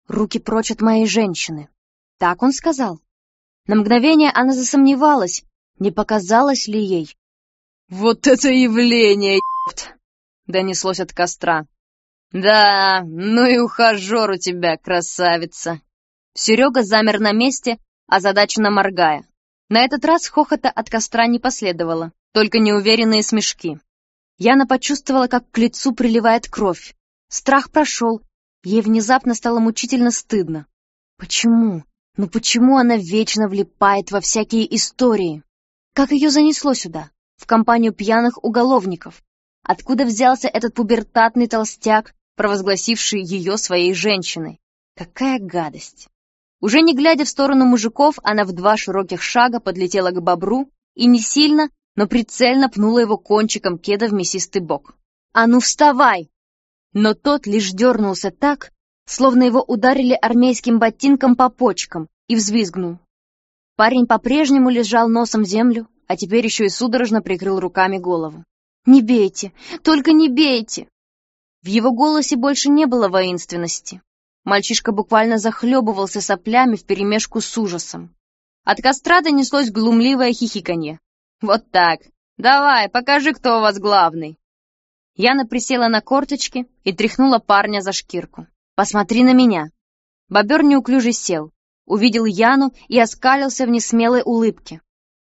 «Руки прочь от моей женщины». Так он сказал. На мгновение она засомневалась, не показалось ли ей. «Вот это явление, ебт!» — донеслось от костра. «Да, ну и ухажер у тебя, красавица!» Серега замер на месте, озадаченно моргая. На этот раз хохота от костра не последовало, только неуверенные смешки. Яна почувствовала, как к лицу приливает кровь. Страх прошел, ей внезапно стало мучительно стыдно. Почему? Ну почему она вечно влипает во всякие истории? Как ее занесло сюда, в компанию пьяных уголовников? Откуда взялся этот пубертатный толстяк, провозгласивший ее своей женщиной? Какая гадость! Уже не глядя в сторону мужиков, она в два широких шага подлетела к бобру и не сильно, но прицельно пнула его кончиком кеда в мясистый бок. «А ну вставай!» Но тот лишь дернулся так, словно его ударили армейским ботинком по почкам, и взвизгнул. Парень по-прежнему лежал носом в землю, а теперь еще и судорожно прикрыл руками голову. «Не бейте! Только не бейте!» В его голосе больше не было воинственности. Мальчишка буквально захлебывался соплями вперемешку с ужасом. От костра донеслось глумливое хихиканье. «Вот так! Давай, покажи, кто у вас главный!» Яна присела на корточки и тряхнула парня за шкирку. «Посмотри на меня!» Бобер неуклюже сел, увидел Яну и оскалился в несмелой улыбке.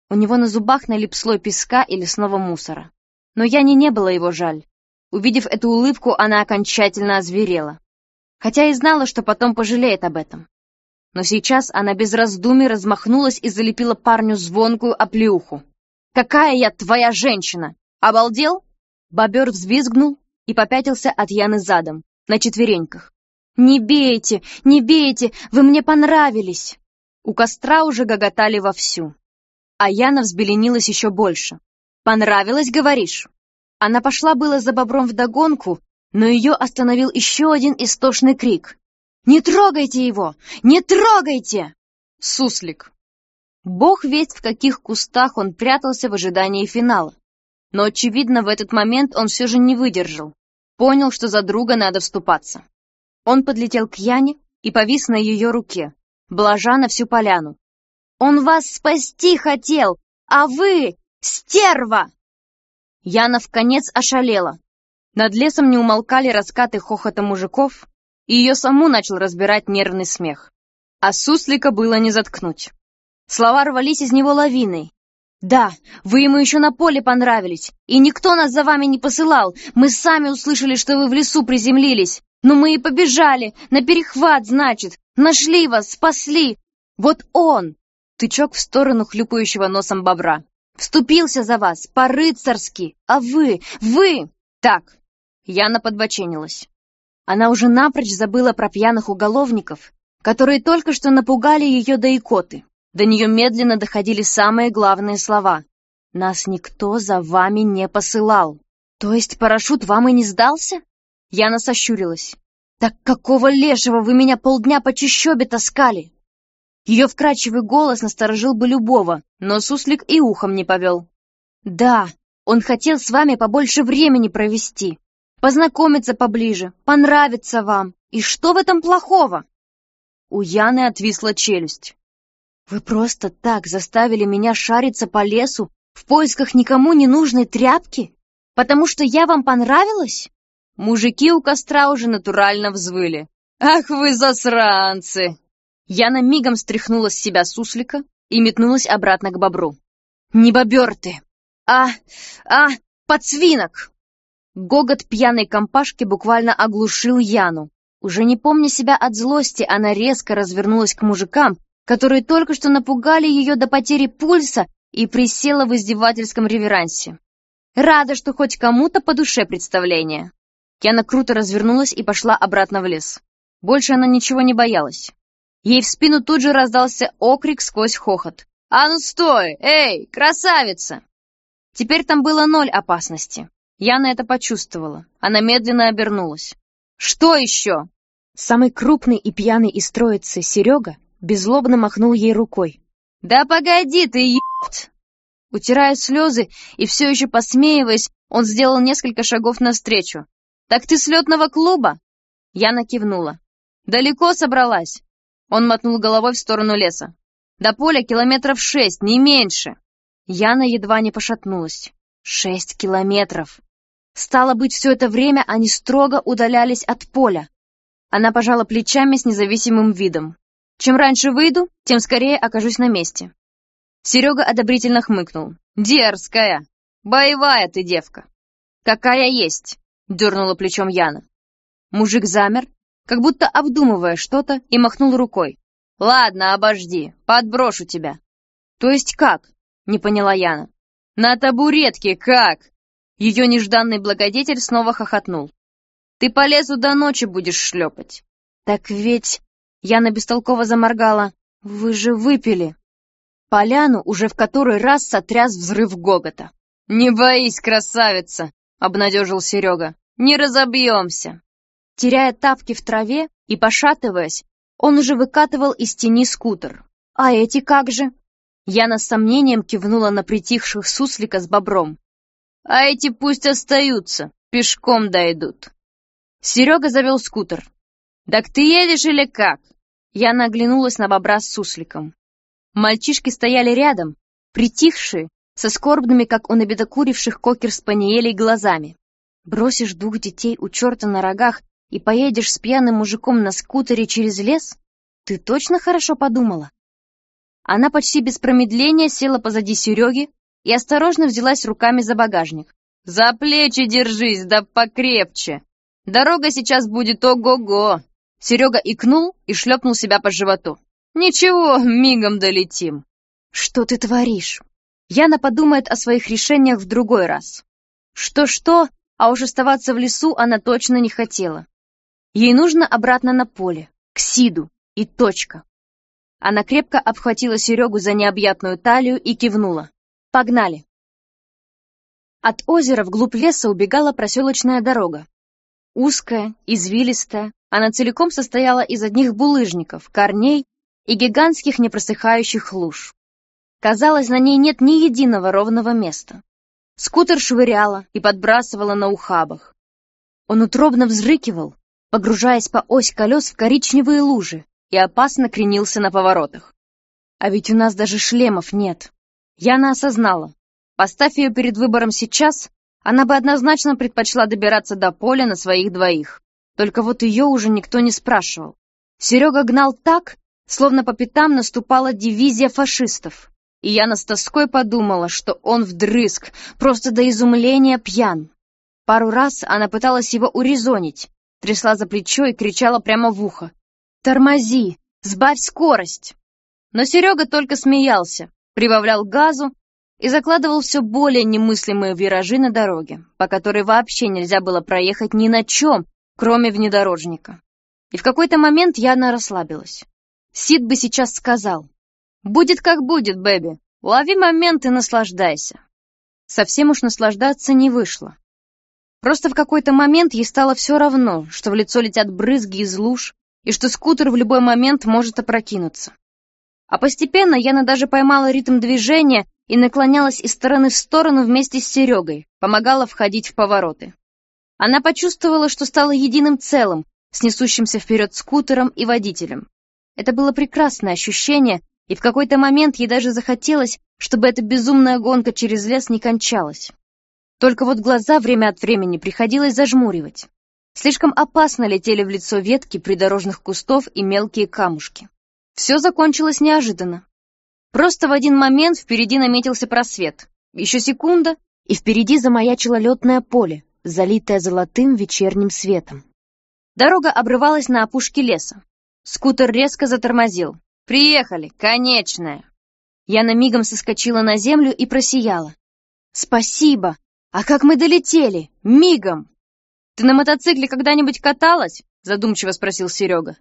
У него на зубах налип слой песка и лесного мусора. Но Яне не было его жаль. Увидев эту улыбку, она окончательно озверела. Хотя и знала, что потом пожалеет об этом. Но сейчас она без раздумий размахнулась и залепила парню звонкую оплеуху. «Какая я твоя женщина! Обалдел?» Бобер взвизгнул и попятился от Яны задом, на четвереньках. «Не бейте! Не бейте! Вы мне понравились!» У костра уже гоготали вовсю. А Яна взбеленилась еще больше. «Понравилось, говоришь?» Она пошла было за бобром вдогонку, но ее остановил еще один истошный крик. «Не трогайте его! Не трогайте!» Суслик. Бог весть, в каких кустах он прятался в ожидании финала. Но, очевидно, в этот момент он все же не выдержал. Понял, что за друга надо вступаться. Он подлетел к Яне и повис на ее руке, блажа на всю поляну. «Он вас спасти хотел, а вы — стерва!» Яна в конец ошалела. Над лесом не умолкали раскаты хохота мужиков, и ее саму начал разбирать нервный смех. А суслика было не заткнуть. Слова рвались из него лавиной. «Да, вы ему еще на поле понравились, и никто нас за вами не посылал. Мы сами услышали, что вы в лесу приземлились. Но мы и побежали, на перехват, значит. Нашли вас, спасли. Вот он!» Тычок в сторону хлюпающего носом бобра. «Вступился за вас, по-рыцарски. А вы, вы...» «Так». Яна подбоченилась. Она уже напрочь забыла про пьяных уголовников, которые только что напугали ее до икоты. До нее медленно доходили самые главные слова. «Нас никто за вами не посылал». «То есть парашют вам и не сдался?» Яна сощурилась. «Так какого лешего вы меня полдня по чащобе таскали?» Ее вкрадчивый голос насторожил бы любого, но суслик и ухом не повел. «Да, он хотел с вами побольше времени провести, познакомиться поближе, понравиться вам. И что в этом плохого?» У Яны отвисла челюсть. Вы просто так заставили меня шариться по лесу в поисках никому не нужной тряпки? Потому что я вам понравилась? Мужики у костра уже натурально взвыли. Ах вы засранцы! Яна мигом стряхнула с себя суслика и метнулась обратно к бобру. Не бобер ты, а, а, подсвинок! Гогот пьяной компашки буквально оглушил Яну. Уже не помня себя от злости, она резко развернулась к мужикам которые только что напугали ее до потери пульса и присела в издевательском реверансе. Рада, что хоть кому-то по душе представление. Киана круто развернулась и пошла обратно в лес. Больше она ничего не боялась. Ей в спину тут же раздался окрик сквозь хохот. «А ну стой! Эй, красавица!» Теперь там было ноль опасности. Яна это почувствовала. Она медленно обернулась. «Что еще?» Самый крупный и пьяный из троицы Серега беззлобно махнул ей рукой. «Да погоди ты, ебт!» Утирая слезы и все еще посмеиваясь, он сделал несколько шагов навстречу. «Так ты с летного клуба?» Яна кивнула. «Далеко собралась?» Он мотнул головой в сторону леса. «До поля километров шесть, не меньше!» Яна едва не пошатнулась. «Шесть километров!» Стало быть, все это время они строго удалялись от поля. Она пожала плечами с независимым видом. Чем раньше выйду, тем скорее окажусь на месте. Серега одобрительно хмыкнул. Дерзкая! Боевая ты девка! «Какая есть!» — дернула плечом Яна. Мужик замер, как будто обдумывая что-то, и махнул рукой. «Ладно, обожди, подброшу тебя». «То есть как?» — не поняла Яна. «На табуретке как?» Ее нежданный благодетель снова хохотнул. «Ты по лесу до ночи будешь шлепать». «Так ведь...» — Яна бестолково заморгала. «Вы же выпили». Поляну уже в который раз сотряс взрыв гогота. «Не боись, красавица!» — обнадежил Серега. «Не разобьемся!» Теряя тапки в траве и пошатываясь, он уже выкатывал из тени скутер. «А эти как же?» Яна с сомнением кивнула на притихших суслика с бобром. «А эти пусть остаются, пешком дойдут». Серега завел скутер. «Так ты едешь или как?» Яна оглянулась на бобра с сусликом. Мальчишки стояли рядом, притихшие, со скорбными, как у набедокуривших кокер-спаниелей, глазами. Бросишь двух детей у черта на рогах и поедешь с пьяным мужиком на скутере через лес? Ты точно хорошо подумала?» Она почти без промедления села позади Сереги и осторожно взялась руками за багажник. «За плечи держись, да покрепче! Дорога сейчас будет ого-го!» Серега икнул и шлепнул себя по животу. «Ничего, мигом долетим!» «Что ты творишь?» Яна подумает о своих решениях в другой раз. Что-что, а уж оставаться в лесу она точно не хотела. Ей нужно обратно на поле, к Сиду, и точка. Она крепко обхватила Серегу за необъятную талию и кивнула. «Погнали!» От озера вглубь леса убегала проселочная дорога. Узкая, извилистая, она целиком состояла из одних булыжников, корней и гигантских непросыхающих луж. Казалось, на ней нет ни единого ровного места. Скутер швыряла и подбрасывала на ухабах. Он утробно взрыкивал, погружаясь по ось колес в коричневые лужи, и опасно кренился на поворотах. А ведь у нас даже шлемов нет. Яна осознала. Поставь ее перед выбором сейчас, она бы однозначно предпочла добираться до поля на своих двоих. Только вот ее уже никто не спрашивал. Серега гнал так, словно по пятам наступала дивизия фашистов. И Яна с тоской подумала, что он вдрызг, просто до изумления пьян. Пару раз она пыталась его урезонить, трясла за плечо и кричала прямо в ухо. «Тормози! Сбавь скорость!» Но Серега только смеялся, прибавлял газу и закладывал все более немыслимые виражи на дороге, по которой вообще нельзя было проехать ни на чем, кроме внедорожника. И в какой-то момент Яна расслабилась. Сид бы сейчас сказал, «Будет как будет, Бэби, лови момент и наслаждайся». Совсем уж наслаждаться не вышло. Просто в какой-то момент ей стало все равно, что в лицо летят брызги из луж, и что скутер в любой момент может опрокинуться. А постепенно Яна даже поймала ритм движения и наклонялась из стороны в сторону вместе с Серегой, помогала входить в повороты. Она почувствовала, что стала единым целым, с несущимся вперед скутером и водителем. Это было прекрасное ощущение, и в какой-то момент ей даже захотелось, чтобы эта безумная гонка через лес не кончалась. Только вот глаза время от времени приходилось зажмуривать. Слишком опасно летели в лицо ветки придорожных кустов и мелкие камушки. Все закончилось неожиданно. Просто в один момент впереди наметился просвет. Еще секунда, и впереди замаячило летное поле, залитое золотым вечерним светом. Дорога обрывалась на опушке леса. Скутер резко затормозил. «Приехали! Конечная!» Я на мигом соскочила на землю и просияла. «Спасибо! «А как мы долетели? Мигом!» «Ты на мотоцикле когда-нибудь каталась?» задумчиво спросил Серега.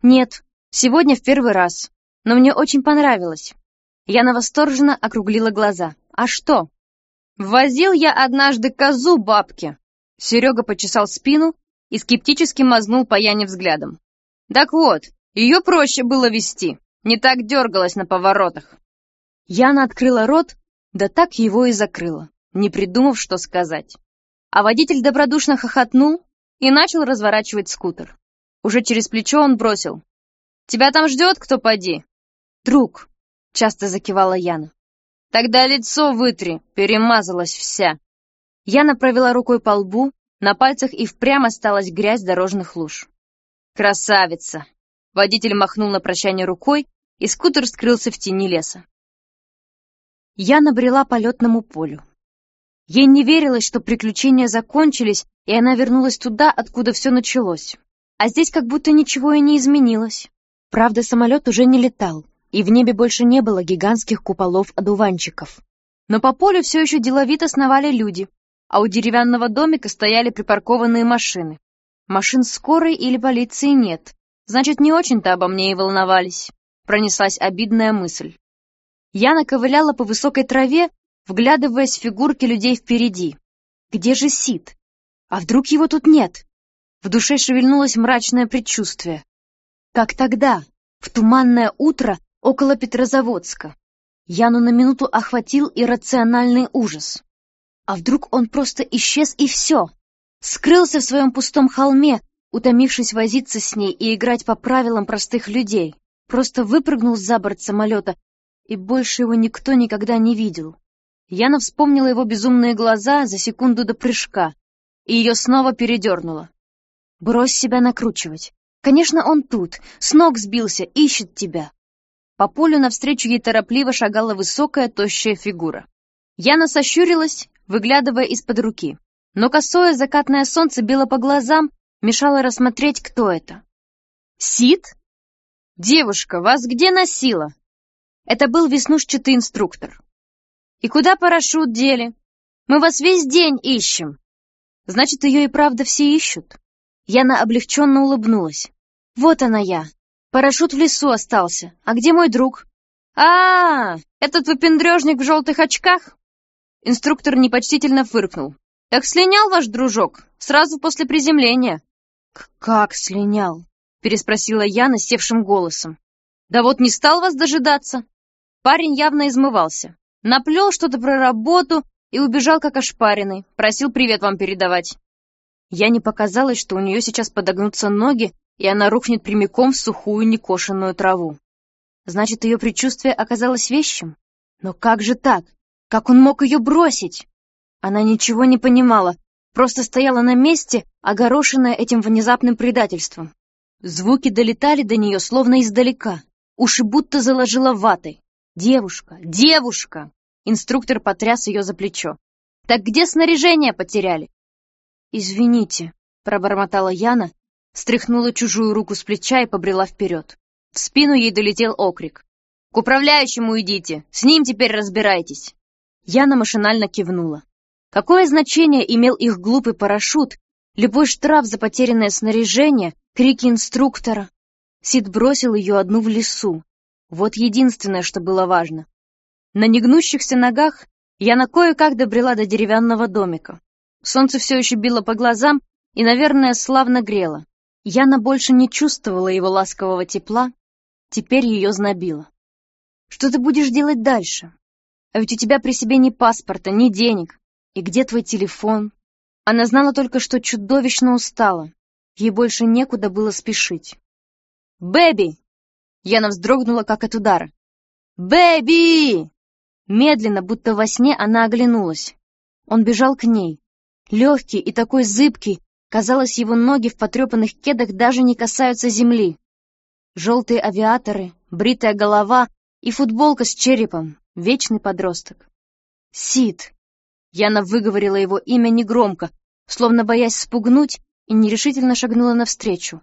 «Нет, сегодня в первый раз, но мне очень понравилось». Я восторженно округлила глаза. «А что?» «Возил я однажды козу бабке!» Серега почесал спину и скептически мазнул по Яне взглядом. «Так вот, ее проще было вести, не так дергалась на поворотах». Яна открыла рот, да так его и закрыла не придумав, что сказать. А водитель добродушно хохотнул и начал разворачивать скутер. Уже через плечо он бросил. «Тебя там ждет кто поди?» «Друг», — часто закивала Яна. «Тогда лицо вытри, перемазалась вся». Яна провела рукой по лбу, на пальцах и впрямь осталась грязь дорожных луж. «Красавица!» Водитель махнул на прощание рукой, и скутер скрылся в тени леса. Я набрела по летному полю. Ей не верилось, что приключения закончились, и она вернулась туда, откуда все началось. А здесь как будто ничего и не изменилось. Правда, самолет уже не летал, и в небе больше не было гигантских куполов-одуванчиков. Но по полю все еще деловито сновали люди, а у деревянного домика стояли припаркованные машины. Машин скорой или полиции нет, значит, не очень-то обо мне и волновались. Пронеслась обидная мысль. Я наковыляла по высокой траве, вглядываясь в фигурки людей впереди. Где же Сид? А вдруг его тут нет? В душе шевельнулось мрачное предчувствие. Как тогда, в туманное утро около Петрозаводска. Яну на минуту охватил иррациональный ужас. А вдруг он просто исчез и все? Скрылся в своем пустом холме, утомившись возиться с ней и играть по правилам простых людей. Просто выпрыгнул за борт самолета, и больше его никто никогда не видел. Яна вспомнила его безумные глаза за секунду до прыжка, и ее снова передернуло. Брось себя накручивать. Конечно, он тут, с ног сбился, ищет тебя. По полю навстречу ей торопливо шагала высокая, тощая фигура. Яна сощурилась, выглядывая из-под руки. Но косое закатное солнце било по глазам, мешало рассмотреть, кто это. «Сид? Девушка, вас где носила?» Это был веснушчатый инструктор. «И куда парашют дели? Мы вас весь день ищем!» Значит, ее и правда все ищут. Яна облегченно улыбнулась. «Вот она я. Парашют в лесу остался. А где мой друг?» а, -а, -а этот выпендрежник в желтых очках?» Инструктор непочтительно фыркнул. «Так слинял ваш дружок? Сразу после приземления?» «Как слинял?» — переспросила Яна севшим голосом. «Да вот не стал вас дожидаться». Парень явно измывался. Наплел что-то про работу и убежал как ошпаренный. Просил привет вам передавать. Я не показалось, что у нее сейчас подогнутся ноги, и она рухнет прямиком в сухую некошенную траву. Значит, ее предчувствие оказалось вещим? Но как же так? Как он мог ее бросить? Она ничего не понимала, просто стояла на месте, огорошенная этим внезапным предательством. Звуки долетали до нее словно издалека, уши будто заложила ватой. «Девушка! Девушка!» Инструктор потряс ее за плечо. «Так где снаряжение потеряли?» «Извините», — пробормотала Яна, стряхнула чужую руку с плеча и побрела вперед. В спину ей долетел окрик. «К управляющему идите, с ним теперь разбирайтесь!» Яна машинально кивнула. Какое значение имел их глупый парашют, любой штраф за потерянное снаряжение, крики инструктора? Сид бросил ее одну в лесу, вот единственное, что было важно. На негнущихся ногах я на кое-как добрела до деревянного домика. Солнце все еще било по глазам и, наверное, славно грело. Яна больше не чувствовала его ласкового тепла, теперь ее знобило. Что ты будешь делать дальше? А ведь у тебя при себе ни паспорта, ни денег. И где твой телефон? Она знала только, что чудовищно устала. Ей больше некуда было спешить. «Бэби!» Яна вздрогнула, как от удара. «Бэби!» Медленно, будто во сне, она оглянулась. Он бежал к ней. Легкий и такой зыбкий, казалось, его ноги в потрепанных кедах даже не касаются земли. Желтые авиаторы, бритая голова и футболка с черепом, вечный подросток. «Сид!» Яна выговорила его имя негромко, словно боясь спугнуть, и нерешительно шагнула навстречу.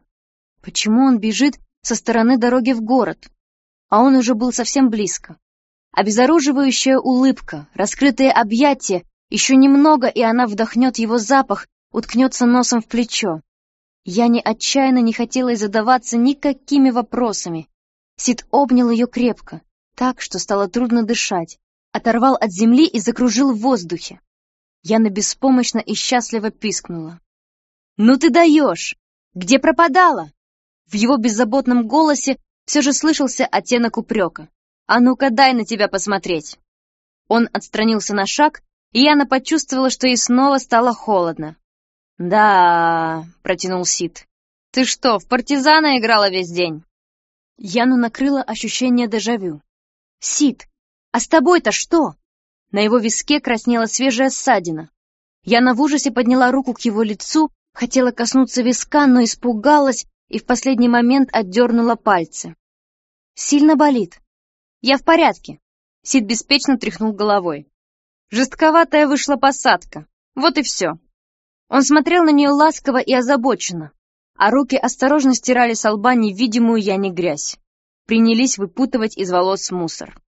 Почему он бежит, со стороны дороги в город, а он уже был совсем близко. Обезоруживающая улыбка, раскрытые объятия, еще немного, и она вдохнет его запах, уткнется носом в плечо. Я не отчаянно не хотела задаваться никакими вопросами. Сид обнял ее крепко, так, что стало трудно дышать, оторвал от земли и закружил в воздухе. Яна беспомощно и счастливо пискнула. «Ну ты даешь! Где пропадала?» В его беззаботном голосе все же слышался оттенок упрека. «А ну-ка, дай на тебя посмотреть!» Он отстранился на шаг, и Яна почувствовала, что ей снова стало холодно. «Да...» — протянул Сид. «Ты что, в партизана играла весь день?» Яну накрыло ощущение дежавю. «Сид, а с тобой-то что?» На его виске краснела свежая ссадина. Яна в ужасе подняла руку к его лицу, хотела коснуться виска, но испугалась, и в последний момент отдернула пальцы. «Сильно болит?» «Я в порядке», — Сид беспечно тряхнул головой. Жестковатая вышла посадка. Вот и все. Он смотрел на нее ласково и озабоченно, а руки осторожно стирали с лба невидимую я не грязь. Принялись выпутывать из волос мусор.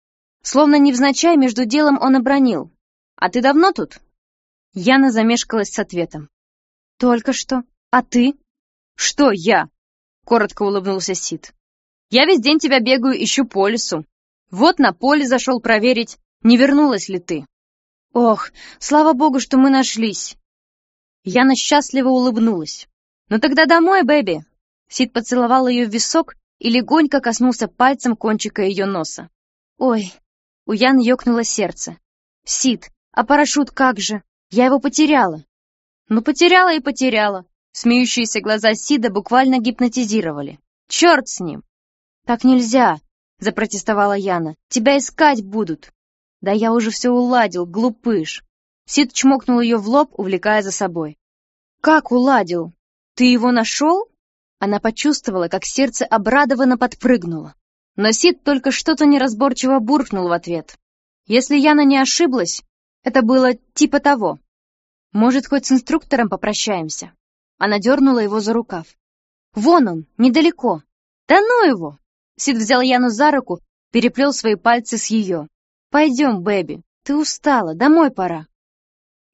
Словно невзначай между делом он обронил. «А ты давно тут?» Яна замешкалась с ответом. «Только что. А ты?» «Что я?» — коротко улыбнулся Сид. «Я весь день тебя бегаю, ищу по лесу. Вот на поле зашел проверить, не вернулась ли ты». «Ох, слава богу, что мы нашлись!» Яна счастливо улыбнулась. «Ну тогда домой, Бэби!» Сид поцеловал ее в висок и легонько коснулся пальцем кончика ее носа. «Ой!» У Яны ёкнуло сердце. «Сид, а парашют как же? Я его потеряла!» «Ну, потеряла и потеряла!» Смеющиеся глаза Сида буквально гипнотизировали. «Черт с ним!» «Так нельзя!» — запротестовала Яна. «Тебя искать будут!» «Да я уже все уладил, глупыш!» Сид чмокнул ее в лоб, увлекая за собой. «Как уладил? Ты его нашел?» Она почувствовала, как сердце обрадованно подпрыгнуло. Но Сид только что-то неразборчиво буркнул в ответ. Если Яна не ошиблась, это было типа того. «Может, хоть с инструктором попрощаемся?» Она дернула его за рукав. «Вон он, недалеко!» «Да ну его!» Сид взял Яну за руку, переплел свои пальцы с ее. «Пойдем, Бэби, ты устала, домой пора».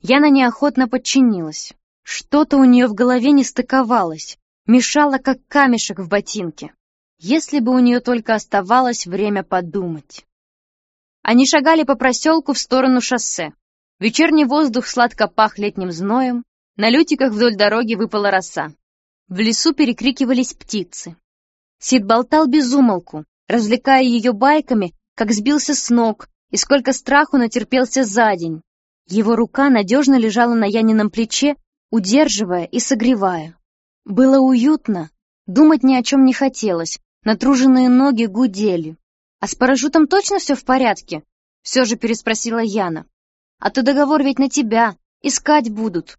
Яна неохотно подчинилась. Что-то у нее в голове не стыковалось, мешало, как камешек в ботинке. Если бы у нее только оставалось время подумать. Они шагали по проселку в сторону шоссе. Вечерний воздух сладко пах летним зноем, на лютиках вдоль дороги выпала роса. В лесу перекрикивались птицы. Сид болтал без умолку, развлекая ее байками, как сбился с ног и сколько страху натерпелся за день. Его рука надежно лежала на Янином плече, удерживая и согревая. Было уютно, думать ни о чем не хотелось, натруженные ноги гудели. «А с парашютом точно все в порядке?» Все же переспросила Яна. «А то договор ведь на тебя, искать будут».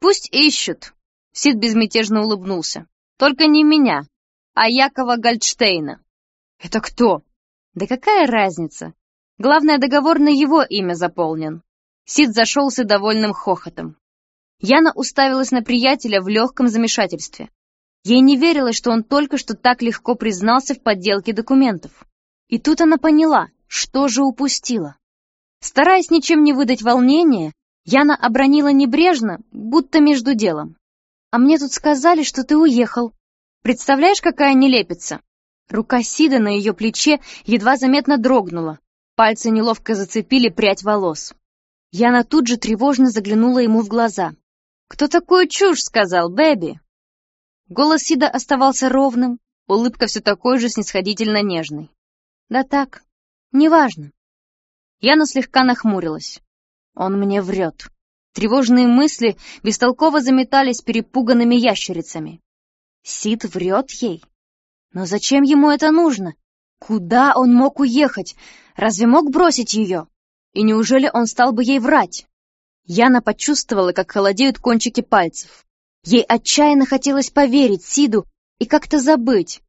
«Пусть ищут», — Сид безмятежно улыбнулся. «Только не меня, а Якова Гольдштейна». «Это кто?» «Да какая разница? Главное, договор на его имя заполнен». Сид зашелся довольным хохотом. Яна уставилась на приятеля в легком замешательстве. Ей не верилось, что он только что так легко признался в подделке документов. И тут она поняла, что же упустила. Стараясь ничем не выдать волнения, Яна обронила небрежно, будто между делом. «А мне тут сказали, что ты уехал. Представляешь, какая нелепица?» Рука Сида на ее плече едва заметно дрогнула. Пальцы неловко зацепили прядь волос. Яна тут же тревожно заглянула ему в глаза. «Кто такую чушь сказал, Бэби?» Голос Сида оставался ровным, улыбка все такой же снисходительно нежной. «Да так, неважно». Яна слегка нахмурилась. Он мне врет. Тревожные мысли бестолково заметались перепуганными ящерицами. Сид врет ей? Но зачем ему это нужно? Куда он мог уехать? Разве мог бросить ее? И неужели он стал бы ей врать? Яна почувствовала, как холодеют кончики пальцев. Ей отчаянно хотелось поверить Сиду и как-то забыть.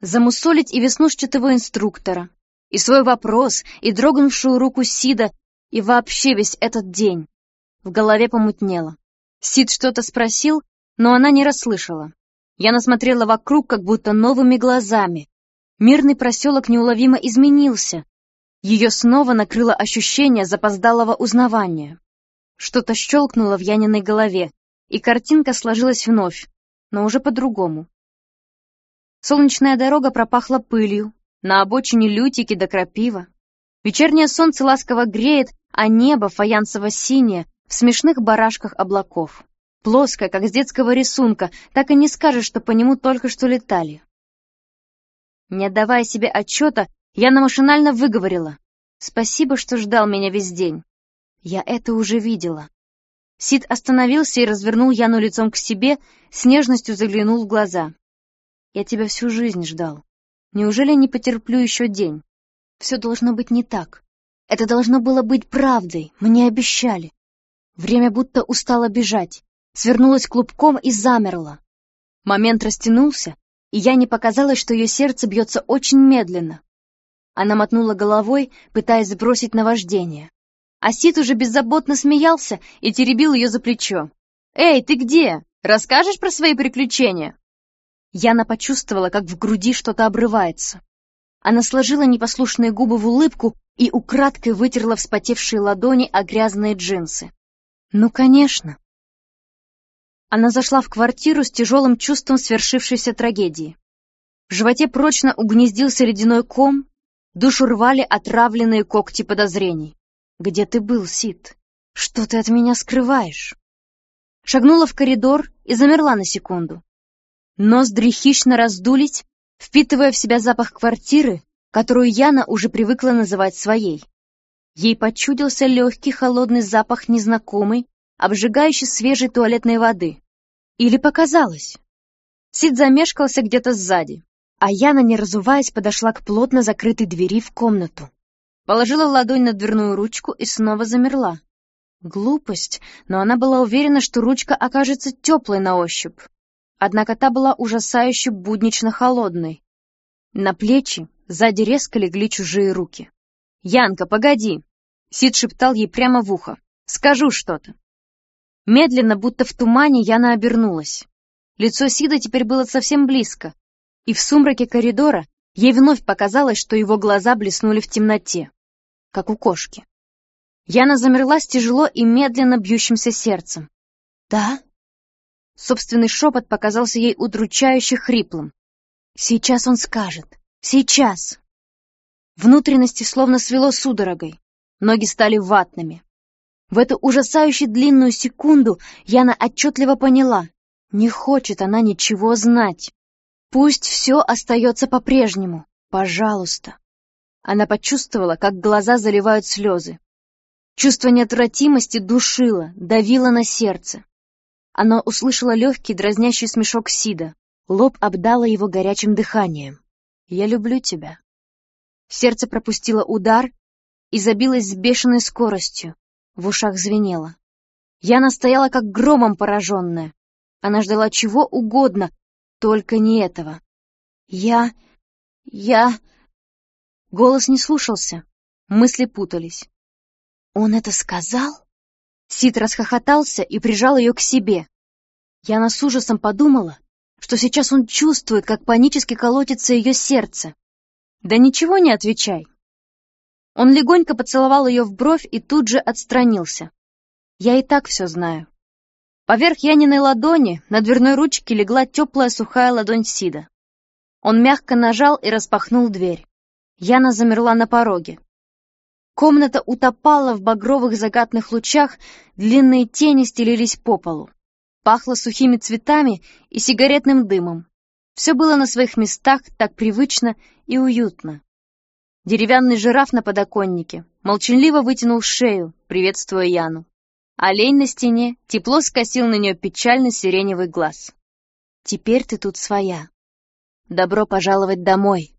Замусолить и веснушчатого инструктора, и свой вопрос, и дрогнувшую руку Сида, и вообще весь этот день. В голове помутнело. Сид что-то спросил, но она не расслышала. Я насмотрела вокруг, как будто новыми глазами. Мирный проселок неуловимо изменился. Ее снова накрыло ощущение запоздалого узнавания. Что-то щелкнуло в Яниной голове, и картинка сложилась вновь, но уже по-другому. Солнечная дорога пропахла пылью, на обочине лютики до крапива. Вечернее солнце ласково греет, а небо фаянсово-синее в смешных барашках облаков. Плоское, как с детского рисунка, так и не скажешь, что по нему только что летали. Не отдавая себе отчета, я на машинально выговорила. «Спасибо, что ждал меня весь день. Я это уже видела». Сид остановился и развернул Яну лицом к себе, с нежностью заглянул в глаза. «Я тебя всю жизнь ждал. Неужели не потерплю еще день? Все должно быть не так. Это должно было быть правдой, мне обещали. Время будто устало бежать, свернулось клубком и замерло. Момент растянулся, и я не показалось, что ее сердце бьется очень медленно. Она мотнула головой, пытаясь сбросить наваждение. А Сид уже беззаботно смеялся и теребил ее за плечо. «Эй, ты где? Расскажешь про свои приключения?» Яна почувствовала, как в груди что-то обрывается. Она сложила непослушные губы в улыбку и украдкой вытерла вспотевшие ладони о грязные джинсы. «Ну, конечно!» Она зашла в квартиру с тяжелым чувством свершившейся трагедии. В животе прочно угнездился ледяной ком, душу рвали отравленные когти подозрений. «Где ты был, Сид? Что ты от меня скрываешь?» Шагнула в коридор и замерла на секунду. Ноздри хищно раздулись, впитывая в себя запах квартиры, которую Яна уже привыкла называть своей. Ей почудился легкий холодный запах незнакомой, обжигающей свежей туалетной воды. Или показалось. Сид замешкался где-то сзади, а Яна, не разуваясь, подошла к плотно закрытой двери в комнату. Положила ладонь на дверную ручку и снова замерла. Глупость, но она была уверена, что ручка окажется теплой на ощупь. Однако та была ужасающе буднично холодной. На плечи сзади резко легли чужие руки. «Янка, погоди!» Сид шептал ей прямо в ухо. «Скажу что-то!» Медленно, будто в тумане, Яна обернулась. Лицо Сида теперь было совсем близко, и в сумраке коридора ей вновь показалось, что его глаза блеснули в темноте, как у кошки. Яна замерла с тяжело и медленно бьющимся сердцем. «Да?» Собственный шепот показался ей удручающе хриплым. «Сейчас он скажет. Сейчас!» Внутренности словно свело судорогой. Ноги стали ватными. В эту ужасающе длинную секунду Яна отчетливо поняла. Не хочет она ничего знать. Пусть все остается по-прежнему. Пожалуйста. Она почувствовала, как глаза заливают слезы. Чувство неотвратимости душило, давило на сердце. Она услышала легкий дразнящий смешок Сида. Лоб обдало его горячим дыханием. «Я люблю тебя». Сердце пропустило удар и забилось с бешеной скоростью. В ушах звенело. Яна стояла как громом пораженная. Она ждала чего угодно, только не этого. «Я... я...» Голос не слушался, мысли путались. «Он это сказал?» Сид расхохотался и прижал ее к себе. Яна с ужасом подумала, что сейчас он чувствует, как панически колотится ее сердце. «Да ничего не отвечай». Он легонько поцеловал ее в бровь и тут же отстранился. «Я и так все знаю». Поверх Яниной ладони на дверной ручке легла теплая сухая ладонь Сида. Он мягко нажал и распахнул дверь. Яна замерла на пороге. Комната утопала в багровых закатных лучах, длинные тени стелились по полу. Пахло сухими цветами и сигаретным дымом. Все было на своих местах так привычно и уютно. Деревянный жираф на подоконнике молчаливо вытянул шею, приветствуя Яну. Олень на стене тепло скосил на нее печальный сиреневый глаз. «Теперь ты тут своя. Добро пожаловать домой!»